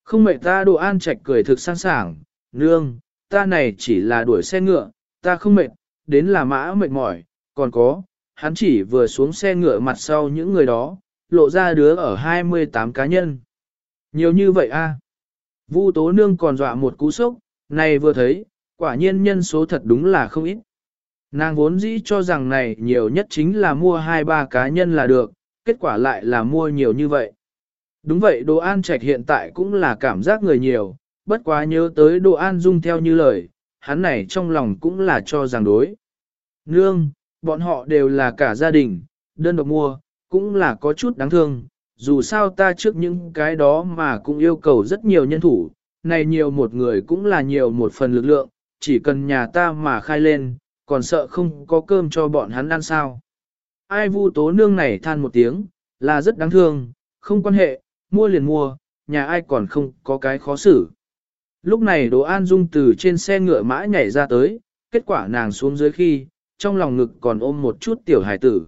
Không mệt ta Đỗ An Trạch cười thực sang sảng, nương, ta này chỉ là đuổi xe ngựa, ta không mệt, đến là mã mệt mỏi, còn có, hắn chỉ vừa xuống xe ngựa mặt sau những người đó, lộ ra đứa ở 28 cá nhân. Nhiều như vậy a Vu tố nương còn dọa một cú sốc, này vừa thấy, quả nhiên nhân số thật đúng là không ít. Nàng vốn dĩ cho rằng này nhiều nhất chính là mua hai ba cá nhân là được, kết quả lại là mua nhiều như vậy. Đúng vậy đồ an trạch hiện tại cũng là cảm giác người nhiều, bất quá nhớ tới đồ an dung theo như lời, hắn này trong lòng cũng là cho rằng đối. Nương, bọn họ đều là cả gia đình, đơn độc mua, cũng là có chút đáng thương, dù sao ta trước những cái đó mà cũng yêu cầu rất nhiều nhân thủ, này nhiều một người cũng là nhiều một phần lực lượng, chỉ cần nhà ta mà khai lên, còn sợ không có cơm cho bọn hắn ăn sao. Ai vu tố nương này than một tiếng, là rất đáng thương, không quan hệ, mua liền mua, nhà ai còn không có cái khó xử. Lúc này Đỗ An Dung từ trên xe ngựa mã nhảy ra tới, kết quả nàng xuống dưới khi, trong lòng ngực còn ôm một chút tiểu hải tử.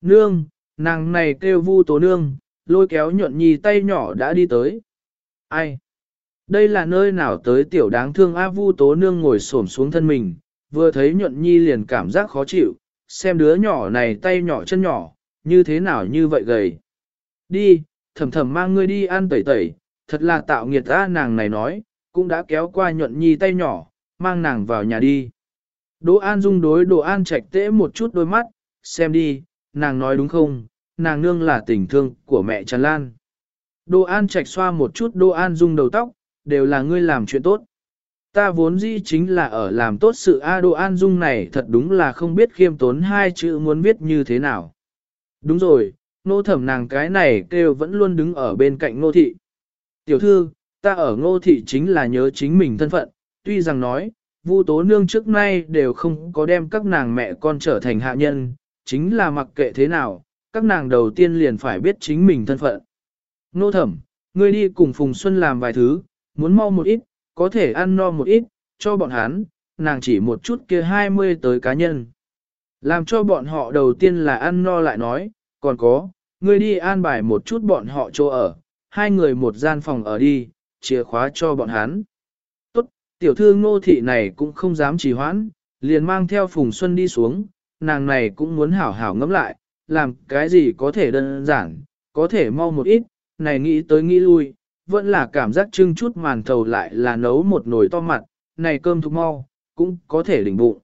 Nương, nàng này kêu vu tố nương, lôi kéo nhuận nhi tay nhỏ đã đi tới. Ai? Đây là nơi nào tới tiểu đáng thương A vu tố nương ngồi xổm xuống thân mình, vừa thấy nhuận nhi liền cảm giác khó chịu, xem đứa nhỏ này tay nhỏ chân nhỏ, như thế nào như vậy gầy. Đi, thầm thầm mang ngươi đi ăn tẩy tẩy, thật là tạo nghiệt A nàng này nói, cũng đã kéo qua nhuận nhi tay nhỏ, mang nàng vào nhà đi. Đỗ An Dung đối Đỗ An Trạch tễ một chút đôi mắt, xem đi, nàng nói đúng không, nàng nương là tình thương của mẹ Trần Lan. Đô An Trạch xoa một chút Đô An Dung đầu tóc, đều là ngươi làm chuyện tốt. Ta vốn dĩ chính là ở làm tốt sự A Đô An Dung này thật đúng là không biết khiêm tốn hai chữ muốn viết như thế nào. Đúng rồi, nô thẩm nàng cái này kêu vẫn luôn đứng ở bên cạnh nô thị. Tiểu thư, ta ở ngô thị chính là nhớ chính mình thân phận, tuy rằng nói, Vu tố nương trước nay đều không có đem các nàng mẹ con trở thành hạ nhân, chính là mặc kệ thế nào, các nàng đầu tiên liền phải biết chính mình thân phận. Nô thẩm, ngươi đi cùng Phùng Xuân làm vài thứ, muốn mau một ít, có thể ăn no một ít, cho bọn hắn, nàng chỉ một chút kia 20 tới cá nhân. Làm cho bọn họ đầu tiên là ăn no lại nói, còn có, ngươi đi an bài một chút bọn họ chỗ ở, hai người một gian phòng ở đi, chìa khóa cho bọn hắn. Tốt, tiểu thư ngô thị này cũng không dám trì hoãn, liền mang theo Phùng Xuân đi xuống, nàng này cũng muốn hảo hảo ngẫm lại, làm cái gì có thể đơn giản, có thể mau một ít, này nghĩ tới nghĩ lui, vẫn là cảm giác trưng chút màn thầu lại là nấu một nồi to mặt, này cơm thục mau, cũng có thể đỉnh bụng.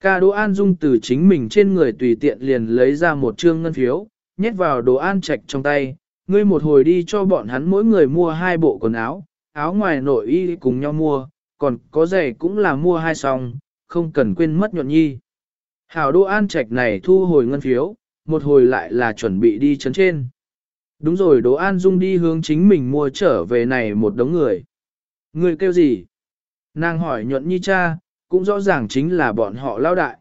Ca Đỗ An Dung từ chính mình trên người tùy tiện liền lấy ra một trương ngân phiếu, nhét vào Đỗ An Trạch trong tay, ngươi một hồi đi cho bọn hắn mỗi người mua hai bộ quần áo, áo ngoài nội y cùng nhau mua, còn có giày cũng là mua hai song, không cần quên mất nhuận nhi. Hảo Đỗ An Trạch này thu hồi ngân phiếu, một hồi lại là chuẩn bị đi chấn trên. Đúng rồi Đỗ An Dung đi hướng chính mình mua trở về này một đống người. Người kêu gì? Nàng hỏi nhuận nhi cha, cũng rõ ràng chính là bọn họ lao đại.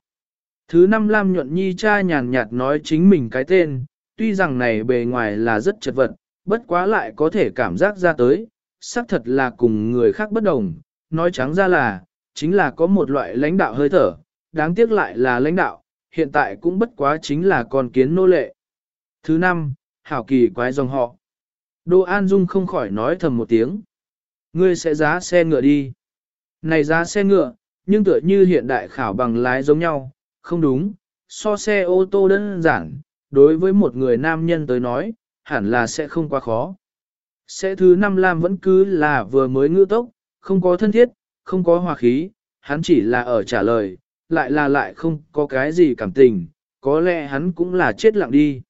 Thứ năm Lam nhuận nhi cha nhàn nhạt nói chính mình cái tên, tuy rằng này bề ngoài là rất chật vật, bất quá lại có thể cảm giác ra tới, xác thật là cùng người khác bất đồng, nói trắng ra là, chính là có một loại lãnh đạo hơi thở, đáng tiếc lại là lãnh đạo, hiện tại cũng bất quá chính là con kiến nô lệ. Thứ năm, hảo kỳ quái dòng họ. Đô An Dung không khỏi nói thầm một tiếng. Ngươi sẽ giá xe ngựa đi. Này giá xe ngựa, nhưng tựa như hiện đại khảo bằng lái giống nhau, không đúng, so xe ô tô đơn giản, đối với một người nam nhân tới nói, hẳn là sẽ không quá khó. Xe thứ năm Lam vẫn cứ là vừa mới ngữ tốc, không có thân thiết, không có hòa khí, hắn chỉ là ở trả lời, lại là lại không có cái gì cảm tình, có lẽ hắn cũng là chết lặng đi.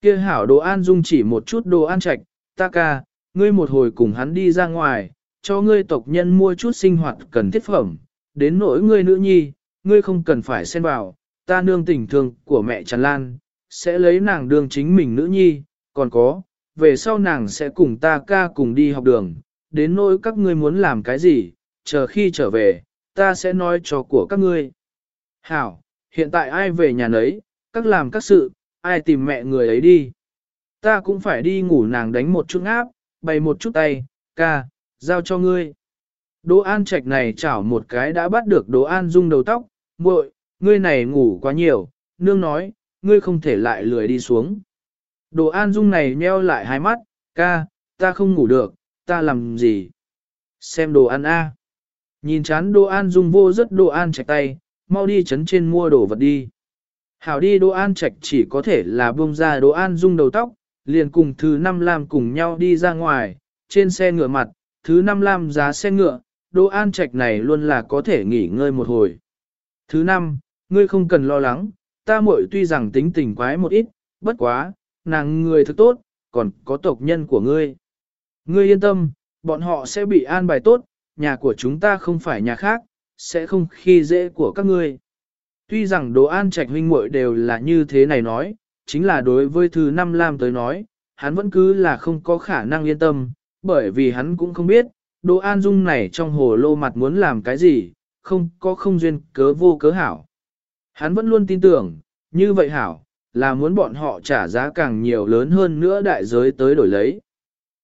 Kia hảo đồ an dung chỉ một chút đồ an trạch, ta ca, ngươi một hồi cùng hắn đi ra ngoài, cho ngươi tộc nhân mua chút sinh hoạt cần thiết phẩm, đến nỗi ngươi nữ nhi, ngươi không cần phải xen vào, ta nương tình thương của mẹ Trần Lan, sẽ lấy nàng đương chính mình nữ nhi, còn có, về sau nàng sẽ cùng ta ca cùng đi học đường, đến nỗi các ngươi muốn làm cái gì, chờ khi trở về, ta sẽ nói cho của các ngươi. Hảo, hiện tại ai về nhà nấy, các làm các sự, ai tìm mẹ người ấy đi. Ta cũng phải đi ngủ nàng đánh một chút áp, bày một chút tay, ca, giao cho ngươi. Đỗ An Trạch này chảo một cái đã bắt được Đỗ An Dung đầu tóc, muội, ngươi này ngủ quá nhiều, nương nói, ngươi không thể lại lười đi xuống. Đỗ An Dung này nheo lại hai mắt, ca, ta không ngủ được, ta làm gì? Xem đồ ăn a. Nhìn chán Đỗ An Dung vô rất Đỗ An Trạch tay, mau đi chấn trên mua đồ vật đi. Hảo đi Đỗ An Trạch chỉ có thể là buông ra Đỗ An Dung đầu tóc, liền cùng thứ năm Lam cùng nhau đi ra ngoài, trên xe ngựa mặt, thứ năm Lam giá xe ngựa, Đỗ An Trạch này luôn là có thể nghỉ ngơi một hồi. Thứ năm, ngươi không cần lo lắng, ta muội tuy rằng tính tình quái một ít, bất quá, nàng người thực tốt, còn có tộc nhân của ngươi. Ngươi yên tâm, bọn họ sẽ bị an bài tốt, nhà của chúng ta không phải nhà khác, sẽ không khi dễ của các ngươi. Tuy rằng đồ an trạch huynh muội đều là như thế này nói, chính là đối với thứ năm Lam tới nói, hắn vẫn cứ là không có khả năng yên tâm, bởi vì hắn cũng không biết, đồ an dung này trong hồ lô mặt muốn làm cái gì, không có không duyên cớ vô cớ hảo. Hắn vẫn luôn tin tưởng, như vậy hảo, là muốn bọn họ trả giá càng nhiều lớn hơn nữa đại giới tới đổi lấy.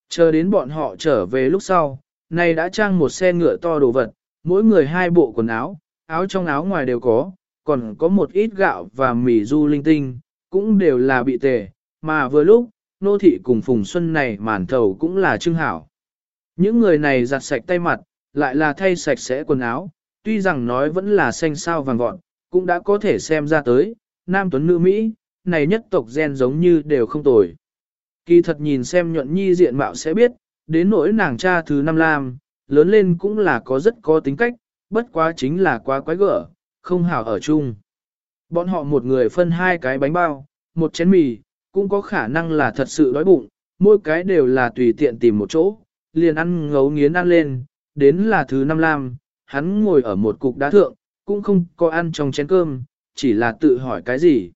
Chờ đến bọn họ trở về lúc sau, này đã trang một xe ngựa to đồ vật, mỗi người hai bộ quần áo, áo trong áo ngoài đều có, còn có một ít gạo và mì du linh tinh, cũng đều là bị tề, mà vừa lúc, nô thị cùng Phùng Xuân này màn thầu cũng là trưng hảo. Những người này giặt sạch tay mặt, lại là thay sạch sẽ quần áo, tuy rằng nói vẫn là xanh sao vàng gọn, cũng đã có thể xem ra tới, nam tuấn nữ Mỹ, này nhất tộc gen giống như đều không tồi. Kỳ thật nhìn xem nhuận nhi diện mạo sẽ biết, đến nỗi nàng cha thứ năm lam, lớn lên cũng là có rất có tính cách, bất quá chính là quá quái gở, không hảo ở chung. Bọn họ một người phân hai cái bánh bao, một chén mì, cũng có khả năng là thật sự đói bụng, mỗi cái đều là tùy tiện tìm một chỗ, liền ăn ngấu nghiến ăn lên, đến là thứ năm lam, hắn ngồi ở một cục đá thượng, cũng không có ăn trong chén cơm, chỉ là tự hỏi cái gì.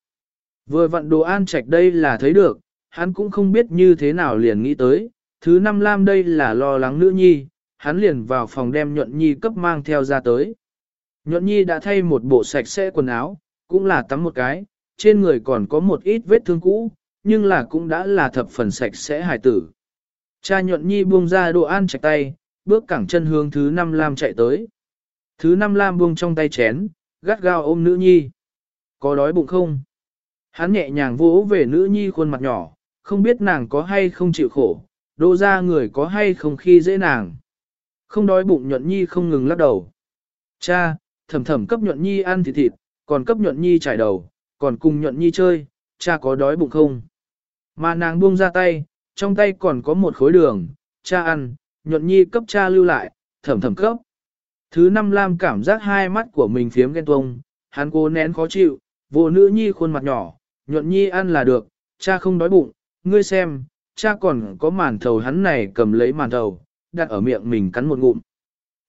Vừa vặn đồ an trạch đây là thấy được, hắn cũng không biết như thế nào liền nghĩ tới, thứ năm lam đây là lo lắng nữ nhi, hắn liền vào phòng đem nhuận nhi cấp mang theo ra tới. Nhuận nhi đã thay một bộ sạch sẽ quần áo, cũng là tắm một cái, trên người còn có một ít vết thương cũ, nhưng là cũng đã là thập phần sạch sẽ hài tử. Cha nhuận nhi buông ra đồ ăn chạch tay, bước cẳng chân hướng thứ năm lam chạy tới. Thứ năm lam buông trong tay chén, gắt gao ôm nữ nhi. Có đói bụng không? Hắn nhẹ nhàng vỗ về nữ nhi khuôn mặt nhỏ, không biết nàng có hay không chịu khổ, đô ra người có hay không khi dễ nàng. Không đói bụng nhuận nhi không ngừng lắc đầu. Cha, thầm thầm cấp nhuận nhi ăn thịt thịt, còn cấp nhuận nhi trải đầu, còn cùng nhuận nhi chơi, cha có đói bụng không? Mà nàng buông ra tay, trong tay còn có một khối đường, cha ăn, nhuận nhi cấp cha lưu lại, thầm thầm cấp. Thứ năm Lam cảm giác hai mắt của mình phiếm ghen tuông, hắn cố nén khó chịu, vô nữ nhi khuôn mặt nhỏ, nhuận nhi ăn là được, cha không đói bụng, ngươi xem, cha còn có màn thầu hắn này cầm lấy màn thầu, đặt ở miệng mình cắn một ngụm.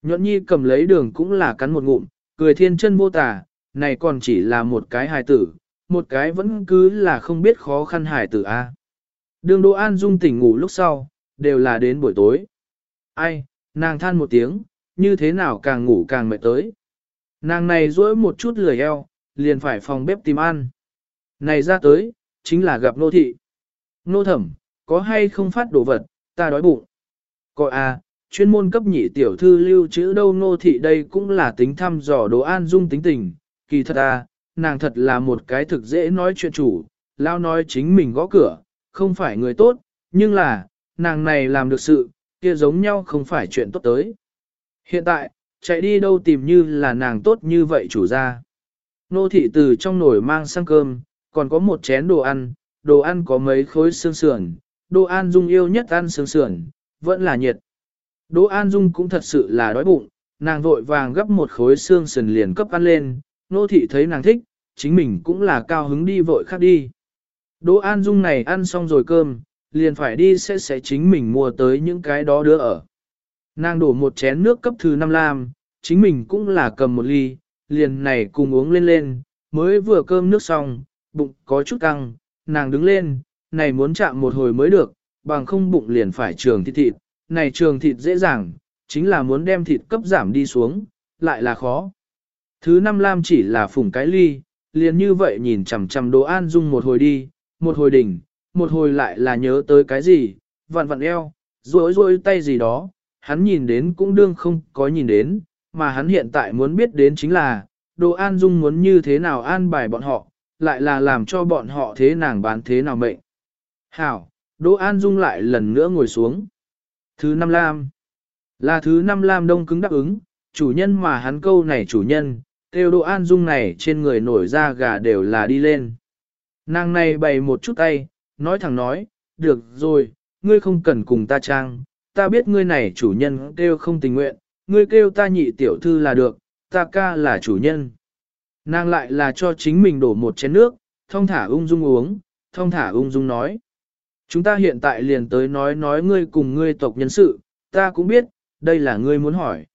Nhuận nhi cầm lấy đường cũng là cắn một ngụm, cười thiên chân vô tả, này còn chỉ là một cái hài tử, một cái vẫn cứ là không biết khó khăn hài tử a. Đường Đỗ An Dung tỉnh ngủ lúc sau, đều là đến buổi tối. Ai, nàng than một tiếng, như thế nào càng ngủ càng mệt tới. Nàng này duỗi một chút lười eo, liền phải phòng bếp tìm ăn. Này ra tới, chính là gặp nô thị. Nô thẩm, có hay không phát đồ vật, ta đói bụng. Coi à, chuyên môn cấp nhị tiểu thư lưu trữ đâu nô thị đây cũng là tính thăm dò đồ an dung tính tình. Kỳ thật à, nàng thật là một cái thực dễ nói chuyện chủ, lao nói chính mình gõ cửa, không phải người tốt, nhưng là, nàng này làm được sự, kia giống nhau không phải chuyện tốt tới. Hiện tại, chạy đi đâu tìm như là nàng tốt như vậy chủ ra. Nô thị từ trong nồi mang sang cơm, còn có một chén đồ ăn, đồ ăn có mấy khối xương sườn, đồ an dung yêu nhất ăn xương sườn, vẫn là nhiệt. Đỗ An Dung cũng thật sự là đói bụng, nàng vội vàng gấp một khối xương sườn liền cấp ăn lên, nô thị thấy nàng thích, chính mình cũng là cao hứng đi vội khác đi. Đỗ An Dung này ăn xong rồi cơm, liền phải đi sẽ sẽ chính mình mua tới những cái đó đưa ở. Nàng đổ một chén nước cấp thứ năm lam, chính mình cũng là cầm một ly, liền này cùng uống lên lên, mới vừa cơm nước xong, bụng có chút căng, nàng đứng lên, này muốn chạm một hồi mới được, bằng không bụng liền phải trường thịt thịt, này trường thịt dễ dàng, chính là muốn đem thịt cấp giảm đi xuống, lại là khó. Thứ năm lam chỉ là phủng cái ly, liền như vậy nhìn chằm chằm đồ an dung một hồi đi, một hồi đỉnh, một hồi lại là nhớ tới cái gì, vặn vặn eo, rối rối tay gì đó, hắn nhìn đến cũng đương không có nhìn đến, mà hắn hiện tại muốn biết đến chính là, đồ an dung muốn như thế nào an bài bọn họ, lại là làm cho bọn họ thế nàng bán thế nào mệnh. Hảo, Đỗ an dung lại lần nữa ngồi xuống. Thứ năm lam, là thứ năm lam đông cứng đáp ứng, chủ nhân mà hắn câu này chủ nhân, tiêu Đỗ an dung này trên người nổi ra gà đều là đi lên. Nàng này bày một chút tay, nói thẳng nói, được rồi, ngươi không cần cùng ta trang, ta biết ngươi này chủ nhân kêu không tình nguyện, ngươi kêu ta nhị tiểu thư là được, ta ca là chủ nhân. Nàng lại là cho chính mình đổ một chén nước, thông thả ung dung uống, thông thả ung dung nói. Chúng ta hiện tại liền tới nói nói ngươi cùng ngươi tộc nhân sự, ta cũng biết, đây là ngươi muốn hỏi.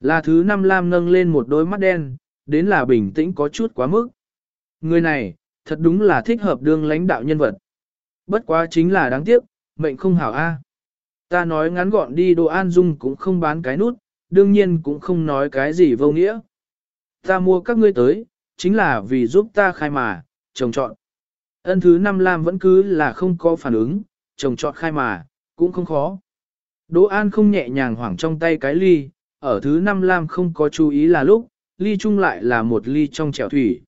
Là thứ năm Lam nâng lên một đôi mắt đen, đến là bình tĩnh có chút quá mức. Người này, thật đúng là thích hợp đương lãnh đạo nhân vật. Bất quá chính là đáng tiếc, mệnh không hảo a. Ta nói ngắn gọn đi đồ an dung cũng không bán cái nút, đương nhiên cũng không nói cái gì vô nghĩa. Ta mua các ngươi tới, chính là vì giúp ta khai mà, trồng trọn. Ân thứ năm Lam vẫn cứ là không có phản ứng, trồng trọt khai mà, cũng không khó. Đỗ An không nhẹ nhàng hoảng trong tay cái ly, ở thứ năm Lam không có chú ý là lúc, ly chung lại là một ly trong chèo thủy.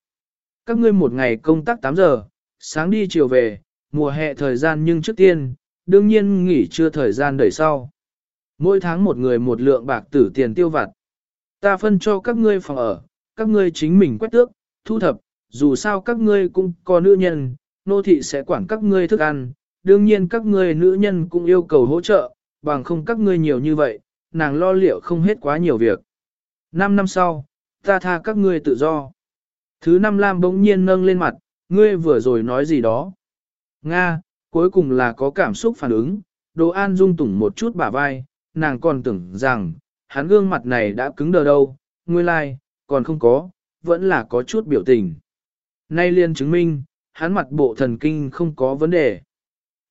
Các ngươi một ngày công tác 8 giờ, sáng đi chiều về, mùa hè thời gian nhưng trước tiên, đương nhiên nghỉ trưa thời gian đẩy sau. Mỗi tháng một người một lượng bạc tử tiền tiêu vặt. Ta phân cho các ngươi phòng ở, các ngươi chính mình quét tước, thu thập, dù sao các ngươi cũng có nữ nhân, nô thị sẽ quản các ngươi thức ăn, đương nhiên các ngươi nữ nhân cũng yêu cầu hỗ trợ, bằng không các ngươi nhiều như vậy, nàng lo liệu không hết quá nhiều việc. Năm năm sau, ta tha các ngươi tự do. Thứ năm Lam bỗng nhiên nâng lên mặt, ngươi vừa rồi nói gì đó. Nga, cuối cùng là có cảm xúc phản ứng, Đồ An Dung tủng một chút bả vai, nàng còn tưởng rằng, hắn gương mặt này đã cứng đờ đâu, nguyên lai, like, còn không có, vẫn là có chút biểu tình. Nay liền chứng minh, hắn mặt bộ thần kinh không có vấn đề.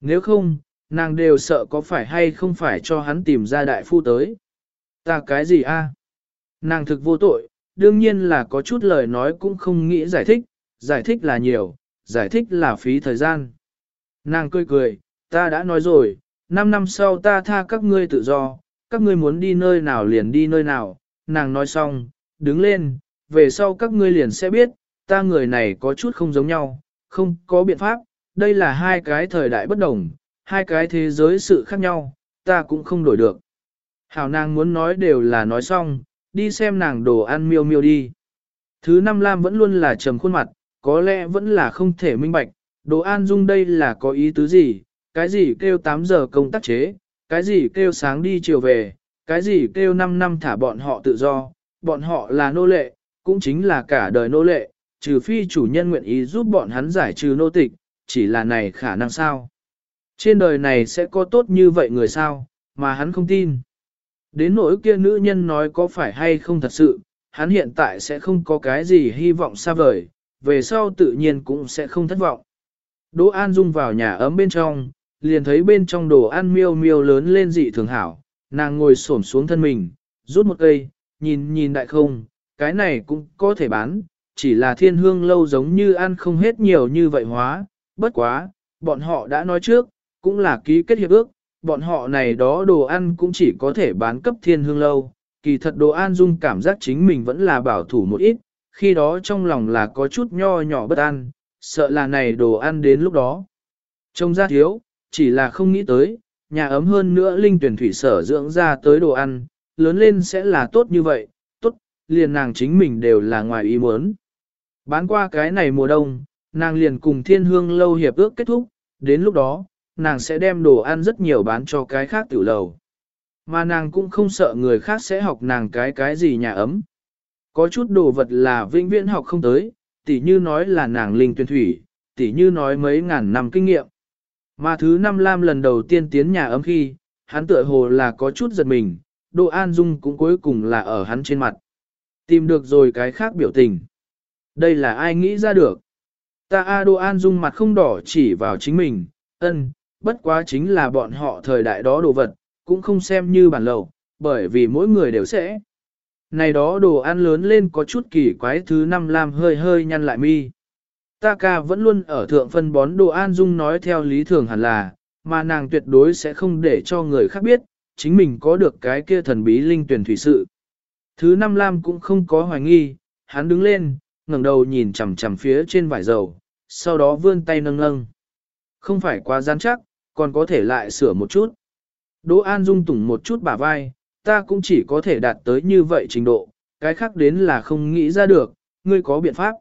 Nếu không, nàng đều sợ có phải hay không phải cho hắn tìm ra đại phu tới. Ta cái gì a? Nàng thực vô tội, đương nhiên là có chút lời nói cũng không nghĩ giải thích, giải thích là nhiều, giải thích là phí thời gian. Nàng cười cười, ta đã nói rồi, 5 năm sau ta tha các ngươi tự do, các ngươi muốn đi nơi nào liền đi nơi nào, nàng nói xong, đứng lên, về sau các ngươi liền sẽ biết, ta người này có chút không giống nhau, không có biện pháp, đây là hai cái thời đại bất đồng, hai cái thế giới sự khác nhau, ta cũng không đổi được. Hảo nàng muốn nói đều là nói xong, đi xem nàng đồ ăn miêu miêu đi. Thứ năm Lam vẫn luôn là trầm khuôn mặt, có lẽ vẫn là không thể minh bạch, đồ an dung đây là có ý tứ gì, cái gì kêu 8 giờ công tác chế, cái gì kêu sáng đi chiều về, cái gì kêu 5 năm thả bọn họ tự do, bọn họ là nô lệ, cũng chính là cả đời nô lệ, trừ phi chủ nhân nguyện ý giúp bọn hắn giải trừ nô tịch, chỉ là này khả năng sao. Trên đời này sẽ có tốt như vậy người sao, mà hắn không tin. Đến nỗi kia nữ nhân nói có phải hay không thật sự, hắn hiện tại sẽ không có cái gì hy vọng xa vời, về sau tự nhiên cũng sẽ không thất vọng. Đỗ An Dung vào nhà ấm bên trong, liền thấy bên trong đồ ăn miêu miêu lớn lên dị thường hảo, nàng ngồi xổm xuống thân mình, rút một cây, nhìn nhìn đại không, cái này cũng có thể bán, chỉ là thiên hương lâu giống như ăn không hết nhiều như vậy hóa, bất quá, bọn họ đã nói trước, cũng là ký kết hiệp ước, bọn họ này đó đồ ăn cũng chỉ có thể bán cấp thiên hương lâu, kỳ thật đồ ăn dung cảm giác chính mình vẫn là bảo thủ một ít, khi đó trong lòng là có chút nho nhỏ bất an, sợ là này đồ ăn đến lúc đó. Trông ra thiếu, chỉ là không nghĩ tới, nhà ấm hơn nữa linh tuyển thủy sở dưỡng ra tới đồ ăn, lớn lên sẽ là tốt như vậy, tốt, liền nàng chính mình đều là ngoài ý muốn. Bán qua cái này mùa đông, nàng liền cùng thiên hương lâu hiệp ước kết thúc, đến lúc đó, nàng sẽ đem đồ ăn rất nhiều bán cho cái khác tiểu lầu. Mà nàng cũng không sợ người khác sẽ học nàng cái cái gì nhà ấm. Có chút đồ vật là vĩnh viễn học không tới, tỉ như nói là nàng linh tuyển thủy, tỉ như nói mấy ngàn năm kinh nghiệm. Mà thứ năm Lam lần đầu tiên tiến nhà ấm khi, hắn tựa hồ là có chút giật mình, Đỗ An Dung cũng cuối cùng là ở hắn trên mặt. Tìm được rồi cái khác biểu tình. Đây là ai nghĩ ra được? Ta A Đô An Dung mặt không đỏ chỉ vào chính mình, ân, bất quá chính là bọn họ thời đại đó đồ vật, cũng không xem như bản lầu, bởi vì mỗi người đều sẽ. Này đó đồ ăn lớn lên có chút kỳ quái thứ năm Lam hơi hơi nhăn lại mi. Ta ca vẫn luôn ở thượng phân bón đồ an dung nói theo lý thường hẳn là, mà nàng tuyệt đối sẽ không để cho người khác biết, chính mình có được cái kia thần bí linh tuyển thủy sự. Thứ năm Lam cũng không có hoài nghi, hắn đứng lên, ngẩng đầu nhìn chằm chằm phía trên vải dầu, sau đó vươn tay nâng nâng. Không phải quá gian chắc, còn có thể lại sửa một chút. Đỗ An Dung tủng một chút bả vai, ta cũng chỉ có thể đạt tới như vậy trình độ, cái khác đến là không nghĩ ra được, ngươi có biện pháp.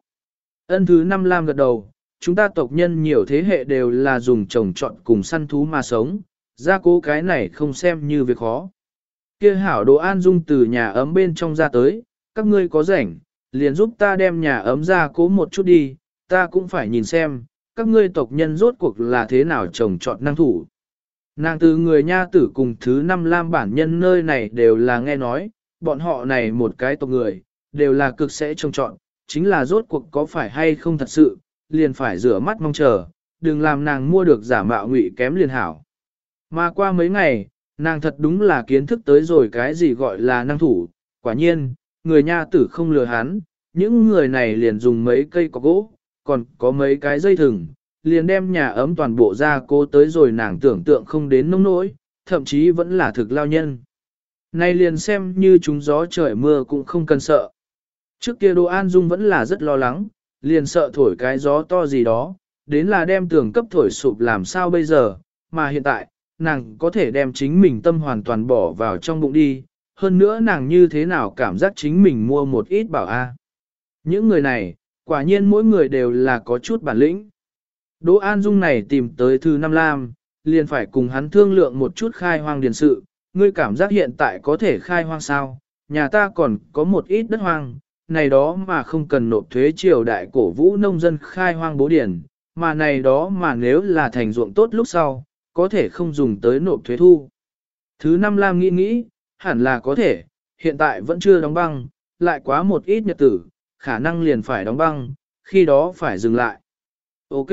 Ân thứ năm Lam gật đầu, chúng ta tộc nhân nhiều thế hệ đều là dùng trồng trọt cùng săn thú mà sống, gia cố cái này không xem như việc khó. Kia hảo đồ an dung từ nhà ấm bên trong ra tới, các ngươi có rảnh, liền giúp ta đem nhà ấm ra cố một chút đi, ta cũng phải nhìn xem, các ngươi tộc nhân rốt cuộc là thế nào trồng trọt năng thủ. Nàng từ người nha tử cùng thứ năm lam bản nhân nơi này đều là nghe nói, bọn họ này một cái tộc người, đều là cực sẽ trông trọn, chính là rốt cuộc có phải hay không thật sự, liền phải rửa mắt mong chờ, đừng làm nàng mua được giả mạo ngụy kém liền hảo. Mà qua mấy ngày, nàng thật đúng là kiến thức tới rồi cái gì gọi là năng thủ, quả nhiên, người nha tử không lừa hắn, những người này liền dùng mấy cây có gỗ, còn có mấy cái dây thừng, liền đem nhà ấm toàn bộ ra cô tới rồi nàng tưởng tượng không đến nông nỗi, thậm chí vẫn là thực lao nhân. Nay liền xem như chúng gió trời mưa cũng không cần sợ. Trước kia Đỗ An Dung vẫn là rất lo lắng, liền sợ thổi cái gió to gì đó, đến là đem tường cấp thổi sụp làm sao bây giờ, mà hiện tại, nàng có thể đem chính mình tâm hoàn toàn bỏ vào trong bụng đi, hơn nữa nàng như thế nào cảm giác chính mình mua một ít bảo a. Những người này, quả nhiên mỗi người đều là có chút bản lĩnh. Đỗ An Dung này tìm tới Thư Nam Lam, liền phải cùng hắn thương lượng một chút khai hoang điền sự, ngươi cảm giác hiện tại có thể khai hoang sao, nhà ta còn có một ít đất hoang, này đó mà không cần nộp thuế triều đại cổ vũ nông dân khai hoang bố điển, mà này đó mà nếu là thành ruộng tốt lúc sau, có thể không dùng tới nộp thuế thu. Thứ năm Lam nghĩ nghĩ, hẳn là có thể, hiện tại vẫn chưa đóng băng, lại quá một ít nhật tử, khả năng liền phải đóng băng, khi đó phải dừng lại. Ok,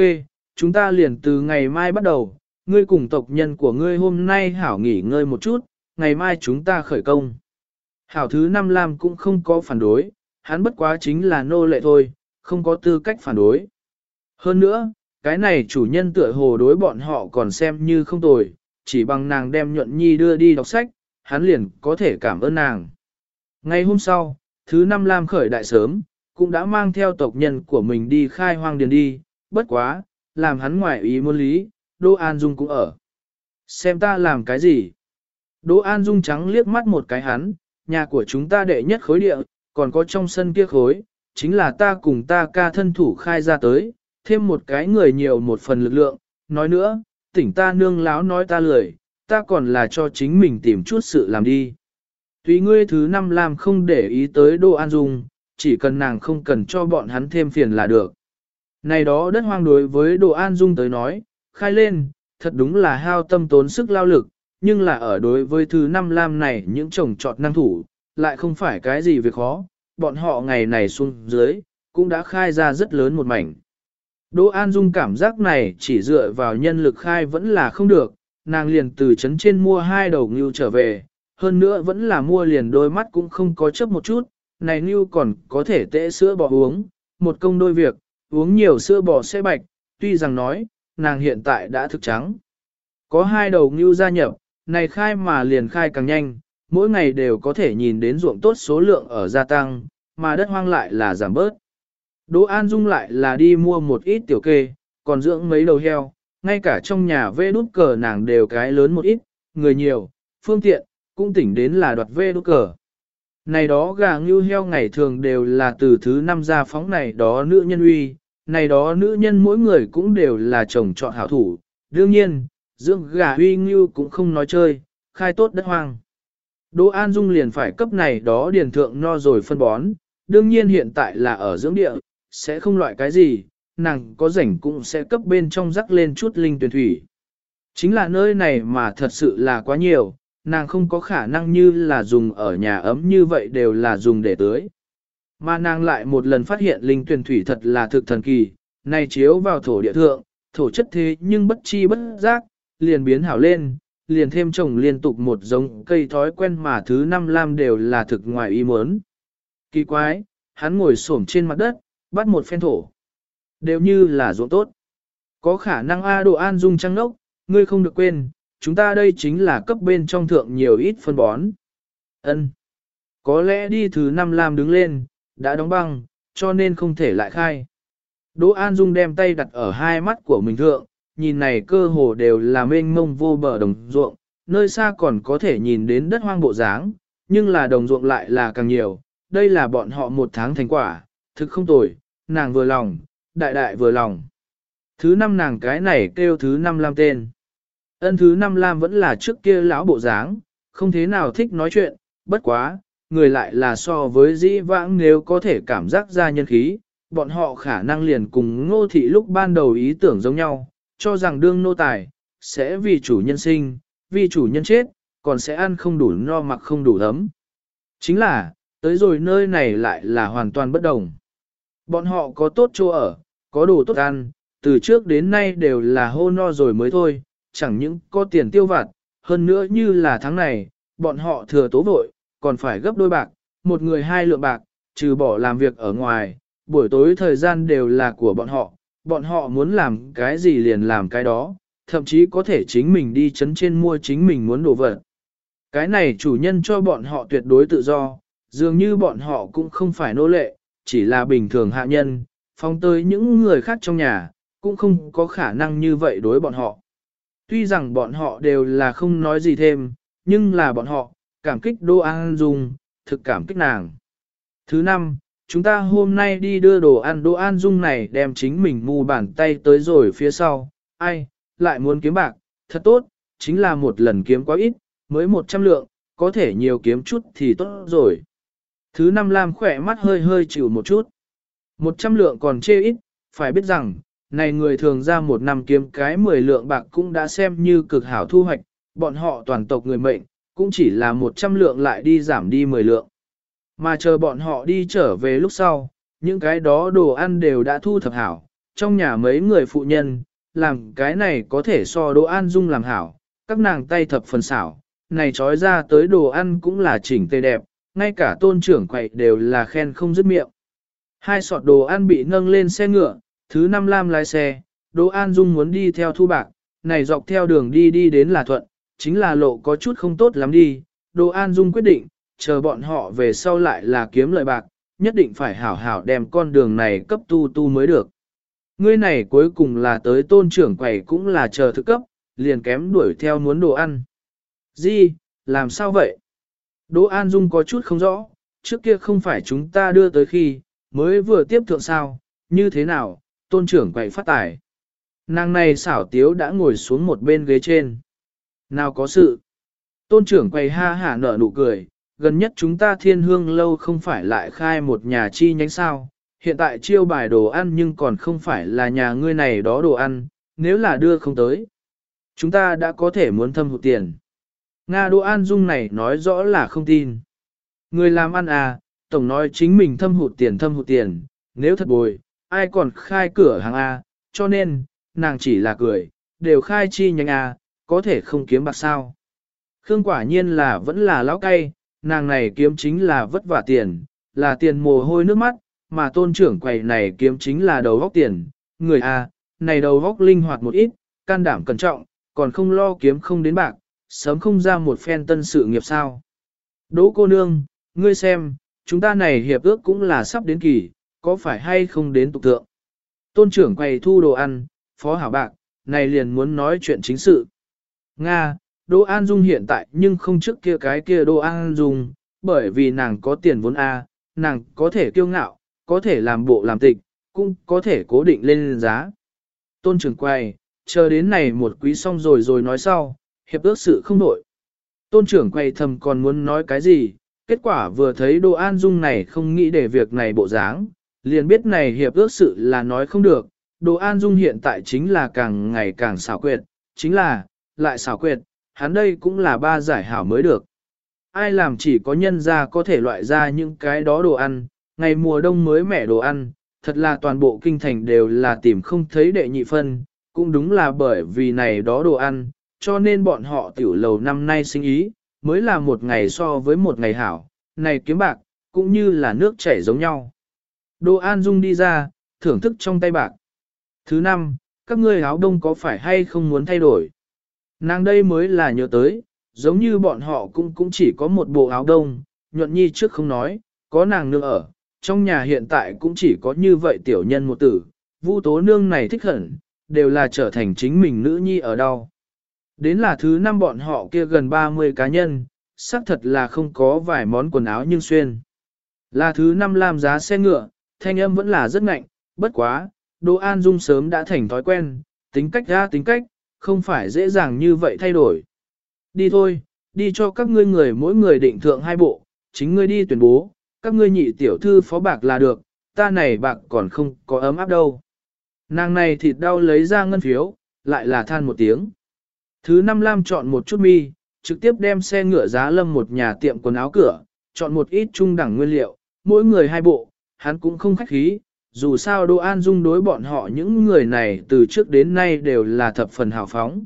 chúng ta liền từ ngày mai bắt đầu, ngươi cùng tộc nhân của ngươi hôm nay hảo nghỉ ngơi một chút, ngày mai chúng ta khởi công. Hảo thứ năm Lam cũng không có phản đối, hắn bất quá chính là nô lệ thôi, không có tư cách phản đối. Hơn nữa, cái này chủ nhân tựa hồ đối bọn họ còn xem như không tồi, chỉ bằng nàng đem nhuận nhi đưa đi đọc sách, hắn liền có thể cảm ơn nàng. Ngày hôm sau, thứ năm Lam khởi đại sớm, cũng đã mang theo tộc nhân của mình đi khai hoang điền đi, bất quá, làm hắn ngoại ý muốn lý, Đỗ An Dung cũng ở. Xem ta làm cái gì? Đỗ An Dung trắng liếc mắt một cái hắn, nhà của chúng ta đệ nhất khối địa, còn có trong sân kia khối, chính là ta cùng ta ca thân thủ khai ra tới, thêm một cái người nhiều một phần lực lượng, nói nữa, tỉnh ta nương láo nói ta lười, ta còn là cho chính mình tìm chút sự làm đi. Tùy ngươi thứ năm làm không để ý tới Đỗ An Dung, chỉ cần nàng không cần cho bọn hắn thêm phiền là được. Này đó đất hoang đối với Đồ An Dung tới nói, khai lên, thật đúng là hao tâm tốn sức lao lực, nhưng là ở đối với thứ năm lam này những trồng trọt năng thủ, lại không phải cái gì việc khó, bọn họ ngày này xuống dưới, cũng đã khai ra rất lớn một mảnh. Đỗ An Dung cảm giác này chỉ dựa vào nhân lực khai vẫn là không được, nàng liền từ trấn trên mua hai đầu ngưu trở về, hơn nữa vẫn là mua liền đôi mắt cũng không có chấp một chút, này ngưu còn có thể tễ sữa bò uống, một công đôi việc, uống nhiều sữa bò sẽ bạch, tuy rằng nói, nàng hiện tại đã thực trắng. Có hai đầu ngưu gia nhập, này khai mà liền khai càng nhanh, mỗi ngày đều có thể nhìn đến ruộng tốt số lượng ở gia tăng, mà đất hoang lại là giảm bớt. Đỗ An Dung lại là đi mua một ít tiểu kê, còn dưỡng mấy đầu heo, ngay cả trong nhà vê đút cờ nàng đều cái lớn một ít, người nhiều, phương tiện, cũng tỉnh đến là đoạt vê đút cờ. Này đó gà ngưu heo ngày thường đều là từ thứ năm ra phóng này đó nữ nhân uy, này đó nữ nhân mỗi người cũng đều là chồng chọn hảo thủ. Đương nhiên, dưỡng gà uy ngưu cũng không nói chơi, khai tốt đất hoang. Đỗ An Dung liền phải cấp này đó điền thượng no rồi phân bón, đương nhiên hiện tại là ở dưỡng địa, sẽ không loại cái gì, nàng có rảnh cũng sẽ cấp bên trong rắc lên chút linh tuyển thủy. Chính là nơi này mà thật sự là quá nhiều, nàng không có khả năng như là dùng ở nhà ấm như vậy đều là dùng để tưới. Mà nàng lại một lần phát hiện linh tuyển thủy thật là thực thần kỳ, này chiếu vào thổ địa thượng, thổ chất thế nhưng bất chi bất giác, liền biến hảo lên, liền thêm trồng liên tục một giống cây thói quen mà thứ năm lam đều là thực ngoài ý muốn. Kỳ quái, hắn ngồi xổm trên mặt đất, bắt một phen thổ. Đều như là ruộng tốt. Có khả năng A đồ an dung trăng nốc, ngươi không được quên, chúng ta đây chính là cấp bên trong thượng nhiều ít phân bón. Ân, Có lẽ đi thứ năm làm đứng lên, đã đóng băng, cho nên không thể lại khai. Đỗ An Dung đem tay đặt ở hai mắt của mình thượng, nhìn này cơ hồ đều là mênh mông vô bờ đồng ruộng, nơi xa còn có thể nhìn đến đất hoang bộ dáng, nhưng là đồng ruộng lại là càng nhiều, đây là bọn họ một tháng thành quả, thực không tồi, nàng vừa lòng, đại đại vừa lòng. Thứ năm nàng cái này kêu thứ năm lam tên. Ân thứ năm lam vẫn là trước kia lão bộ dáng, không thế nào thích nói chuyện, bất quá, người lại là so với dĩ vãng nếu có thể cảm giác ra nhân khí, bọn họ khả năng liền cùng ngô thị lúc ban đầu ý tưởng giống nhau, cho rằng đương nô tài, sẽ vì chủ nhân sinh, vì chủ nhân chết, còn sẽ ăn không đủ no mặc không đủ ấm. Chính là, tới rồi nơi này lại là hoàn toàn bất đồng. Bọn họ có tốt chỗ ở, có đồ tốt ăn, từ trước đến nay đều là hô no rồi mới thôi, chẳng những có tiền tiêu vặt, hơn nữa như là tháng này, bọn họ thừa tố vội, còn phải gấp đôi bạc, một người hai lượng bạc, trừ bỏ làm việc ở ngoài, buổi tối thời gian đều là của bọn họ, bọn họ muốn làm cái gì liền làm cái đó, thậm chí có thể chính mình đi chấn trên mua chính mình muốn đồ vật. Cái này chủ nhân cho bọn họ tuyệt đối tự do, dường như bọn họ cũng không phải nô lệ, chỉ là bình thường hạ nhân, phong tới những người khác trong nhà, cũng không có khả năng như vậy đối bọn họ. Tuy rằng bọn họ đều là không nói gì thêm, nhưng là bọn họ, cảm kích Đô An Dung, thực cảm kích nàng. Thứ năm, chúng ta hôm nay đi đưa đồ ăn Đô An Dung này đem chính mình mù bàn tay tới rồi phía sau, ai, lại muốn kiếm bạc, thật tốt, chính là một lần kiếm quá ít, mới 100 lượng, có thể nhiều kiếm chút thì tốt rồi. Thứ năm Lam khỏe mắt hơi hơi chịu một chút. 100 lượng còn chê ít, phải biết rằng, này người thường ra một năm kiếm cái 10 lượng bạc cũng đã xem như cực hảo thu hoạch, bọn họ toàn tộc người mệnh, cũng chỉ là 100 lượng lại đi giảm đi 10 lượng. Mà chờ bọn họ đi trở về lúc sau, những cái đó đồ ăn đều đã thu thập hảo, trong nhà mấy người phụ nhân, làm cái này có thể so đồ ăn dung làm hảo, các nàng tay thập phần xảo, này trói ra tới đồ ăn cũng là chỉnh tề đẹp, ngay cả tôn trưởng quậy đều là khen không dứt miệng. Hai sọt đồ ăn bị nâng lên xe ngựa, thứ năm lam lái xe, Đỗ An Dung muốn đi theo thu bạc, này dọc theo đường đi đi đến là thuận, chính là lộ có chút không tốt lắm đi. Đỗ An Dung quyết định, chờ bọn họ về sau lại là kiếm lợi bạc, nhất định phải hảo hảo đem con đường này cấp tu tu mới được. Ngươi này cuối cùng là tới tôn trưởng quầy cũng là chờ thức cấp, liền kém đuổi theo muốn đồ ăn. Gì, làm sao vậy? Đỗ An Dung có chút không rõ, trước kia không phải chúng ta đưa tới khi, mới vừa tiếp thượng sao, như thế nào, tôn trưởng quậy phát tài. Nàng này xảo tiếu đã ngồi xuống một bên ghế trên. Nào có sự. Tôn trưởng quầy ha hả nở nụ cười, gần nhất chúng ta thiên hương lâu không phải lại khai một nhà chi nhánh sao, hiện tại chiêu bài đồ ăn nhưng còn không phải là nhà ngươi này đó đồ ăn, nếu là đưa không tới. Chúng ta đã có thể muốn thâm hụt tiền. Nga đồ ăn dung này nói rõ là không tin. Người làm ăn à, tổng nói chính mình thâm hụt tiền thâm hụt tiền, nếu thật bồi, ai còn khai cửa hàng A, cho nên, nàng chỉ là cười, đều khai chi nhánh A, có thể không kiếm bạc sao. Khương quả nhiên là vẫn là lão cay, nàng này kiếm chính là vất vả tiền, là tiền mồ hôi nước mắt, mà tôn trưởng quầy này kiếm chính là đầu góc tiền, người A, này đầu góc linh hoạt một ít, can đảm cẩn trọng, còn không lo kiếm không đến bạc, sớm không ra một phen tân sự nghiệp sao. Đỗ cô nương, ngươi xem, chúng ta này hiệp ước cũng là sắp đến kỳ, có phải hay không đến tục tượng? Tôn trưởng quầy thu đồ ăn, phó hảo bạc, này liền muốn nói chuyện chính sự. Nga, Đỗ An Dung hiện tại nhưng không trước kia cái kia Đỗ An Dung, bởi vì nàng có tiền vốn A, nàng có thể kiêu ngạo, có thể làm bộ làm tịch, cũng có thể cố định lên giá. Tôn trưởng quay, chờ đến này một quý xong rồi rồi nói sau, hiệp ước sự không đổi. Tôn trưởng quay thầm còn muốn nói cái gì, kết quả vừa thấy Đỗ An Dung này không nghĩ để việc này bộ dáng, liền biết này hiệp ước sự là nói không được. Đỗ An Dung hiện tại chính là càng ngày càng xảo quyệt, chính là, lại xảo quyệt, hắn đây cũng là ba giải hảo mới được. Ai làm chỉ có nhân ra có thể loại ra những cái đó đồ ăn, ngày mùa đông mới mẻ đồ ăn, thật là toàn bộ kinh thành đều là tìm không thấy đệ nhị phân, cũng đúng là bởi vì này đó đồ ăn, cho nên bọn họ tiểu lầu năm nay sinh ý, mới là một ngày so với một ngày hảo, này kiếm bạc, cũng như là nước chảy giống nhau. Đồ An Dung đi ra, thưởng thức trong tay bạc. Thứ năm, các ngươi áo đông có phải hay không muốn thay đổi? Nàng đây mới là nhớ tới, giống như bọn họ cũng cũng chỉ có một bộ áo đông, nhuận nhi trước không nói, có nàng nương ở, trong nhà hiện tại cũng chỉ có như vậy tiểu nhân một tử, vu tố nương này thích hẳn, đều là trở thành chính mình nữ nhi ở đâu. Đến là thứ năm bọn họ kia gần 30 cá nhân, xác thật là không có vài món quần áo nhưng xuyên. Là thứ năm làm giá xe ngựa, thanh âm vẫn là rất ngạnh, bất quá, Đỗ An Dung sớm đã thành thói quen, tính cách ra tính cách, không phải dễ dàng như vậy thay đổi. Đi thôi, đi cho các ngươi người mỗi người định thượng hai bộ, chính ngươi đi tuyển bố, các ngươi nhị tiểu thư phó bạc là được, ta này bạc còn không có ấm áp đâu. Nàng này thịt đau lấy ra ngân phiếu, lại là than một tiếng. Thứ năm Lam chọn một chút mi, trực tiếp đem xe ngựa giá lâm một nhà tiệm quần áo cửa, chọn một ít trung đẳng nguyên liệu, mỗi người hai bộ, hắn cũng không khách khí, dù sao Đỗ An Dung đối bọn họ những người này từ trước đến nay đều là thập phần hào phóng.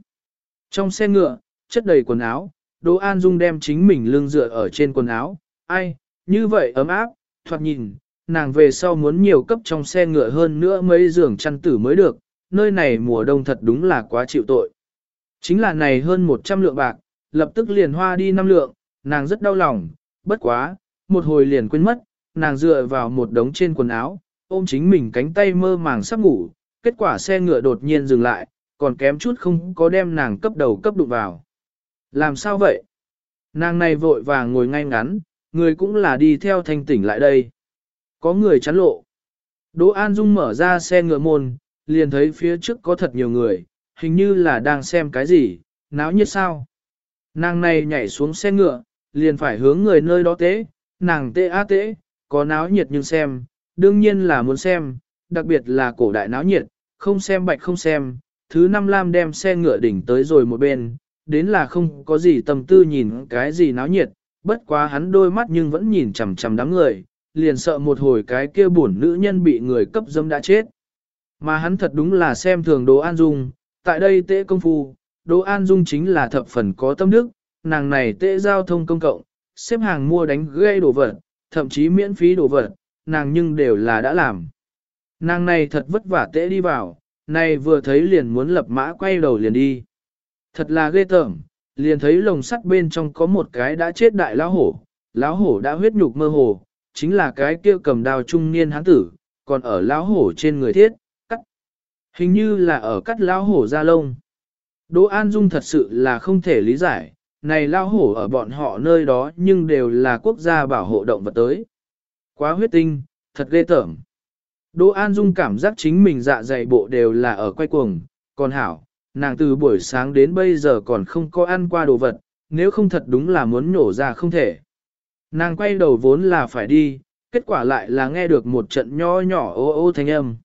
Trong xe ngựa, chất đầy quần áo, Đỗ An Dung đem chính mình lưng dựa ở trên quần áo, ai, như vậy ấm áp, thoạt nhìn, nàng về sau muốn nhiều cấp trong xe ngựa hơn nữa mấy giường chăn tử mới được, nơi này mùa đông thật đúng là quá chịu tội. Chính là này hơn 100 lượng bạc, lập tức liền hoa đi năm lượng, nàng rất đau lòng, bất quá, một hồi liền quên mất, nàng dựa vào một đống trên quần áo, ôm chính mình cánh tay mơ màng sắp ngủ, kết quả xe ngựa đột nhiên dừng lại, còn kém chút không có đem nàng cấp đầu cấp đụng vào. Làm sao vậy? Nàng này vội vàng ngồi ngay ngắn, người cũng là đi theo thanh tỉnh lại đây. Có người chắn lộ. Đỗ An Dung mở ra xe ngựa môn, liền thấy phía trước có thật nhiều người, hình như là đang xem cái gì, náo nhiệt sao. Nàng này nhảy xuống xe ngựa, liền phải hướng người nơi đó tế, nàng tê á tế, có náo nhiệt nhưng xem, đương nhiên là muốn xem, đặc biệt là cổ đại náo nhiệt, không xem bạch không xem, thứ năm lam đem xe ngựa đỉnh tới rồi một bên, đến là không có gì tâm tư nhìn cái gì náo nhiệt, bất quá hắn đôi mắt nhưng vẫn nhìn chằm chằm đám người, liền sợ một hồi cái kia buồn nữ nhân bị người cấp dâm đã chết. Mà hắn thật đúng là xem thường đồ An Dung, tại đây tế công phu, Đỗ An Dung chính là thập phần có tâm đức, nàng này tế giao thông công cộng, xếp hàng mua đánh gây đồ vật, thậm chí miễn phí đồ vật, nàng nhưng đều là đã làm. Nàng này thật vất vả tế đi vào, này vừa thấy liền muốn lập mã quay đầu liền đi. Thật là ghê tởm, liền thấy lồng sắt bên trong có một cái đã chết đại lão hổ, lão hổ đã huyết nhục mơ hồ, chính là cái kia cầm đào trung niên hán tử, còn ở lão hổ trên người thiết. Hình như là ở cắt lão hổ ra lông. Đỗ An Dung thật sự là không thể lý giải, này lão hổ ở bọn họ nơi đó nhưng đều là quốc gia bảo hộ động vật tới. Quá huyết tinh, thật ghê tởm. Đỗ An Dung cảm giác chính mình dạ dày bộ đều là ở quay cuồng, còn hảo, nàng từ buổi sáng đến bây giờ còn không có ăn qua đồ vật, nếu không thật đúng là muốn nổ ra không thể. Nàng quay đầu vốn là phải đi, kết quả lại là nghe được một trận nho nhỏ ô ô thanh âm.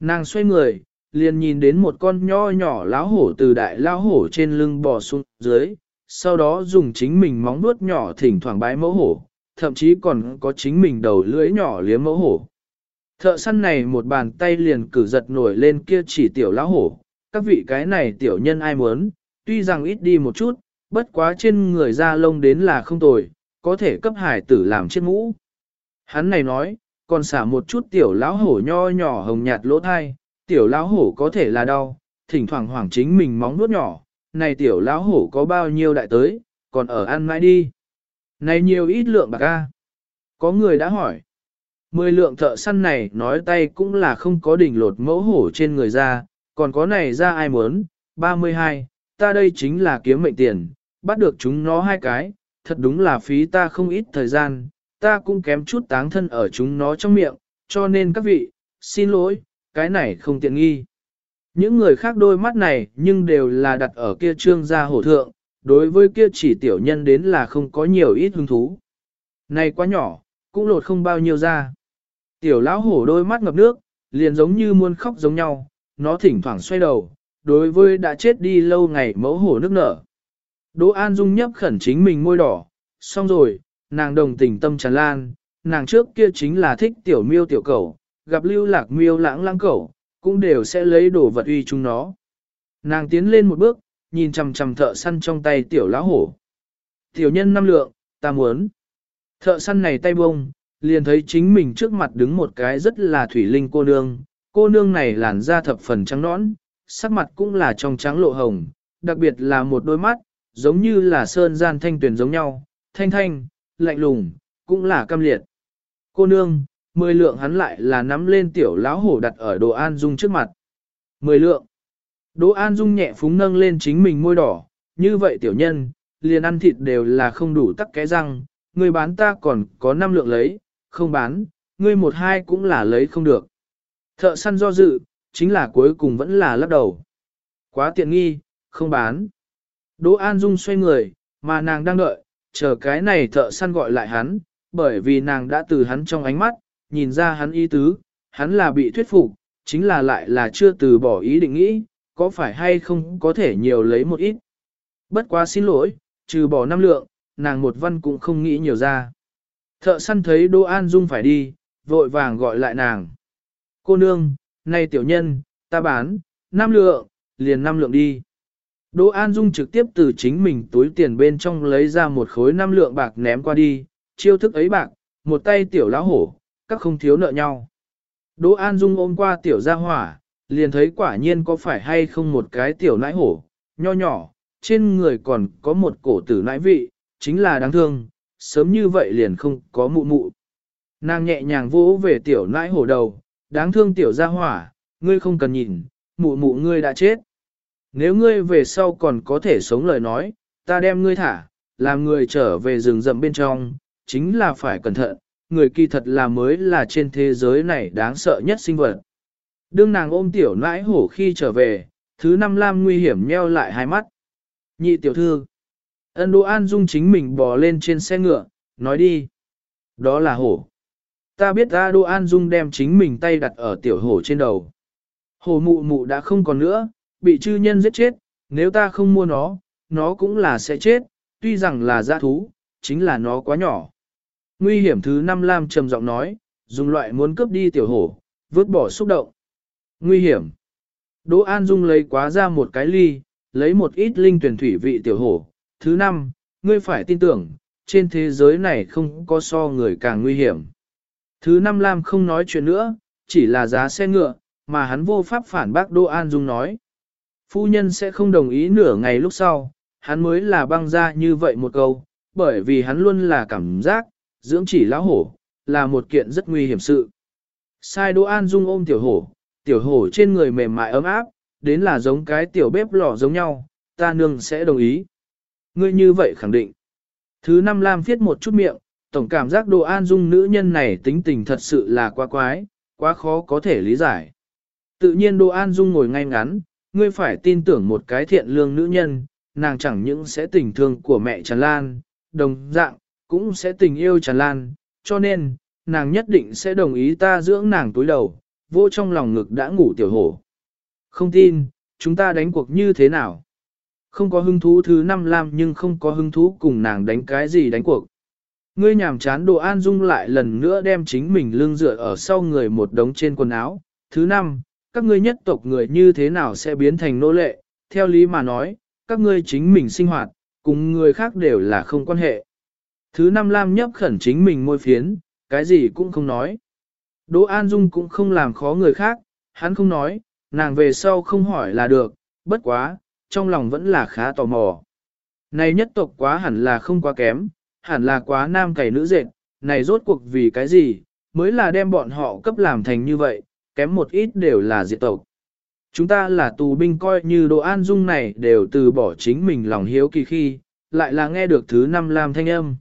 Nàng xoay người, liền nhìn đến một con nho nhỏ láo hổ từ đại lao hổ trên lưng bò xuống dưới, sau đó dùng chính mình móng nuốt nhỏ thỉnh thoảng bái mẫu hổ, thậm chí còn có chính mình đầu lưỡi nhỏ liếm mẫu hổ. Thợ săn này một bàn tay liền cử giật nổi lên kia chỉ tiểu lão hổ, các vị cái này tiểu nhân ai muốn, tuy rằng ít đi một chút, bất quá trên người da lông đến là không tồi, có thể cấp hải tử làm chiếc mũ. Hắn này nói, còn xả một chút tiểu lão hổ nho nhỏ hồng nhạt lỗ thai, tiểu lão hổ có thể là đau, thỉnh thoảng hoảng chính mình móng nuốt nhỏ, này tiểu lão hổ có bao nhiêu đại tới, còn ở ăn mãi đi. Này nhiều ít lượng bạc a. Có người đã hỏi. Mười lượng thợ săn này nói tay cũng là không có đỉnh lột mẫu hổ trên người ra, còn có này ra ai muốn, 32, ta đây chính là kiếm mệnh tiền, bắt được chúng nó hai cái, thật đúng là phí ta không ít thời gian, ta cũng kém chút táng thân ở chúng nó trong miệng, cho nên các vị, xin lỗi, cái này không tiện nghi. Những người khác đôi mắt này nhưng đều là đặt ở kia trương gia hổ thượng, đối với kia chỉ tiểu nhân đến là không có nhiều ít hứng thú. Này quá nhỏ, cũng lột không bao nhiêu ra. Tiểu lão hổ đôi mắt ngập nước, liền giống như muôn khóc giống nhau, nó thỉnh thoảng xoay đầu, đối với đã chết đi lâu ngày mẫu hổ nước nở. Đỗ An Dung nhấp khẩn chính mình môi đỏ, xong rồi, nàng đồng tình tâm tràn lan, nàng trước kia chính là thích tiểu miêu tiểu cẩu, gặp lưu lạc miêu lãng lãng cẩu, cũng đều sẽ lấy đồ vật uy chúng nó. Nàng tiến lên một bước, nhìn chằm chằm thợ săn trong tay tiểu lão hổ. Tiểu nhân năm lượng, ta muốn. Thợ săn này tay bông, liền thấy chính mình trước mặt đứng một cái rất là thủy linh cô nương. Cô nương này làn da thập phần trắng nõn, sắc mặt cũng là trong trắng lộ hồng, đặc biệt là một đôi mắt, giống như là sơn gian thanh tuyển giống nhau, thanh thanh, lạnh lùng, cũng là cam liệt. Cô nương, mười lượng hắn lại là nắm lên tiểu lão hổ đặt ở đồ an dung trước mặt. Mười lượng. Đỗ An Dung nhẹ phúng nâng lên chính mình môi đỏ, như vậy tiểu nhân, liền ăn thịt đều là không đủ tắc cái răng, người bán ta còn có năm lượng lấy, không bán, ngươi một hai cũng là lấy không được. Thợ săn do dự, chính là cuối cùng vẫn là lắc đầu. Quá tiện nghi, không bán. Đỗ An Dung xoay người, mà nàng đang đợi, chờ cái này thợ săn gọi lại hắn, bởi vì nàng đã từ hắn trong ánh mắt, nhìn ra hắn ý tứ, hắn là bị thuyết phục, chính là lại là chưa từ bỏ ý định nghĩ, có phải hay không có thể nhiều lấy một ít. Bất quá xin lỗi, trừ bỏ năm lượng, nàng một văn cũng không nghĩ nhiều ra. Thợ săn thấy Đỗ An Dung phải đi, vội vàng gọi lại nàng. Cô nương, này tiểu nhân, ta bán, năm lượng, liền năm lượng đi. Đỗ An Dung trực tiếp từ chính mình túi tiền bên trong lấy ra một khối năm lượng bạc ném qua đi, chiêu thức ấy bạc, một tay tiểu lão hổ, các không thiếu nợ nhau. Đỗ An Dung ôm qua tiểu gia hỏa, liền thấy quả nhiên có phải hay không một cái tiểu nãi hổ, nho nhỏ, trên người còn có một cổ tử nãi vị, chính là đáng thương, sớm như vậy liền không có mụ mụ. Nàng nhẹ nhàng vỗ về tiểu nãi hổ đầu, đáng thương tiểu gia hỏa, ngươi không cần nhìn, mụ mụ ngươi đã chết. Nếu ngươi về sau còn có thể sống lời nói, ta đem ngươi thả, làm người trở về rừng rậm bên trong, chính là phải cẩn thận, người kỳ thật là mới là trên thế giới này đáng sợ nhất sinh vật. Đương nàng ôm tiểu nãi hổ khi trở về, thứ năm lam nguy hiểm nheo lại hai mắt. Nhị tiểu thư. Ân Đô An Dung chính mình bò lên trên xe ngựa, nói đi. Đó là hổ. Ta biết A Đô An Dung đem chính mình tay đặt ở tiểu hổ trên đầu. Hổ mụ mụ đã không còn nữa, bị chư nhân giết chết, nếu ta không mua nó, nó cũng là sẽ chết, tuy rằng là gia thú, chính là nó quá nhỏ. Nguy hiểm thứ năm Lam trầm giọng nói, dùng loại muốn cướp đi tiểu hổ, vứt bỏ xúc động. Nguy hiểm. Đỗ An Dung lấy quá ra một cái ly, lấy một ít linh tuyển thủy vị tiểu hổ. Thứ năm, ngươi phải tin tưởng, trên thế giới này không có so người càng nguy hiểm. Thứ năm Lam không nói chuyện nữa, chỉ là giá xe ngựa, mà hắn vô pháp phản bác Đỗ An Dung nói. Phu nhân sẽ không đồng ý nửa ngày lúc sau, hắn mới là băng ra như vậy một câu, bởi vì hắn luôn là cảm giác, dưỡng chỉ lão hổ, là một kiện rất nguy hiểm sự. Sai Đỗ An Dung ôm tiểu hổ, tiểu hổ trên người mềm mại ấm áp, đến là giống cái tiểu bếp lò giống nhau, ta nương sẽ đồng ý. Ngươi như vậy khẳng định. Thứ năm Lam viết một chút miệng, tổng cảm giác Đỗ An Dung nữ nhân này tính tình thật sự là quá quái, quá khó có thể lý giải. Tự nhiên Đỗ An Dung ngồi ngay ngắn, ngươi phải tin tưởng một cái thiện lương nữ nhân, nàng chẳng những sẽ tình thương của mẹ Tràn Lan, đồng dạng, cũng sẽ tình yêu Tràn Lan, cho nên, nàng nhất định sẽ đồng ý ta dưỡng nàng túi đầu, vô trong lòng ngực đã ngủ tiểu hổ. Không tin, chúng ta đánh cuộc như thế nào? Không có hứng thú thứ năm làm nhưng không có hứng thú cùng nàng đánh cái gì đánh cuộc. Ngươi nhảm chán đồ an dung lại lần nữa đem chính mình lưng dựa ở sau người một đống trên quần áo. Thứ năm, các ngươi nhất tộc người như thế nào sẽ biến thành nô lệ? Theo lý mà nói, các ngươi chính mình sinh hoạt, cùng người khác đều là không quan hệ. Thứ năm lam nhấp khẩn chính mình môi phiến, cái gì cũng không nói. Đỗ An Dung cũng không làm khó người khác, hắn không nói, nàng về sau không hỏi là được, bất quá, trong lòng vẫn là khá tò mò. Này nhất tộc quá hẳn là không quá kém, hẳn là quá nam cày nữ dệt, này rốt cuộc vì cái gì, mới là đem bọn họ cấp làm thành như vậy, kém một ít đều là diệt tộc. Chúng ta là tù binh coi như Đỗ An Dung này đều từ bỏ chính mình lòng hiếu kỳ khi, lại là nghe được thứ năm làm thanh âm.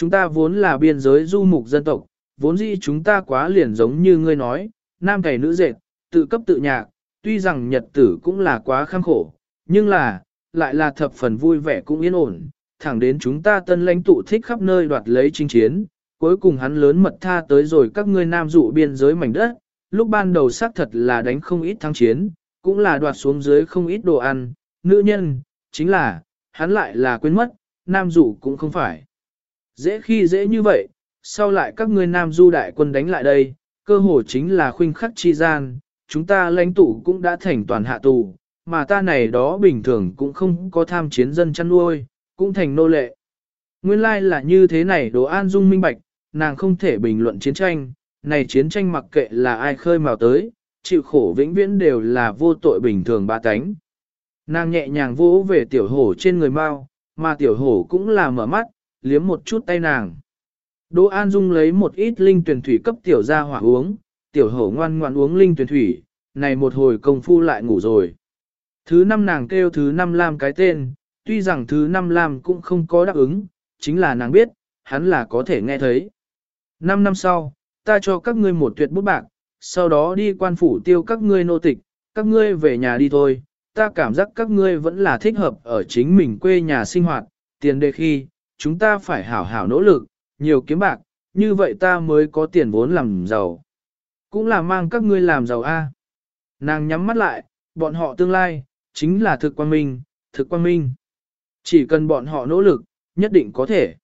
Chúng ta vốn là biên giới du mục dân tộc, vốn dĩ chúng ta quá liền giống như ngươi nói, nam cày nữ dệt, tự cấp tự nhạc, tuy rằng nhật tử cũng là quá khăng khổ, nhưng là, lại là thập phần vui vẻ cũng yên ổn, thẳng đến chúng ta tân lãnh tụ thích khắp nơi đoạt lấy chinh chiến, cuối cùng hắn lớn mật tha tới rồi các ngươi nam dụ biên giới mảnh đất, lúc ban đầu xác thật là đánh không ít thắng chiến, cũng là đoạt xuống dưới không ít đồ ăn, nữ nhân, chính là, hắn lại là quên mất, nam dụ cũng không phải. Dễ khi dễ như vậy, sau lại các ngươi nam du đại quân đánh lại đây, cơ hồ chính là khuynh khắc chi gian, chúng ta lãnh tụ cũng đã thành toàn hạ tù, mà ta này đó bình thường cũng không có tham chiến dân chăn nuôi, cũng thành nô lệ. Nguyên lai like là như thế này đồ an dung minh bạch, nàng không thể bình luận chiến tranh, này chiến tranh mặc kệ là ai khơi mào tới, chịu khổ vĩnh viễn đều là vô tội bình thường ba cánh. Nàng nhẹ nhàng vỗ về tiểu hổ trên người mau, mà tiểu hổ cũng là mở mắt, liếm một chút tay nàng. Đỗ An Dung lấy một ít linh tuyển thủy cấp tiểu ra hỏa uống, tiểu hổ ngoan ngoan uống linh tuyển thủy, này một hồi công phu lại ngủ rồi. Thứ năm nàng kêu thứ năm Lam cái tên, tuy rằng thứ năm Lam cũng không có đáp ứng, chính là nàng biết, hắn là có thể nghe thấy. Năm năm sau, ta cho các ngươi một tuyệt bút bạc, sau đó đi quan phủ tiêu các ngươi nô tịch, các ngươi về nhà đi thôi, ta cảm giác các ngươi vẫn là thích hợp ở chính mình quê nhà sinh hoạt, tiền đề khi, chúng ta phải hảo hảo nỗ lực, nhiều kiếm bạc, như vậy ta mới có tiền vốn làm giàu. Cũng là mang các ngươi làm giàu a. Nàng nhắm mắt lại, bọn họ tương lai, chính là thực quan minh, thực quan minh. Chỉ cần bọn họ nỗ lực, nhất định có thể.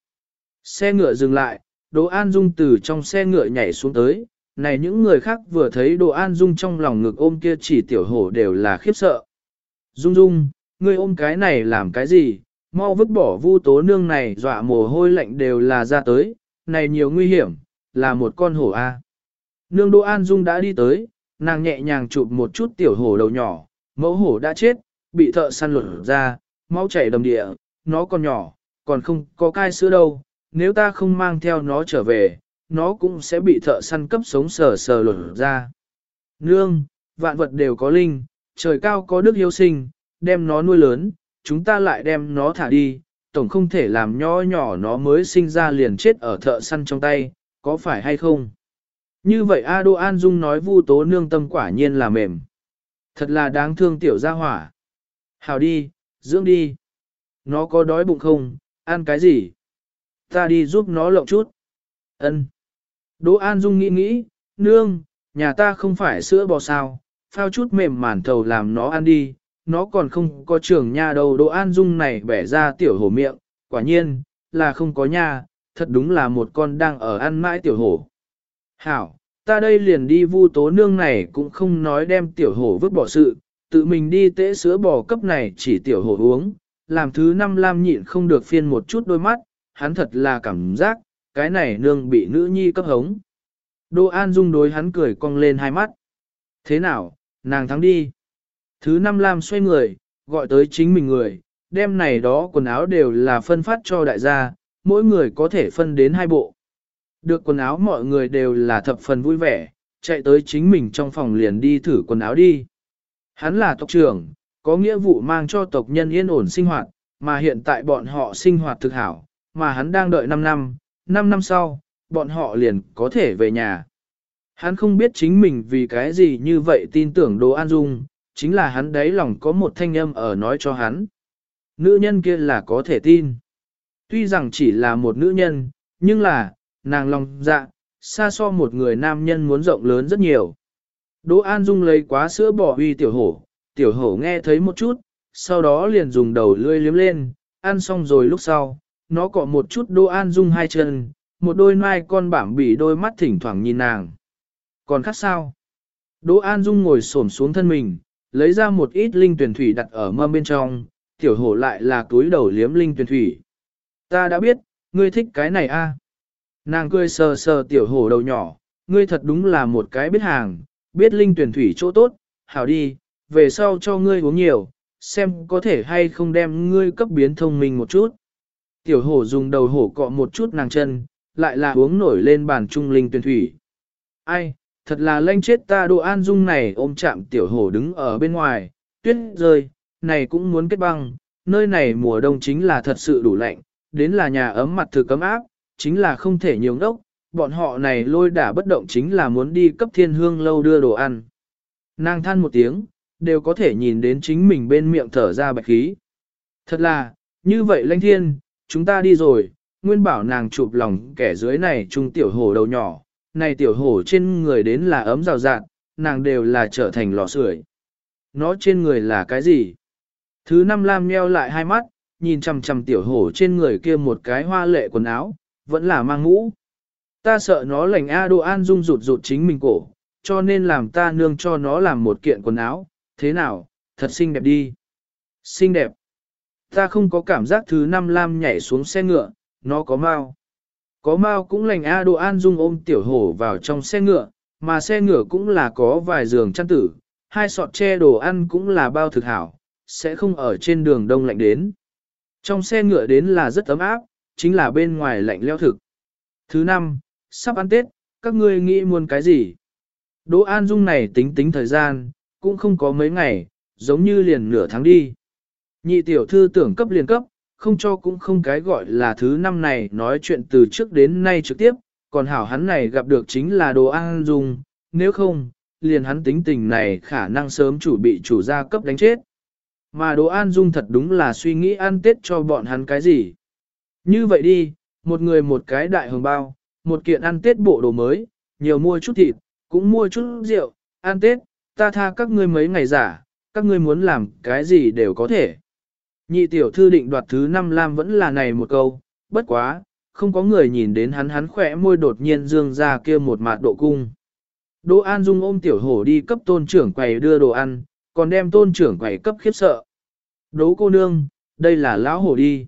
Xe ngựa dừng lại, Đỗ An Dung từ trong xe ngựa nhảy xuống tới, này những người khác vừa thấy Đỗ An Dung trong lòng ngực ôm kia chỉ tiểu hổ đều là khiếp sợ. Dung Dung, ngươi ôm cái này làm cái gì, mau vứt bỏ vu tố nương này dọa mồ hôi lạnh đều là ra tới, này nhiều nguy hiểm, là một con hổ a. Nương Đỗ An Dung đã đi tới, nàng nhẹ nhàng chụp một chút tiểu hổ đầu nhỏ, mẫu hổ đã chết, bị thợ săn lột ra, máu chảy đầm địa, nó còn nhỏ, còn không có cai sữa đâu, nếu ta không mang theo nó trở về, nó cũng sẽ bị thợ săn cấp sống sờ sờ lột ra. Nương, vạn vật đều có linh, trời cao có đức hiếu sinh, đem nó nuôi lớn, chúng ta lại đem nó thả đi, tổng không thể làm nho nhỏ nó mới sinh ra liền chết ở thợ săn trong tay, có phải hay không? Như vậy A Đô An Dung nói vu tố nương tâm quả nhiên là mềm. Thật là đáng thương tiểu gia hỏa. Hào đi, dưỡng đi. Nó có đói bụng không, ăn cái gì? Ta đi giúp nó lộng chút. Ân. Đỗ An Dung nghĩ nghĩ, nương, nhà ta không phải sữa bò sao, phao chút mềm màn thầu làm nó ăn đi, nó còn không có trưởng nha đâu. Đỗ An Dung này bẻ ra tiểu hổ miệng, quả nhiên, là không có nha, thật đúng là một con đang ở ăn mãi tiểu hổ. Hảo, ta đây liền đi vu tố nương này cũng không nói đem tiểu hổ vứt bỏ sự, tự mình đi tễ sữa bò cấp này chỉ tiểu hổ uống, làm thứ năm lam nhịn không được phiên một chút đôi mắt, hắn thật là cảm giác, cái này nương bị nữ nhi cấp hống. Đô An Dung đối hắn cười cong lên hai mắt. Thế nào, nàng thắng đi. Thứ năm lam xoay người, gọi tới chính mình người, đem này đó quần áo đều là phân phát cho đại gia, mỗi người có thể phân đến hai bộ. Được quần áo mọi người đều là thập phần vui vẻ, chạy tới chính mình trong phòng liền đi thử quần áo đi. Hắn là tộc trưởng, có nghĩa vụ mang cho tộc nhân yên ổn sinh hoạt, mà hiện tại bọn họ sinh hoạt thực hảo, mà hắn đang đợi 5 năm, 5 năm sau, bọn họ liền có thể về nhà. Hắn không biết chính mình vì cái gì như vậy tin tưởng Đỗ An Dung, chính là hắn đấy lòng có một thanh âm ở nói cho hắn. Nữ nhân kia là có thể tin. Tuy rằng chỉ là một nữ nhân, nhưng là, nàng lòng dạ, xa so một người nam nhân muốn rộng lớn rất nhiều. Đỗ An Dung lấy quá sữa bỏ huy tiểu hổ, tiểu hổ nghe thấy một chút, sau đó liền dùng đầu lươi liếm lên, ăn xong rồi lúc sau, nó cọ một chút Đỗ An Dung hai chân, một đôi mai con bảm bị đôi mắt thỉnh thoảng nhìn nàng. Còn khác sao? Đỗ An Dung ngồi xổm xuống thân mình, lấy ra một ít linh tuyển thủy đặt ở mâm bên trong, tiểu hổ lại là túi đầu liếm linh tuyển thủy. Ta đã biết, ngươi thích cái này a. Nàng cười sờ sờ tiểu hổ đầu nhỏ, ngươi thật đúng là một cái biết hàng, biết linh tuyển thủy chỗ tốt, hảo đi, về sau cho ngươi uống nhiều, xem có thể hay không đem ngươi cấp biến thông minh một chút. Tiểu hổ dùng đầu hổ cọ một chút nàng chân, lại là uống nổi lên bàn trung linh tuyển thủy. Ai, thật là lanh chết ta đồ an dung này ôm chạm tiểu hổ đứng ở bên ngoài, tuyết rơi, này cũng muốn kết băng, nơi này mùa đông chính là thật sự đủ lạnh, đến là nhà ấm mặt thực cấm áp, chính là không thể nhiều ngốc, bọn họ này lôi đả bất động chính là muốn đi cấp thiên hương lâu đưa đồ ăn. Nàng than một tiếng, đều có thể nhìn đến chính mình bên miệng thở ra bạch khí. Thật là, như vậy lanh thiên, chúng ta đi rồi, nguyên bảo nàng chụp lòng kẻ dưới này trung tiểu hổ đầu nhỏ, này tiểu hổ trên người đến là ấm rào rạt, nàng đều là trở thành lò sưởi. Nó trên người là cái gì? Thứ năm Lam nheo lại hai mắt, nhìn chằm chằm tiểu hổ trên người kia một cái hoa lệ quần áo, vẫn là mang mũ. Ta sợ nó lành A Đô An Dung rụt rụt chính mình cổ, cho nên làm ta nương cho nó làm một kiện quần áo, thế nào, thật xinh đẹp đi. Xinh đẹp. Ta không có cảm giác thứ năm Lam nhảy xuống xe ngựa, nó có mau. Có mau cũng lành A Đô An Dung ôm tiểu hổ vào trong xe ngựa, mà xe ngựa cũng là có vài giường chăn tử, hai sọt che đồ ăn cũng là bao thực hảo, sẽ không ở trên đường đông lạnh đến. Trong xe ngựa đến là rất ấm áp, chính là bên ngoài lạnh leo thực. Thứ năm, sắp ăn Tết, các ngươi nghĩ muốn cái gì? Đỗ An Dung này tính tính thời gian, cũng không có mấy ngày, giống như liền nửa tháng đi. Nhị tiểu thư tưởng cấp liền cấp, không cho cũng không cái gọi là thứ năm này nói chuyện từ trước đến nay trực tiếp, còn hảo hắn này gặp được chính là đồ An Dung, nếu không, liền hắn tính tình này khả năng sớm chủ bị chủ gia cấp đánh chết. Mà đồ An Dung thật đúng là suy nghĩ ăn Tết cho bọn hắn cái gì. Như vậy đi, một người một cái đại hồng bao, một kiện ăn Tết bộ đồ mới, nhiều mua chút thịt, cũng mua chút rượu, ăn Tết, ta tha các ngươi mấy ngày giả, các ngươi muốn làm cái gì đều có thể. Nhị tiểu thư định đoạt thứ năm lam vẫn là này một câu, bất quá, không có người nhìn đến hắn hắn khỏe môi đột nhiên dương ra kia một mạt độ cung. Đỗ An Dung ôm tiểu hổ đi cấp tôn trưởng quầy đưa đồ ăn, còn đem tôn trưởng quầy cấp khiếp sợ. Đỗ cô nương, đây là lão hổ đi.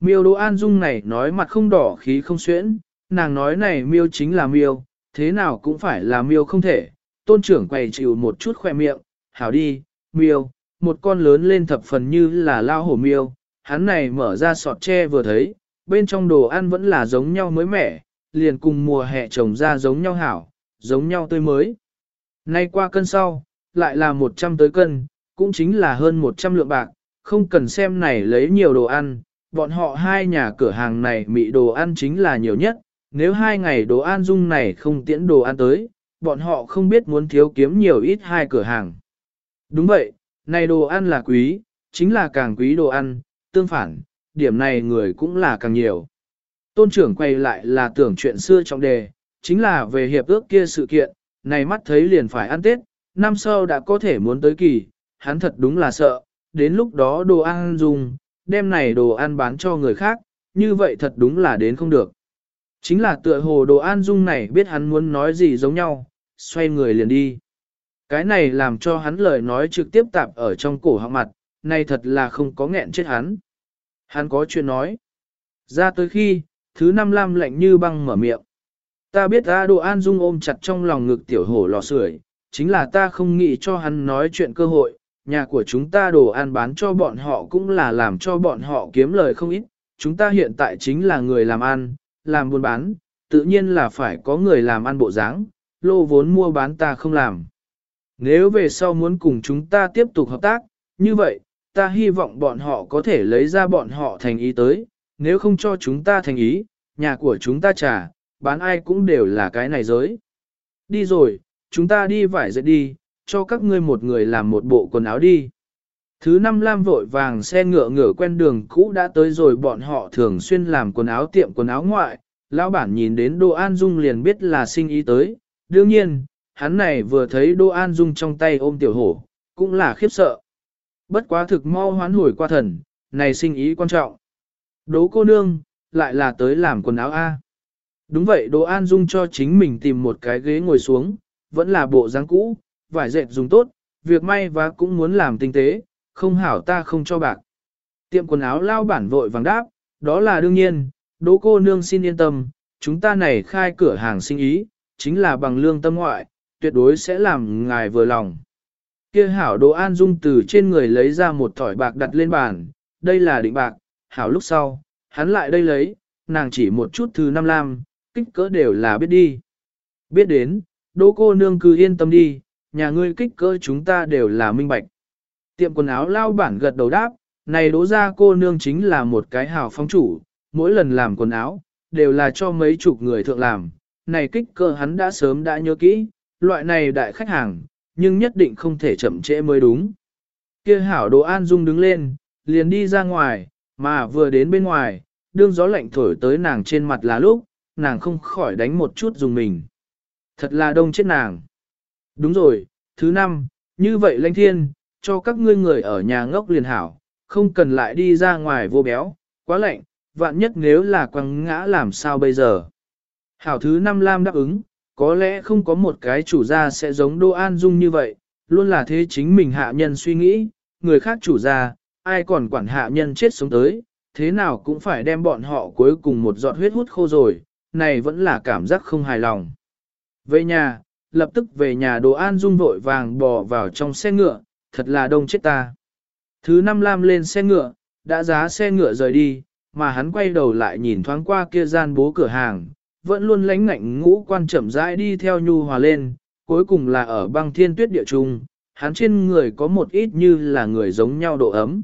Miêu Đỗ An Dung này nói mặt không đỏ khí không xuyễn, nàng nói này miêu chính là miêu, thế nào cũng phải là miêu không thể. Tôn trưởng quầy chịu một chút khoe miệng, hảo đi, miêu, một con lớn lên thập phần như là lao hổ miêu, hắn này mở ra sọt tre vừa thấy, bên trong đồ ăn vẫn là giống nhau mới mẻ, liền cùng mùa hè trồng ra giống nhau hảo, giống nhau tươi mới. Nay qua cân sau, lại là 100 tới cân, cũng chính là hơn 100 lượng bạc, không cần xem này lấy nhiều đồ ăn, bọn họ hai nhà cửa hàng này mị đồ ăn chính là nhiều nhất, nếu hai ngày đồ ăn dung này không tiễn đồ ăn tới, bọn họ không biết muốn thiếu kiếm nhiều ít hai cửa hàng. Đúng vậy, này đồ ăn là quý, chính là càng quý đồ ăn, tương phản, điểm này người cũng là càng nhiều. Tôn trưởng quay lại là tưởng chuyện xưa trong đề, chính là về hiệp ước kia sự kiện, này mắt thấy liền phải ăn Tết, năm sau đã có thể muốn tới kỳ, hắn thật đúng là sợ, đến lúc đó đồ ăn dùng, đem này đồ ăn bán cho người khác, như vậy thật đúng là đến không được. Chính là tựa hồ đồ an dung này biết hắn muốn nói gì giống nhau, xoay người liền đi. Cái này làm cho hắn lời nói trực tiếp tạp ở trong cổ họng mặt, này thật là không có nghẹn chết hắn. Hắn có chuyện nói. Ra tới khi, thứ năm lam lạnh như băng mở miệng. Ta biết ta đồ an dung ôm chặt trong lòng ngực tiểu hổ lò sưởi, chính là ta không nghĩ cho hắn nói chuyện cơ hội, nhà của chúng ta đồ ăn bán cho bọn họ cũng là làm cho bọn họ kiếm lời không ít, chúng ta hiện tại chính là người làm ăn, làm buôn bán, tự nhiên là phải có người làm ăn bộ dáng, lô vốn mua bán ta không làm. Nếu về sau muốn cùng chúng ta tiếp tục hợp tác, như vậy, ta hy vọng bọn họ có thể lấy ra bọn họ thành ý tới, nếu không cho chúng ta thành ý, nhà của chúng ta trả, bán ai cũng đều là cái này giới. Đi rồi, chúng ta đi vải dậy đi, cho các ngươi một người làm một bộ quần áo đi. Thứ năm Lam vội vàng xe ngựa ngựa quen đường cũ đã tới rồi bọn họ thường xuyên làm quần áo tiệm quần áo ngoại, lão bản nhìn đến Đô An Dung liền biết là sinh ý tới, đương nhiên, hắn này vừa thấy Đô An Dung trong tay ôm tiểu hổ, cũng là khiếp sợ. Bất quá thực mau hoán hồi qua thần, này sinh ý quan trọng. Đố cô nương, lại là tới làm quần áo A. Đúng vậy Đỗ An Dung cho chính mình tìm một cái ghế ngồi xuống, vẫn là bộ dáng cũ, vải dệt dùng tốt, việc may và cũng muốn làm tinh tế, không hảo ta không cho bạc. Tiệm quần áo lao bản vội vàng đáp, đó là đương nhiên, đỗ cô nương xin yên tâm, chúng ta này khai cửa hàng sinh ý, chính là bằng lương tâm ngoại, tuyệt đối sẽ làm ngài vừa lòng. Kia hảo Đỗ An Dung từ trên người lấy ra một thỏi bạc đặt lên bàn, đây là định bạc, hảo lúc sau, hắn lại đây lấy, nàng chỉ một chút thứ năm lam, kích cỡ đều là biết đi. Biết đến, đỗ cô nương cứ yên tâm đi, nhà ngươi kích cỡ chúng ta đều là minh bạch. Tiệm quần áo lao bản gật đầu đáp, Này đỗ ra cô nương chính là một cái hào phong chủ, mỗi lần làm quần áo, đều là cho mấy chục người thượng làm. Này kích cỡ hắn đã sớm đã nhớ kỹ, loại này đại khách hàng, nhưng nhất định không thể chậm trễ mới đúng. Kia hảo đồ an dung đứng lên, liền đi ra ngoài, mà vừa đến bên ngoài, đương gió lạnh thổi tới nàng trên mặt là lúc, nàng không khỏi đánh một chút dùng mình. Thật là đông chết nàng. Đúng rồi, thứ năm, như vậy lãnh thiên, cho các ngươi người ở nhà ngốc liền hảo, không cần lại đi ra ngoài vô béo, quá lạnh, vạn nhất nếu là quăng ngã làm sao bây giờ. Hảo thứ năm Lam đáp ứng, có lẽ không có một cái chủ gia sẽ giống Đô An Dung như vậy, luôn là thế chính mình hạ nhân suy nghĩ, người khác chủ gia, ai còn quản hạ nhân chết sống tới, thế nào cũng phải đem bọn họ cuối cùng một giọt huyết hút khô rồi, này vẫn là cảm giác không hài lòng. Về nhà, lập tức về nhà Đồ An Dung vội vàng bò vào trong xe ngựa, thật là đông chết ta. Thứ năm Lam lên xe ngựa, đã giá xe ngựa rời đi, mà hắn quay đầu lại nhìn thoáng qua kia gian bố cửa hàng, vẫn luôn lánh ngạnh ngũ quan chậm rãi đi theo nhu hòa lên, cuối cùng là ở băng thiên tuyết địa trung, hắn trên người có một ít như là người giống nhau độ ấm.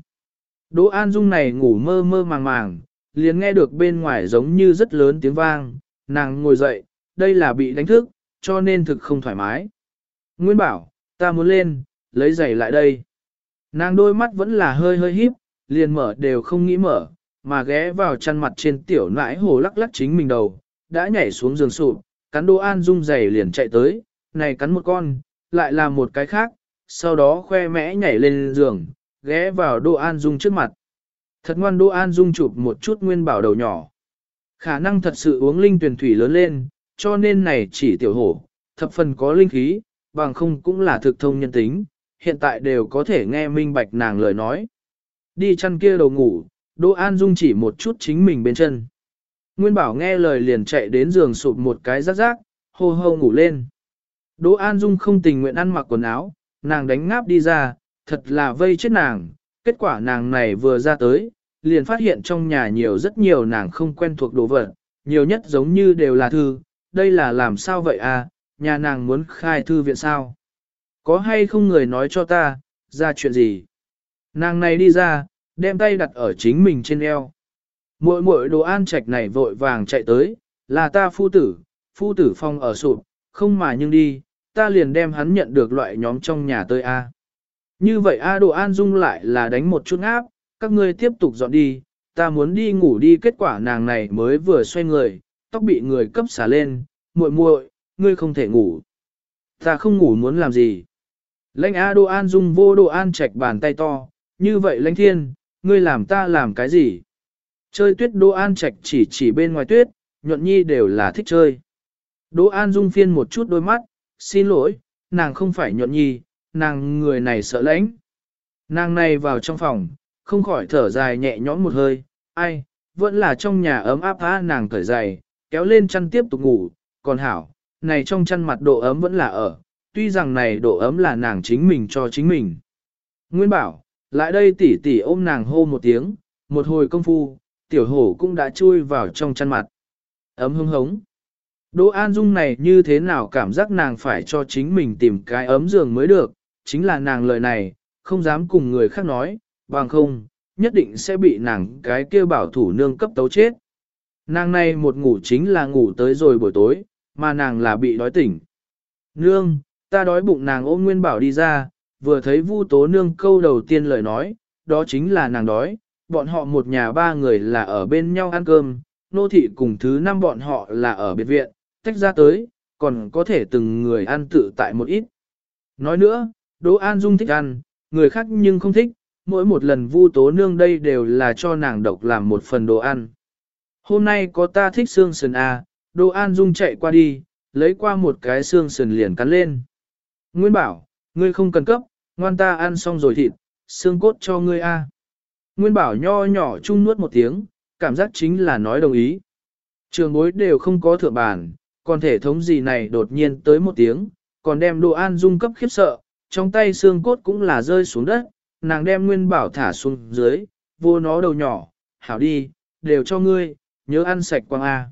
Đỗ An Dung này ngủ mơ mơ màng màng, liền nghe được bên ngoài giống như rất lớn tiếng vang, nàng ngồi dậy, đây là bị đánh thức, cho nên thực không thoải mái. Nguyên bảo, ta muốn lên, lấy giày lại đây. Nàng đôi mắt vẫn là hơi hơi híp, liền mở đều không nghĩ mở, mà ghé vào chăn mặt trên tiểu nãi hồ lắc lắc chính mình đầu, đã nhảy xuống giường sụp, cắn Đỗ An Dung giày liền chạy tới, này cắn một con, lại là một cái khác, sau đó khoe mẽ nhảy lên giường, ghé vào Đỗ An Dung trước mặt. Thật ngoan Đỗ An Dung chụp một chút nguyên bảo đầu nhỏ. Khả năng thật sự uống linh tuyển thủy lớn lên, cho nên này chỉ tiểu hổ, thập phần có linh khí, bằng không cũng là thực thông nhân tính, hiện tại đều có thể nghe minh bạch nàng lời nói. Đi chăn kia đầu ngủ, Đỗ An Dung chỉ một chút chính mình bên chân. Nguyên Bảo nghe lời liền chạy đến giường sụp một cái rắc rác, hô hô ngủ lên. Đỗ An Dung không tình nguyện ăn mặc quần áo, nàng đánh ngáp đi ra, thật là vây chết nàng. Kết quả nàng này vừa ra tới, liền phát hiện trong nhà nhiều rất nhiều nàng không quen thuộc đồ vật, nhiều nhất giống như đều là thư. Đây là làm sao vậy à, nhà nàng muốn khai thư viện sao? Có hay không người nói cho ta, ra chuyện gì? Nàng này đi ra, đem tay đặt ở chính mình trên eo. Muội muội đồ an trạch này vội vàng chạy tới, là ta phu tử, phu tử phong ở sụp, không mà nhưng đi, ta liền đem hắn nhận được loại nhóm trong nhà tới A. Như vậy A đồ an dung lại là đánh một chút áp, các ngươi tiếp tục dọn đi, ta muốn đi ngủ đi kết quả nàng này mới vừa xoay người, tóc bị người cấp xả lên, muội muội, ngươi không thể ngủ. Ta không ngủ muốn làm gì. Lãnh A đồ an dung vô đồ an trạch bàn tay to, như vậy lãnh thiên, ngươi làm ta làm cái gì? Chơi tuyết Đỗ An Trạch chỉ chỉ bên ngoài tuyết, nhuận nhi đều là thích chơi. Đỗ An Dung phiên một chút đôi mắt, xin lỗi, nàng không phải nhuận nhi, nàng người này sợ lãnh. Nàng này vào trong phòng, không khỏi thở dài nhẹ nhõm một hơi, ai, vẫn là trong nhà ấm áp á nàng cởi dài kéo lên chăn tiếp tục ngủ, còn hảo, này trong chăn mặt độ ấm vẫn là ở, tuy rằng này độ ấm là nàng chính mình cho chính mình. Nguyên bảo, lại đây tỷ tỷ ôm nàng hô một tiếng, một hồi công phu, tiểu hổ cũng đã chui vào trong chăn mặt. Ấm hưng hống. Đỗ An Dung này như thế nào cảm giác nàng phải cho chính mình tìm cái ấm giường mới được, chính là nàng lời này, không dám cùng người khác nói, bằng không, nhất định sẽ bị nàng cái kia bảo thủ nương cấp tấu chết. Nàng này một ngủ chính là ngủ tới rồi buổi tối, mà nàng là bị đói tỉnh. Nương, ta đói bụng nàng ôm nguyên bảo đi ra, vừa thấy vu tố nương câu đầu tiên lời nói, đó chính là nàng đói, bọn họ một nhà ba người là ở bên nhau ăn cơm, nô thị cùng thứ năm bọn họ là ở biệt viện, tách ra tới, còn có thể từng người ăn tự tại một ít. Nói nữa, Đỗ An Dung thích ăn, người khác nhưng không thích, mỗi một lần vu tố nương đây đều là cho nàng độc làm một phần đồ ăn. Hôm nay có ta thích xương sườn à, Đỗ An Dung chạy qua đi, lấy qua một cái xương sườn liền cắn lên. Nguyên bảo, ngươi không cần cấp, ngoan ta ăn xong rồi thịt, xương cốt cho ngươi a. Nguyên bảo nho nhỏ chung nuốt một tiếng, cảm giác chính là nói đồng ý. Trường bối đều không có thượng bàn, còn thể thống gì này đột nhiên tới một tiếng, còn đem đồ an dung cấp khiếp sợ, trong tay xương cốt cũng là rơi xuống đất, nàng đem nguyên bảo thả xuống dưới, vô nó đầu nhỏ, hảo đi, đều cho ngươi, nhớ ăn sạch quang A.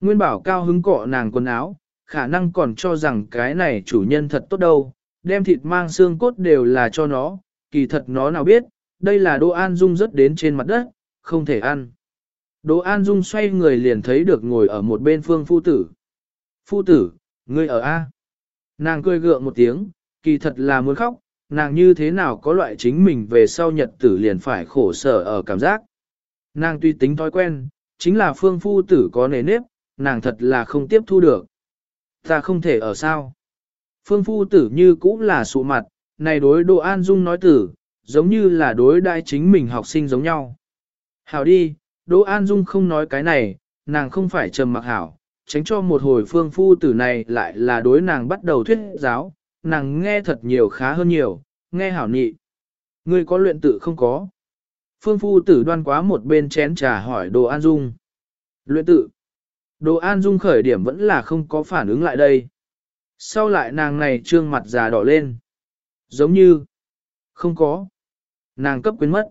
Nguyên bảo cao hứng cọ nàng quần áo, khả năng còn cho rằng cái này chủ nhân thật tốt đâu, đem thịt mang xương cốt đều là cho nó, kỳ thật nó nào biết, đây là Đỗ An Dung rớt đến trên mặt đất, không thể ăn. Đỗ An Dung xoay người liền thấy được ngồi ở một bên phương phu tử. Phu tử, ngươi ở A. Nàng cười gượng một tiếng, kỳ thật là muốn khóc, nàng như thế nào có loại chính mình về sau nhật tử liền phải khổ sở ở cảm giác. Nàng tuy tính thói quen, chính là phương phu tử có nề nếp, nàng thật là không tiếp thu được. Ta không thể ở sao. Phương phu tử như cũng là sụ mặt, này đối Đỗ An Dung nói tử, giống như là đối đại chính mình học sinh giống nhau. Hảo đi, Đỗ An Dung không nói cái này, nàng không phải trầm mặc hảo, tránh cho một hồi phương phu tử này lại là đối nàng bắt đầu thuyết giáo, nàng nghe thật nhiều khá hơn nhiều, nghe hảo nhị. Ngươi có luyện tự không có? Phương phu tử đoan quá một bên chén trà hỏi Đồ An Dung. Luyện tự. Đồ An Dung khởi điểm vẫn là không có phản ứng lại đây. Sau lại nàng này trương mặt già đỏ lên. Giống như. Không có. Nàng cấp quyến mất.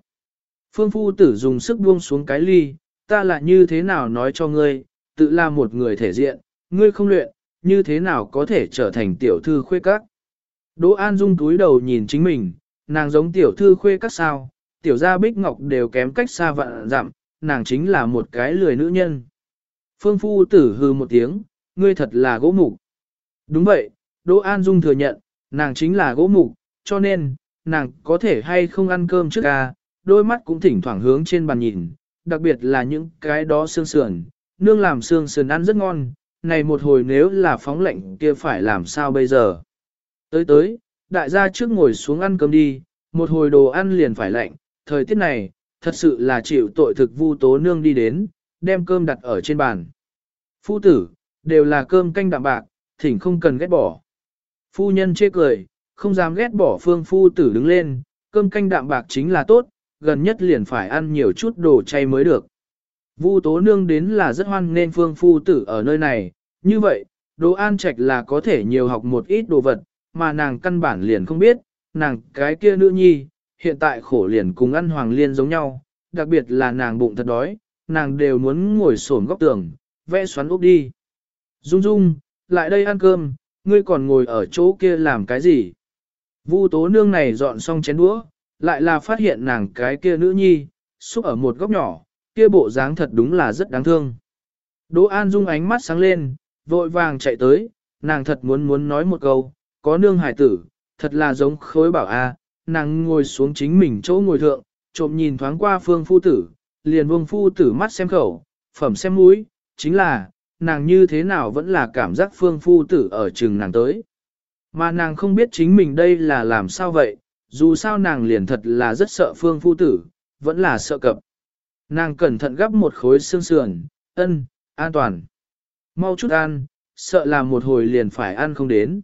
Phương phu tử dùng sức buông xuống cái ly, ta là như thế nào nói cho ngươi, tự là một người thể diện, ngươi không luyện, như thế nào có thể trở thành tiểu thư khuê các. Đỗ An Dung túi đầu nhìn chính mình, nàng giống tiểu thư khuê các sao, tiểu gia bích ngọc đều kém cách xa vạn dặm, nàng chính là một cái lười nữ nhân. Phương phu tử hư một tiếng, ngươi thật là gỗ mục. Đúng vậy, Đỗ An Dung thừa nhận, nàng chính là gỗ mục, cho nên, nàng có thể hay không ăn cơm trước à, đôi mắt cũng thỉnh thoảng hướng trên bàn nhìn, đặc biệt là những cái đó xương sườn, nương làm xương sườn ăn rất ngon, này một hồi nếu là phóng lệnh kia phải làm sao bây giờ. Tới tới, đại gia trước ngồi xuống ăn cơm đi, một hồi đồ ăn liền phải lạnh, thời tiết này, thật sự là chịu tội thực vu tố nương đi đến, đem cơm đặt ở trên bàn. Phu tử, đều là cơm canh đạm bạc, thỉnh không cần ghét bỏ. Phu nhân chê cười, không dám ghét bỏ phương phu tử đứng lên, cơm canh đạm bạc chính là tốt, gần nhất liền phải ăn nhiều chút đồ chay mới được. Vu tố nương đến là rất hoan nên phương phu tử ở nơi này, như vậy, đồ an trạch là có thể nhiều học một ít đồ vật, mà nàng căn bản liền không biết, nàng cái kia nữ nhi, hiện tại khổ liền cùng ăn hoàng liên giống nhau, đặc biệt là nàng bụng thật đói, nàng đều muốn ngồi xổm góc tường, vẽ xoắn úp đi. Dung dung, lại đây ăn cơm, ngươi còn ngồi ở chỗ kia làm cái gì? Vu tố nương này dọn xong chén đũa, lại là phát hiện nàng cái kia nữ nhi, xúc ở một góc nhỏ, kia bộ dáng thật đúng là rất đáng thương. Đỗ An Dung ánh mắt sáng lên, vội vàng chạy tới, nàng thật muốn muốn nói một câu, có nương hải tử, thật là giống khối bảo a. nàng ngồi xuống chính mình chỗ ngồi thượng, trộm nhìn thoáng qua phương phu tử, liền vương phu tử mắt xem khẩu, phẩm xem mũi, chính là, nàng như thế nào vẫn là cảm giác phương phu tử ở chừng nàng tới. Mà nàng không biết chính mình đây là làm sao vậy, dù sao nàng liền thật là rất sợ phương phu tử, vẫn là sợ cập. Nàng cẩn thận gắp một khối xương sườn, ân, an toàn. Mau chút ăn, sợ là một hồi liền phải ăn không đến.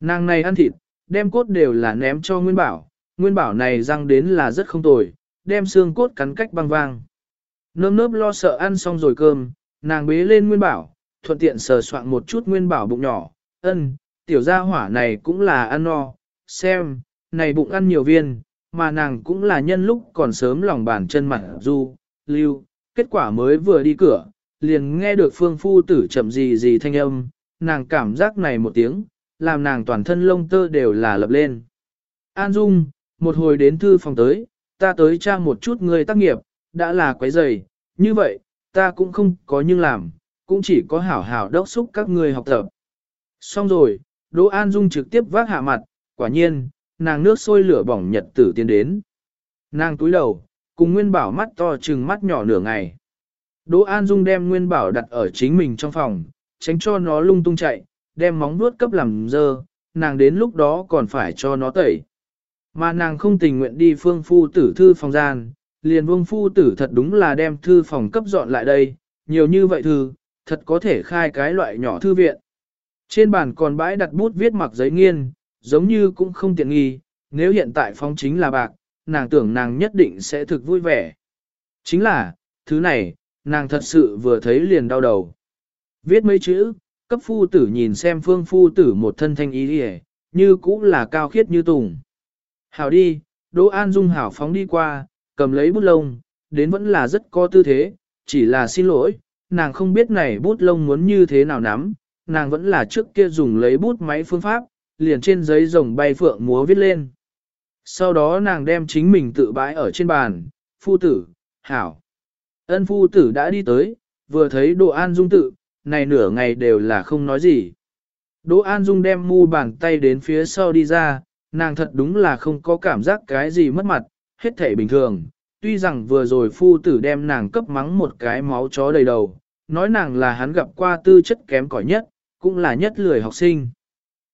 Nàng này ăn thịt, đem cốt đều là ném cho Nguyên Bảo, Nguyên Bảo này răng đến là rất không tồi, đem xương cốt cắn cách băng vang. Nơm nớp lo sợ ăn xong rồi cơm, nàng bế lên Nguyên Bảo, thuận tiện sờ soạn một chút Nguyên Bảo bụng nhỏ, ân, tiểu gia hỏa này cũng là ăn no, xem, này bụng ăn nhiều viên, mà nàng cũng là nhân lúc còn sớm lòng bàn chân mặt du, lưu, kết quả mới vừa đi cửa, liền nghe được phương phu tử chậm gì gì thanh âm, nàng cảm giác này một tiếng, làm nàng toàn thân lông tơ đều là lập lên. An Dung, một hồi đến thư phòng tới, ta tới tra một chút người tác nghiệp, đã là quấy rầy, như vậy, ta cũng không có nhưng làm, cũng chỉ có hảo hảo đốc xúc các người học tập. Xong rồi, Đỗ An Dung trực tiếp vác hạ mặt, quả nhiên, nàng nước sôi lửa bỏng nhật tử tiến đến. Nàng túi đầu, cùng Nguyên Bảo mắt to trừng mắt nhỏ nửa ngày. Đỗ An Dung đem Nguyên Bảo đặt ở chính mình trong phòng, tránh cho nó lung tung chạy, đem móng vuốt cấp làm dơ, nàng đến lúc đó còn phải cho nó tẩy. Mà nàng không tình nguyện đi phương phu tử thư phòng gian, liền vương phu tử thật đúng là đem thư phòng cấp dọn lại đây, nhiều như vậy thư, thật có thể khai cái loại nhỏ thư viện. Trên bàn còn bãi đặt bút viết mặc giấy nghiên, giống như cũng không tiện nghi, nếu hiện tại phong chính là bạc, nàng tưởng nàng nhất định sẽ thực vui vẻ. Chính là, thứ này, nàng thật sự vừa thấy liền đau đầu. Viết mấy chữ, cấp phu tử nhìn xem phương phu tử một thân thanh ý đi như cũng là cao khiết như tùng. Hảo đi, Đỗ An Dung hảo phóng đi qua, cầm lấy bút lông, đến vẫn là rất có tư thế, chỉ là xin lỗi, nàng không biết này bút lông muốn như thế nào nắm, nàng vẫn là trước kia dùng lấy bút máy phương pháp, liền trên giấy rồng bay phượng múa viết lên. Sau đó nàng đem chính mình tự bãi ở trên bàn, phu tử, hảo. Ân phu tử đã đi tới, vừa thấy Đỗ An Dung tự, này nửa ngày đều là không nói gì. Đỗ An Dung đem mu bàn tay đến phía sau đi ra, nàng thật đúng là không có cảm giác cái gì mất mặt, hết thể bình thường. Tuy rằng vừa rồi phu tử đem nàng cấp mắng một cái máu chó đầy đầu, nói nàng là hắn gặp qua tư chất kém cỏi nhất, cũng là nhất lười học sinh.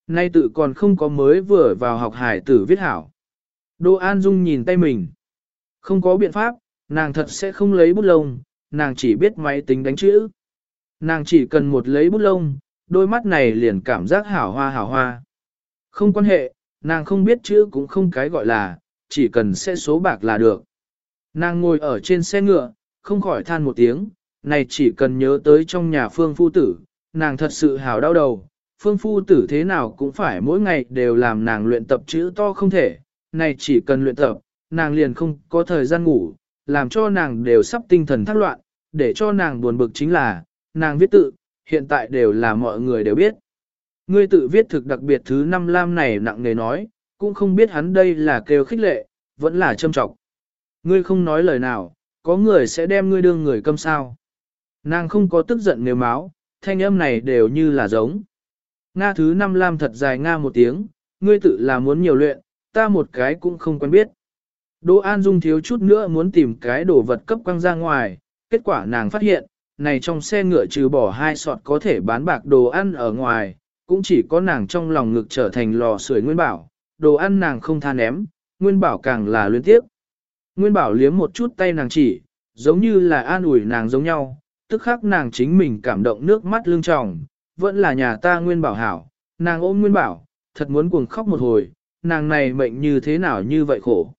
Nay tự còn không có mới vừa vào học hải tử viết hảo. Đỗ An Dung nhìn tay mình. Không có biện pháp, nàng thật sẽ không lấy bút lông, nàng chỉ biết máy tính đánh chữ. Nàng chỉ cần một lấy bút lông, đôi mắt này liền cảm giác hảo hoa hảo hoa. Không quan hệ, nàng không biết chữ cũng không cái gọi là, chỉ cần sẽ số bạc là được. Nàng ngồi ở trên xe ngựa, không khỏi than một tiếng, này chỉ cần nhớ tới trong nhà phương phu tử, nàng thật sự hào đau đầu. Phương phu tử thế nào cũng phải mỗi ngày đều làm nàng luyện tập chữ to không thể, này chỉ cần luyện tập, nàng liền không có thời gian ngủ, làm cho nàng đều sắp tinh thần thác loạn, để cho nàng buồn bực chính là, nàng viết tự, hiện tại đều là mọi người đều biết. Ngươi tự viết thực đặc biệt thứ năm lam này nặng nề nói, cũng không biết hắn đây là kêu khích lệ, vẫn là châm trọng. Ngươi không nói lời nào, có người sẽ đem ngươi đương người câm sao. Nàng không có tức giận nếu máu, thanh âm này đều như là giống. Nga thứ năm lam thật dài Nga một tiếng, ngươi tự là muốn nhiều luyện, ta một cái cũng không quen biết. Đỗ An Dung thiếu chút nữa muốn tìm cái đồ vật cấp quăng ra ngoài, kết quả nàng phát hiện, này trong xe ngựa trừ bỏ hai sọt có thể bán bạc đồ ăn ở ngoài, cũng chỉ có nàng trong lòng ngực trở thành lò sưởi nguyên bảo, đồ ăn nàng không tha ném, nguyên bảo càng là luyến tiếp. Nguyên bảo liếm một chút tay nàng chỉ, giống như là an ủi nàng giống nhau, tức khắc nàng chính mình cảm động nước mắt lưng tròng, vẫn là nhà ta nguyên bảo hảo, nàng ôm nguyên bảo, thật muốn cuồng khóc một hồi, nàng này mệnh như thế nào như vậy khổ.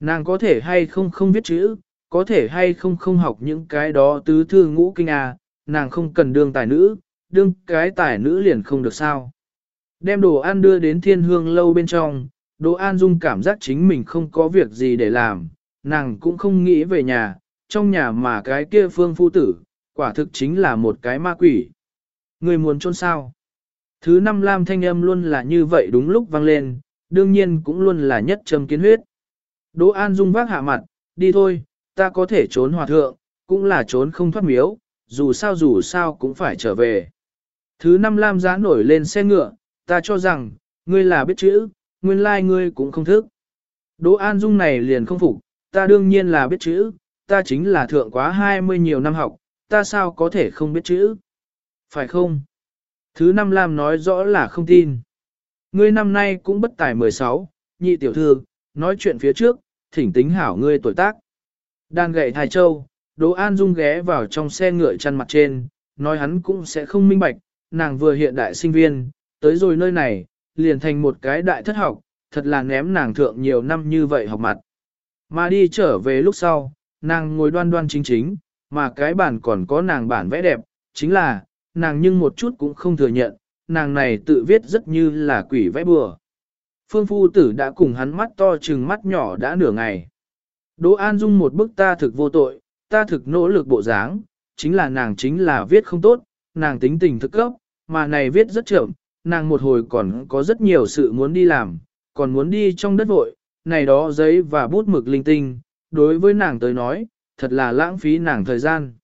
Nàng có thể hay không không viết chữ, có thể hay không không học những cái đó tứ thư ngũ kinh à, nàng không cần đương tài nữ, đương cái tài nữ liền không được sao. Đem đồ ăn đưa đến thiên hương lâu bên trong, đồ an dung cảm giác chính mình không có việc gì để làm, nàng cũng không nghĩ về nhà, trong nhà mà cái kia phương phu tử, quả thực chính là một cái ma quỷ. Người muốn trôn sao? Thứ năm lam thanh âm luôn là như vậy đúng lúc vang lên, đương nhiên cũng luôn là nhất trầm kiến huyết. Đỗ An Dung vác hạ mặt, đi thôi, ta có thể trốn hòa thượng, cũng là trốn không thoát miếu, dù sao dù sao cũng phải trở về. Thứ năm Lam giá nổi lên xe ngựa, ta cho rằng, ngươi là biết chữ, nguyên lai like ngươi cũng không thức. Đỗ An Dung này liền không phục, ta đương nhiên là biết chữ, ta chính là thượng quá 20 nhiều năm học, ta sao có thể không biết chữ. Phải không? Thứ năm Lam nói rõ là không tin. Ngươi năm nay cũng bất tài 16, nhị tiểu thư, nói chuyện phía trước, thỉnh tính hảo ngươi tuổi tác. Đan gậy thai châu, Đỗ An Dung ghé vào trong xe ngựa chăn mặt trên, nói hắn cũng sẽ không minh bạch, nàng vừa hiện đại sinh viên, tới rồi nơi này, liền thành một cái đại thất học, thật là ném nàng thượng nhiều năm như vậy học mặt. Mà đi trở về lúc sau, nàng ngồi đoan đoan chính chính, mà cái bản còn có nàng bản vẽ đẹp, chính là, nàng nhưng một chút cũng không thừa nhận, nàng này tự viết rất như là quỷ vẽ bừa. Phương phu tử đã cùng hắn mắt to chừng mắt nhỏ đã nửa ngày. Đỗ An Dung một bức ta thực vô tội, ta thực nỗ lực bộ dáng, chính là nàng chính là viết không tốt, nàng tính tình thực cấp, mà này viết rất chậm, nàng một hồi còn có rất nhiều sự muốn đi làm, còn muốn đi trong đất vội, này đó giấy và bút mực linh tinh, đối với nàng tới nói, thật là lãng phí nàng thời gian.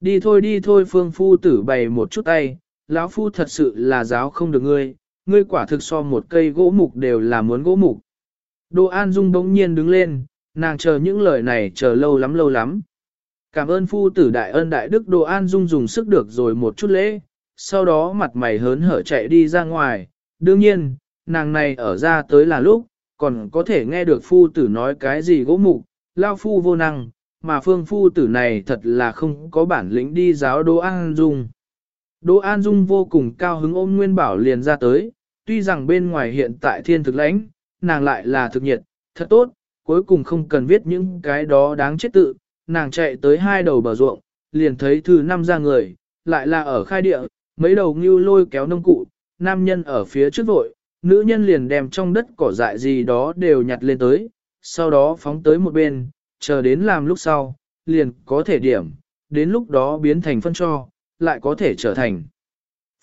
Đi thôi đi thôi phương phu tử bày một chút tay, lão phu thật sự là giáo không được ngươi, ngươi quả thực so một cây gỗ mục đều là muốn gỗ mục. đồ An Dung bỗng nhiên đứng lên, nàng chờ những lời này chờ lâu lắm lâu lắm. Cảm ơn phu tử đại ân đại đức đồ An Dung dùng sức được rồi một chút lễ, sau đó mặt mày hớn hở chạy đi ra ngoài. Đương nhiên, nàng này ở ra tới là lúc, còn có thể nghe được phu tử nói cái gì gỗ mục, lao phu vô năng, mà phương phu tử này thật là không có bản lĩnh đi giáo Đỗ An Dung. Đỗ An Dung vô cùng cao hứng ôm Nguyên Bảo liền ra tới, tuy rằng bên ngoài hiện tại thiên thực lãnh, nàng lại là thực nhiệt, thật tốt, cuối cùng không cần viết những cái đó đáng chết tự, nàng chạy tới hai đầu bờ ruộng, liền thấy thứ năm ra người, lại là ở khai địa, mấy đầu ngưu lôi kéo nông cụ, nam nhân ở phía trước vội, nữ nhân liền đem trong đất cỏ dại gì đó đều nhặt lên tới, sau đó phóng tới một bên, chờ đến làm lúc sau, liền có thể điểm, đến lúc đó biến thành phân cho, lại có thể trở thành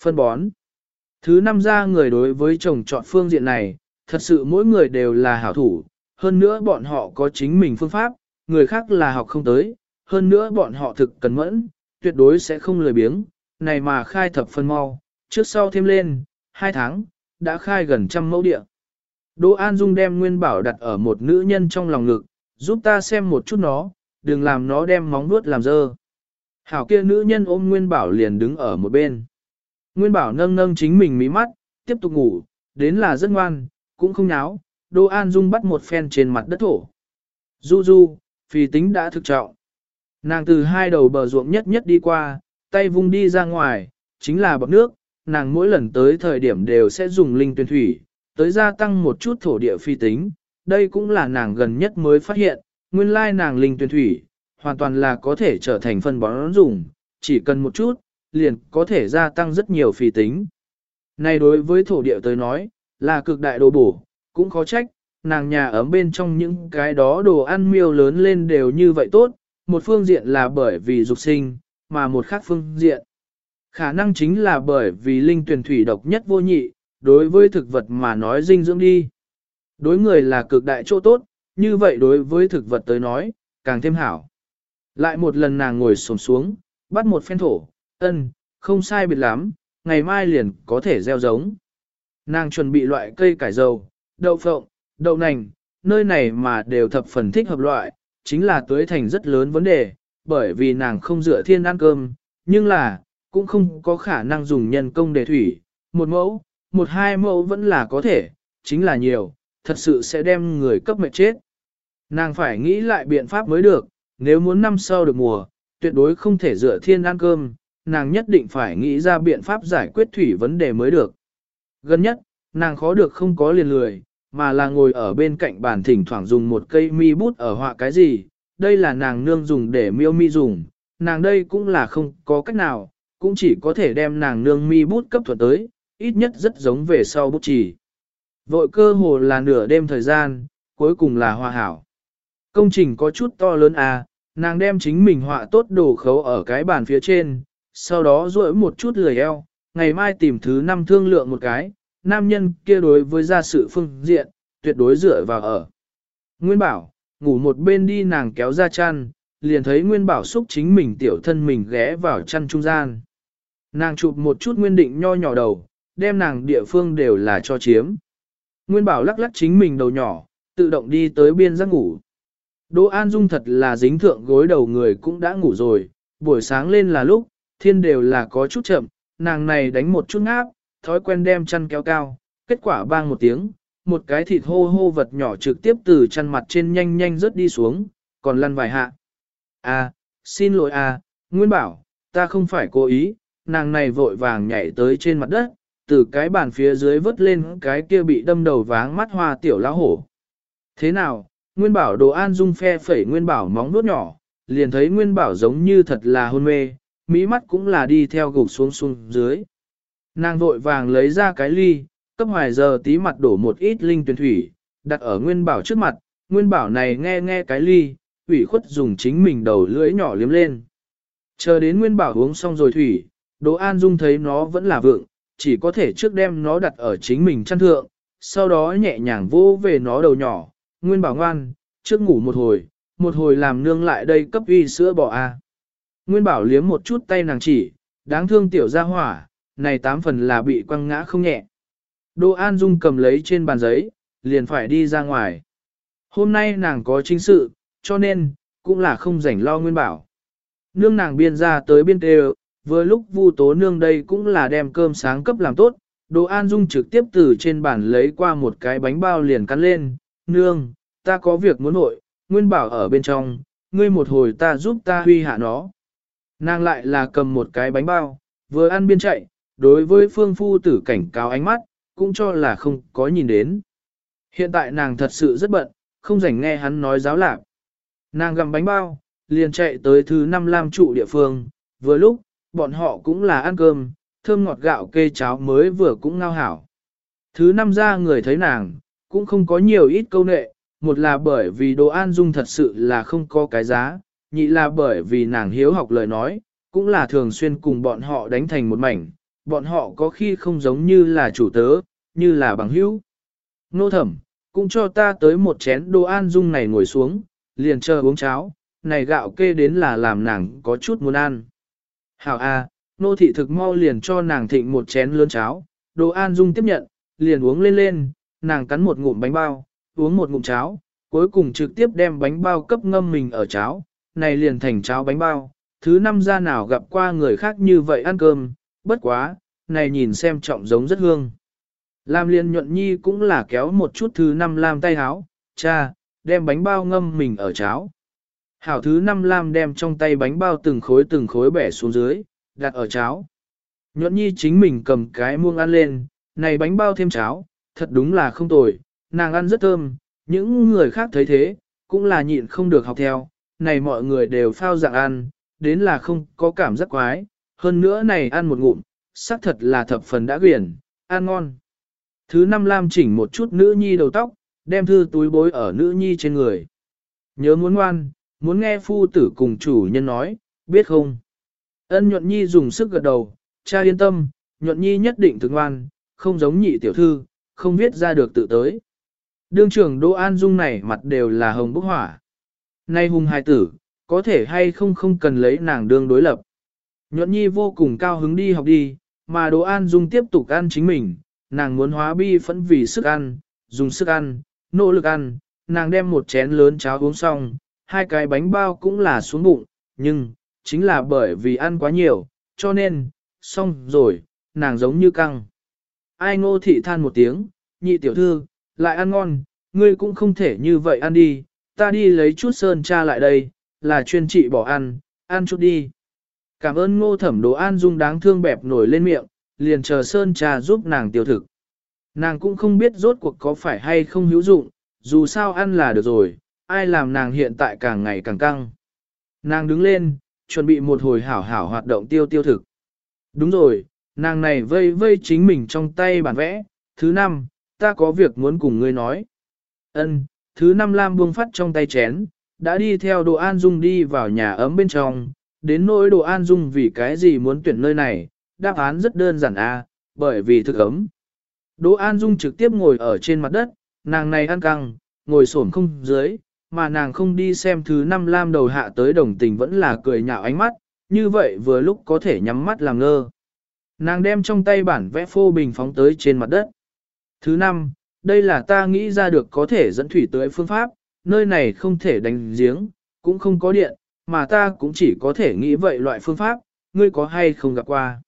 phân bón. Thứ năm ra người đối với trồng trọt phương diện này, thật sự mỗi người đều là hảo thủ, hơn nữa bọn họ có chính mình phương pháp, người khác là học không tới, hơn nữa bọn họ thực cẩn mẫn, tuyệt đối sẽ không lười biếng, này mà khai thập phân mau, trước sau thêm lên, hai tháng, đã khai gần trăm mẫu địa. Đỗ An Dung đem Nguyên Bảo đặt ở một nữ nhân trong lòng ngực, giúp ta xem một chút nó, đừng làm nó đem móng nuốt làm dơ. Hảo kia nữ nhân ôm Nguyên Bảo liền đứng ở một bên. Nguyên Bảo nâng nâng chính mình mí mắt, tiếp tục ngủ, đến là rất ngoan, cũng không nháo. Đô An Dung bắt một phen trên mặt đất thổ. Du du, phi tính đã thực trọng. Nàng từ hai đầu bờ ruộng nhất nhất đi qua, tay vung đi ra ngoài, chính là bọc nước, nàng mỗi lần tới thời điểm đều sẽ dùng linh tuyển thủy, tới gia tăng một chút thổ địa phi tính. Đây cũng là nàng gần nhất mới phát hiện, nguyên lai nàng linh tuyển thủy, hoàn toàn là có thể trở thành phân bón dùng, chỉ cần một chút, liền có thể gia tăng rất nhiều phi tính. Này đối với thổ địa tới nói, là cực đại đồ bổ, cũng khó trách, nàng nhà ấm bên trong những cái đó đồ ăn miêu lớn lên đều như vậy tốt, một phương diện là bởi vì dục sinh, mà một khác phương diện. Khả năng chính là bởi vì linh tuyển thủy độc nhất vô nhị, đối với thực vật mà nói dinh dưỡng đi. Đối người là cực đại chỗ tốt, như vậy đối với thực vật tới nói, càng thêm hảo. Lại một lần nàng ngồi xổm xuống, bắt một phen thổ, ân, không sai biệt lắm, ngày mai liền có thể gieo giống. Nàng chuẩn bị loại cây cải dầu, đậu phộng, đậu nành, nơi này mà đều thập phần thích hợp loại, chính là tưới thành rất lớn vấn đề, bởi vì nàng không dựa thiên ăn cơm, nhưng là, cũng không có khả năng dùng nhân công để thủy, một mẫu, một hai mẫu vẫn là có thể, chính là nhiều, thật sự sẽ đem người cấp mệt chết. Nàng phải nghĩ lại biện pháp mới được, nếu muốn năm sau được mùa, tuyệt đối không thể dựa thiên ăn cơm, nàng nhất định phải nghĩ ra biện pháp giải quyết thủy vấn đề mới được. Gần nhất, nàng khó được không có liền lười, mà là ngồi ở bên cạnh bàn thỉnh thoảng dùng một cây mi bút ở họa cái gì, đây là nàng nương dùng để miêu mi dùng, nàng đây cũng là không có cách nào, cũng chỉ có thể đem nàng nương mi bút cấp thuật tới, ít nhất rất giống về sau bút chỉ. Vội cơ hồ là nửa đêm thời gian, cuối cùng là hòa hảo. Công trình có chút to lớn à, nàng đem chính mình họa tốt đồ khấu ở cái bàn phía trên, sau đó duỗi một chút lười eo, ngày mai tìm thứ năm thương lượng một cái, nam nhân kia đối với gia sự phương diện, tuyệt đối dựa vào ở. Nguyên bảo, ngủ một bên đi nàng kéo ra chăn, liền thấy Nguyên bảo xúc chính mình tiểu thân mình ghé vào chăn trung gian. Nàng chụp một chút nguyên định nho nhỏ đầu, đem nàng địa phương đều là cho chiếm. Nguyên bảo lắc lắc chính mình đầu nhỏ, tự động đi tới biên giác ngủ. Đỗ An Dung thật là dính thượng gối đầu người cũng đã ngủ rồi, buổi sáng lên là lúc, thiên đều là có chút chậm, nàng này đánh một chút ngáp, thói quen đem chăn kéo cao, kết quả bang một tiếng, một cái thịt hô hô vật nhỏ trực tiếp từ chăn mặt trên nhanh nhanh rớt đi xuống, còn lăn vài hạ. À, xin lỗi à, Nguyên bảo, ta không phải cố ý, nàng này vội vàng nhảy tới trên mặt đất, từ cái bàn phía dưới vớt lên cái kia bị đâm đầu váng mắt hoa tiểu lão hổ. Thế nào, Nguyên bảo đồ an dung phe phẩy Nguyên bảo móng nuốt nhỏ, liền thấy Nguyên bảo giống như thật là hôn mê, mỹ mắt cũng là đi theo gục xuống xuống dưới. Nàng vội vàng lấy ra cái ly, cấp hoài giờ tí mặt đổ một ít linh tuyển thủy, đặt ở Nguyên bảo trước mặt, Nguyên bảo này nghe nghe cái ly, ủy khuất dùng chính mình đầu lưỡi nhỏ liếm lên. Chờ đến Nguyên bảo uống xong rồi thủy, Đỗ An Dung thấy nó vẫn là vượng, chỉ có thể trước đem nó đặt ở chính mình chăn thượng, sau đó nhẹ nhàng vô về nó đầu nhỏ, Nguyên bảo ngoan, trước ngủ một hồi, một hồi làm nương lại đây cấp uy sữa bò a. Nguyên bảo liếm một chút tay nàng chỉ, đáng thương tiểu gia hỏa, này tám phần là bị quăng ngã không nhẹ. Đỗ An Dung cầm lấy trên bàn giấy, liền phải đi ra ngoài. Hôm nay nàng có chính sự, cho nên, cũng là không rảnh lo nguyên bảo. Nương nàng biên ra tới biên tê vừa lúc vu tố nương đây cũng là đem cơm sáng cấp làm tốt. đồ An Dung trực tiếp từ trên bàn lấy qua một cái bánh bao liền cắn lên. Nương, ta có việc muốn hội, nguyên bảo ở bên trong, ngươi một hồi ta giúp ta huy hạ nó. Nàng lại là cầm một cái bánh bao, vừa ăn biên chạy, đối với phương phu tử cảnh cáo ánh mắt, cũng cho là không có nhìn đến. Hiện tại nàng thật sự rất bận, không rảnh nghe hắn nói giáo lạc. Nàng gặm bánh bao, liền chạy tới thứ năm lam trụ địa phương, vừa lúc, bọn họ cũng là ăn cơm, thơm ngọt gạo kê cháo mới vừa cũng ngao hảo. Thứ năm ra người thấy nàng, cũng không có nhiều ít câu nệ, một là bởi vì đồ an dung thật sự là không có cái giá, nhị là bởi vì nàng hiếu học lời nói, cũng là thường xuyên cùng bọn họ đánh thành một mảnh, bọn họ có khi không giống như là chủ tớ, như là bằng hữu. Nô thẩm, cũng cho ta tới một chén đồ an dung này ngồi xuống, liền chờ uống cháo, này gạo kê đến là làm nàng có chút muốn ăn. Hảo a, nô thị thực mau liền cho nàng thịnh một chén lớn cháo, đồ an dung tiếp nhận, liền uống lên lên, nàng cắn một ngụm bánh bao, uống một ngụm cháo, cuối cùng trực tiếp đem bánh bao cấp ngâm mình ở cháo, này liền thành cháo bánh bao, thứ năm ra nào gặp qua người khác như vậy ăn cơm, bất quá, này nhìn xem trọng giống rất hương. Lam liên nhuận nhi cũng là kéo một chút thứ năm làm tay háo, cha, đem bánh bao ngâm mình ở cháo. Hảo thứ năm Lam đem trong tay bánh bao từng khối từng khối bẻ xuống dưới, đặt ở cháo. Nhuận nhi chính mình cầm cái muông ăn lên, này bánh bao thêm cháo, thật đúng là không tồi, nàng ăn rất thơm, những người khác thấy thế, cũng là nhịn không được học theo, này mọi người đều phao dạng ăn, đến là không có cảm giác quái, hơn nữa này ăn một ngụm, xác thật là thập phần đã quyển, ăn ngon. Thứ năm Lam chỉnh một chút nữ nhi đầu tóc, đem thư túi bối ở nữ nhi trên người. Nhớ muốn ngoan, muốn nghe phu tử cùng chủ nhân nói, biết không? Ân nhuận nhi dùng sức gật đầu, cha yên tâm, nhuận nhi nhất định thực ngoan, không giống nhị tiểu thư, không viết ra được tự tới. Đương trưởng Đỗ An Dung này mặt đều là hồng bốc hỏa. Nay hùng hài tử, có thể hay không không cần lấy nàng đương đối lập. Nhuận nhi vô cùng cao hứng đi học đi, mà Đỗ An Dung tiếp tục ăn chính mình, nàng muốn hóa bi phẫn vì sức ăn, dùng sức ăn, nỗ lực ăn, nàng đem một chén lớn cháo uống xong, hai cái bánh bao cũng là xuống bụng, nhưng, chính là bởi vì ăn quá nhiều, cho nên, xong rồi, nàng giống như căng. Ai ngô thị than một tiếng, nhị tiểu thư, lại ăn ngon, ngươi cũng không thể như vậy ăn đi, ta đi lấy chút sơn cha lại đây, là chuyên trị bỏ ăn, ăn chút đi. Cảm ơn ngô thẩm đồ an dung đáng thương bẹp nổi lên miệng, liền chờ sơn trà giúp nàng tiêu thực. Nàng cũng không biết rốt cuộc có phải hay không hữu dụng, dù sao ăn là được rồi, ai làm nàng hiện tại càng ngày càng căng. Nàng đứng lên, chuẩn bị một hồi hảo hảo hoạt động tiêu tiêu thực. Đúng rồi, nàng này vây vây chính mình trong tay bản vẽ. Thứ năm, ta có việc muốn cùng ngươi nói. Ân, thứ năm Lam buông phát trong tay chén, đã đi theo đồ an dung đi vào nhà ấm bên trong. Đến nỗi đồ an dung vì cái gì muốn tuyển nơi này, đáp án rất đơn giản a, bởi vì thực ấm. Đỗ An Dung trực tiếp ngồi ở trên mặt đất, nàng này ăn căng, ngồi xổm không dưới, mà nàng không đi xem thứ năm lam đầu hạ tới đồng tình vẫn là cười nhạo ánh mắt, như vậy vừa lúc có thể nhắm mắt làm ngơ. Nàng đem trong tay bản vẽ phô bình phóng tới trên mặt đất. Thứ năm, đây là ta nghĩ ra được có thể dẫn thủy tới phương pháp, nơi này không thể đánh giếng, cũng không có điện, mà ta cũng chỉ có thể nghĩ vậy loại phương pháp, ngươi có hay không gặp qua.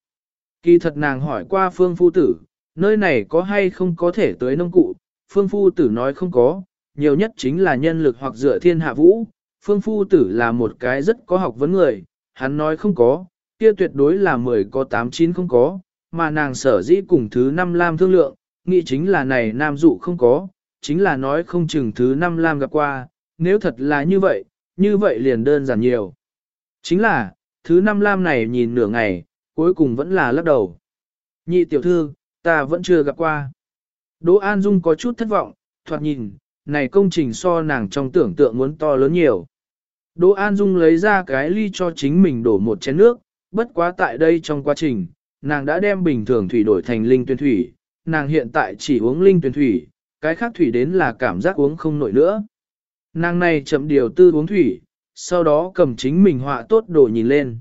Kỳ thật nàng hỏi qua phương phu tử, nơi này có hay không có thể tới nông cụ, phương phu tử nói không có, nhiều nhất chính là nhân lực hoặc dựa thiên hạ vũ, phương phu tử là một cái rất có học vấn người, hắn nói không có, kia tuyệt đối là 10 có 8 9 không có, mà nàng sở dĩ cùng thứ năm lam thương lượng, nghĩ chính là này nam dụ không có, chính là nói không chừng thứ năm lam gặp qua, nếu thật là như vậy, như vậy liền đơn giản nhiều. Chính là, thứ năm lam này nhìn nửa ngày, cuối cùng vẫn là lắc đầu. Nhị tiểu thư, ta vẫn chưa gặp qua. Đỗ An Dung có chút thất vọng, thoạt nhìn, này công trình so nàng trong tưởng tượng muốn to lớn nhiều. Đỗ An Dung lấy ra cái ly cho chính mình đổ một chén nước, bất quá tại đây trong quá trình, nàng đã đem bình thường thủy đổi thành linh tuyên thủy, nàng hiện tại chỉ uống linh tuyên thủy, cái khác thủy đến là cảm giác uống không nổi nữa. Nàng này chậm điều tư uống thủy, sau đó cầm chính mình họa tốt đổ nhìn lên.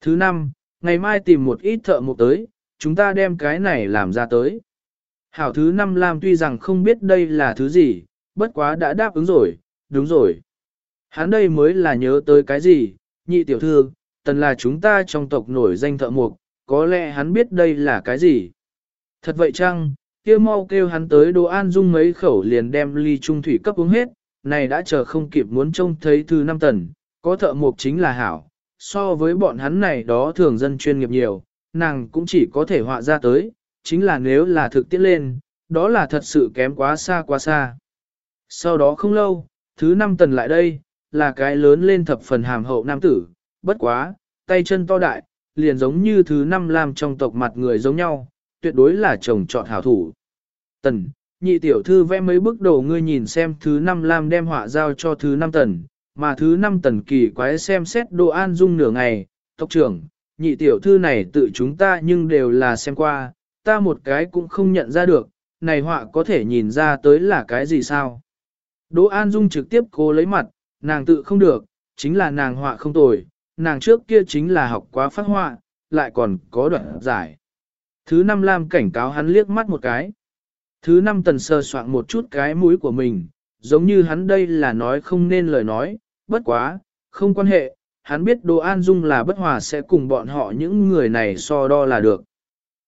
Thứ năm, ngày mai tìm một ít thợ mộc tới, chúng ta đem cái này làm ra tới. Hảo thứ năm Lam tuy rằng không biết đây là thứ gì, bất quá đã đáp ứng rồi, đúng rồi. Hắn đây mới là nhớ tới cái gì, nhị tiểu thư, tần là chúng ta trong tộc nổi danh thợ mộc, có lẽ hắn biết đây là cái gì. Thật vậy chăng, kia mau kêu hắn tới đồ an dung mấy khẩu liền đem ly trung thủy cấp uống hết, này đã chờ không kịp muốn trông thấy thư năm tần, có thợ mộc chính là hảo, so với bọn hắn này đó thường dân chuyên nghiệp nhiều, nàng cũng chỉ có thể họa ra tới, chính là nếu là thực tiễn lên, đó là thật sự kém quá xa quá xa. Sau đó không lâu, thứ năm tần lại đây, là cái lớn lên thập phần hàm hậu nam tử, bất quá, tay chân to đại, liền giống như thứ năm làm trong tộc mặt người giống nhau, tuyệt đối là chồng chọn hảo thủ. Tần, nhị tiểu thư vẽ mấy bức đồ ngươi nhìn xem thứ năm làm đem họa giao cho thứ năm tần, mà thứ năm tần kỳ quái xem xét đồ an dung nửa ngày, tộc trưởng, nhị tiểu thư này tự chúng ta nhưng đều là xem qua, ta một cái cũng không nhận ra được, này họa có thể nhìn ra tới là cái gì sao? Đỗ An Dung trực tiếp cố lấy mặt, nàng tự không được, chính là nàng họa không tồi, nàng trước kia chính là học quá phát họa, lại còn có đoạn giải. Thứ năm Lam cảnh cáo hắn liếc mắt một cái. Thứ năm tần sơ soạn một chút cái mũi của mình, giống như hắn đây là nói không nên lời nói, bất quá, không quan hệ, hắn biết Đỗ An Dung là bất hòa sẽ cùng bọn họ những người này so đo là được.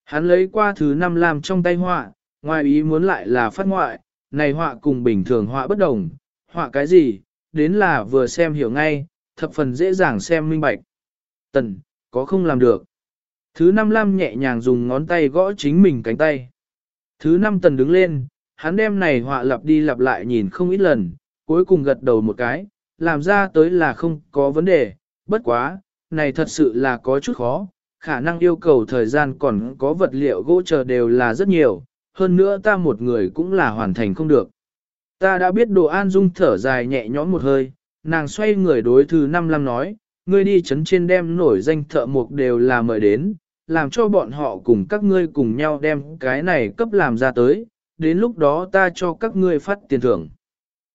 Hắn lấy qua thứ năm Lam trong tay họa, ngoài ý muốn lại là phát ngoại, này họa cùng bình thường họa bất đồng, họa cái gì, đến là vừa xem hiểu ngay, thập phần dễ dàng xem minh bạch. Tần, có không làm được. Thứ năm Lam nhẹ nhàng dùng ngón tay gõ chính mình cánh tay. Thứ năm Tần đứng lên, hắn đem này họa lặp đi lặp lại nhìn không ít lần, cuối cùng gật đầu một cái, làm ra tới là không có vấn đề, bất quá, này thật sự là có chút khó, khả năng yêu cầu thời gian còn có vật liệu gỗ chờ đều là rất nhiều, hơn nữa ta một người cũng là hoàn thành không được. Ta đã biết đồ an dung thở dài nhẹ nhõm một hơi, nàng xoay người đối thứ năm lăm nói, ngươi đi chấn trên đem nổi danh thợ mộc đều là mời đến, làm cho bọn họ cùng các ngươi cùng nhau đem cái này cấp làm ra tới, đến lúc đó ta cho các ngươi phát tiền thưởng.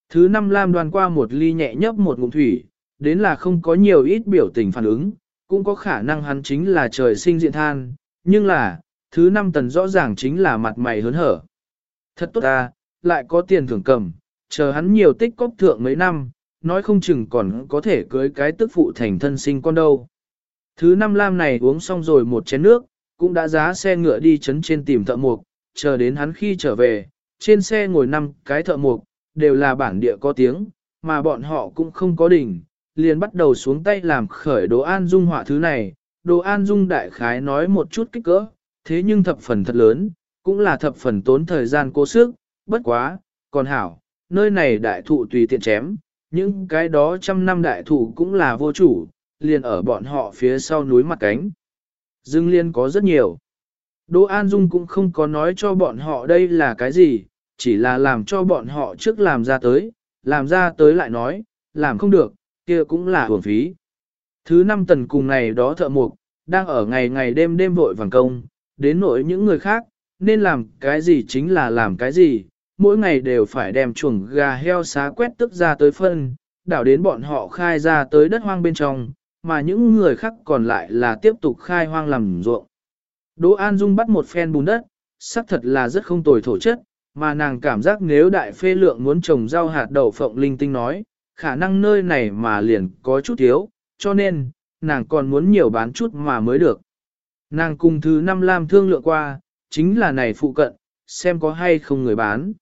Thứ năm Lam đoàn qua một ly nhẹ nhấp một ngụm thủy, đến là không có nhiều ít biểu tình phản ứng, cũng có khả năng hắn chính là trời sinh diện than, nhưng là, thứ năm tần rõ ràng chính là mặt mày hớn hở. Thật tốt ta, lại có tiền thưởng cầm, chờ hắn nhiều tích cóp thượng mấy năm, nói không chừng còn có thể cưới cái tức phụ thành thân sinh con đâu. Thứ năm lam này uống xong rồi một chén nước, cũng đã giá xe ngựa đi chấn trên tìm thợ mục, chờ đến hắn khi trở về, trên xe ngồi năm cái thợ mục, đều là bản địa có tiếng, mà bọn họ cũng không có đỉnh, liền bắt đầu xuống tay làm khởi đồ an dung họa thứ này, đồ an dung đại khái nói một chút kích cỡ, thế nhưng thập phần thật lớn, cũng là thập phần tốn thời gian cố sức, bất quá, còn hảo, nơi này đại thụ tùy tiện chém, những cái đó trăm năm đại thụ cũng là vô chủ, liền ở bọn họ phía sau núi mặt cánh. Dương liên có rất nhiều. Đỗ An Dung cũng không có nói cho bọn họ đây là cái gì, chỉ là làm cho bọn họ trước làm ra tới, làm ra tới lại nói, làm không được, kia cũng là hưởng phí. Thứ năm tần cùng này đó thợ mục, đang ở ngày ngày đêm đêm vội vàng công, đến nỗi những người khác, nên làm cái gì chính là làm cái gì, mỗi ngày đều phải đem chuồng gà heo xá quét tức ra tới phân, đảo đến bọn họ khai ra tới đất hoang bên trong, mà những người khác còn lại là tiếp tục khai hoang làm ruộng. Đỗ An Dung bắt một phen bùn đất, xác thật là rất không tồi thổ chất, mà nàng cảm giác nếu đại phê lượng muốn trồng rau hạt đậu phộng linh tinh nói, khả năng nơi này mà liền có chút thiếu, cho nên, nàng còn muốn nhiều bán chút mà mới được. Nàng cùng thứ năm lam thương lượng qua, chính là này phụ cận, xem có hay không người bán.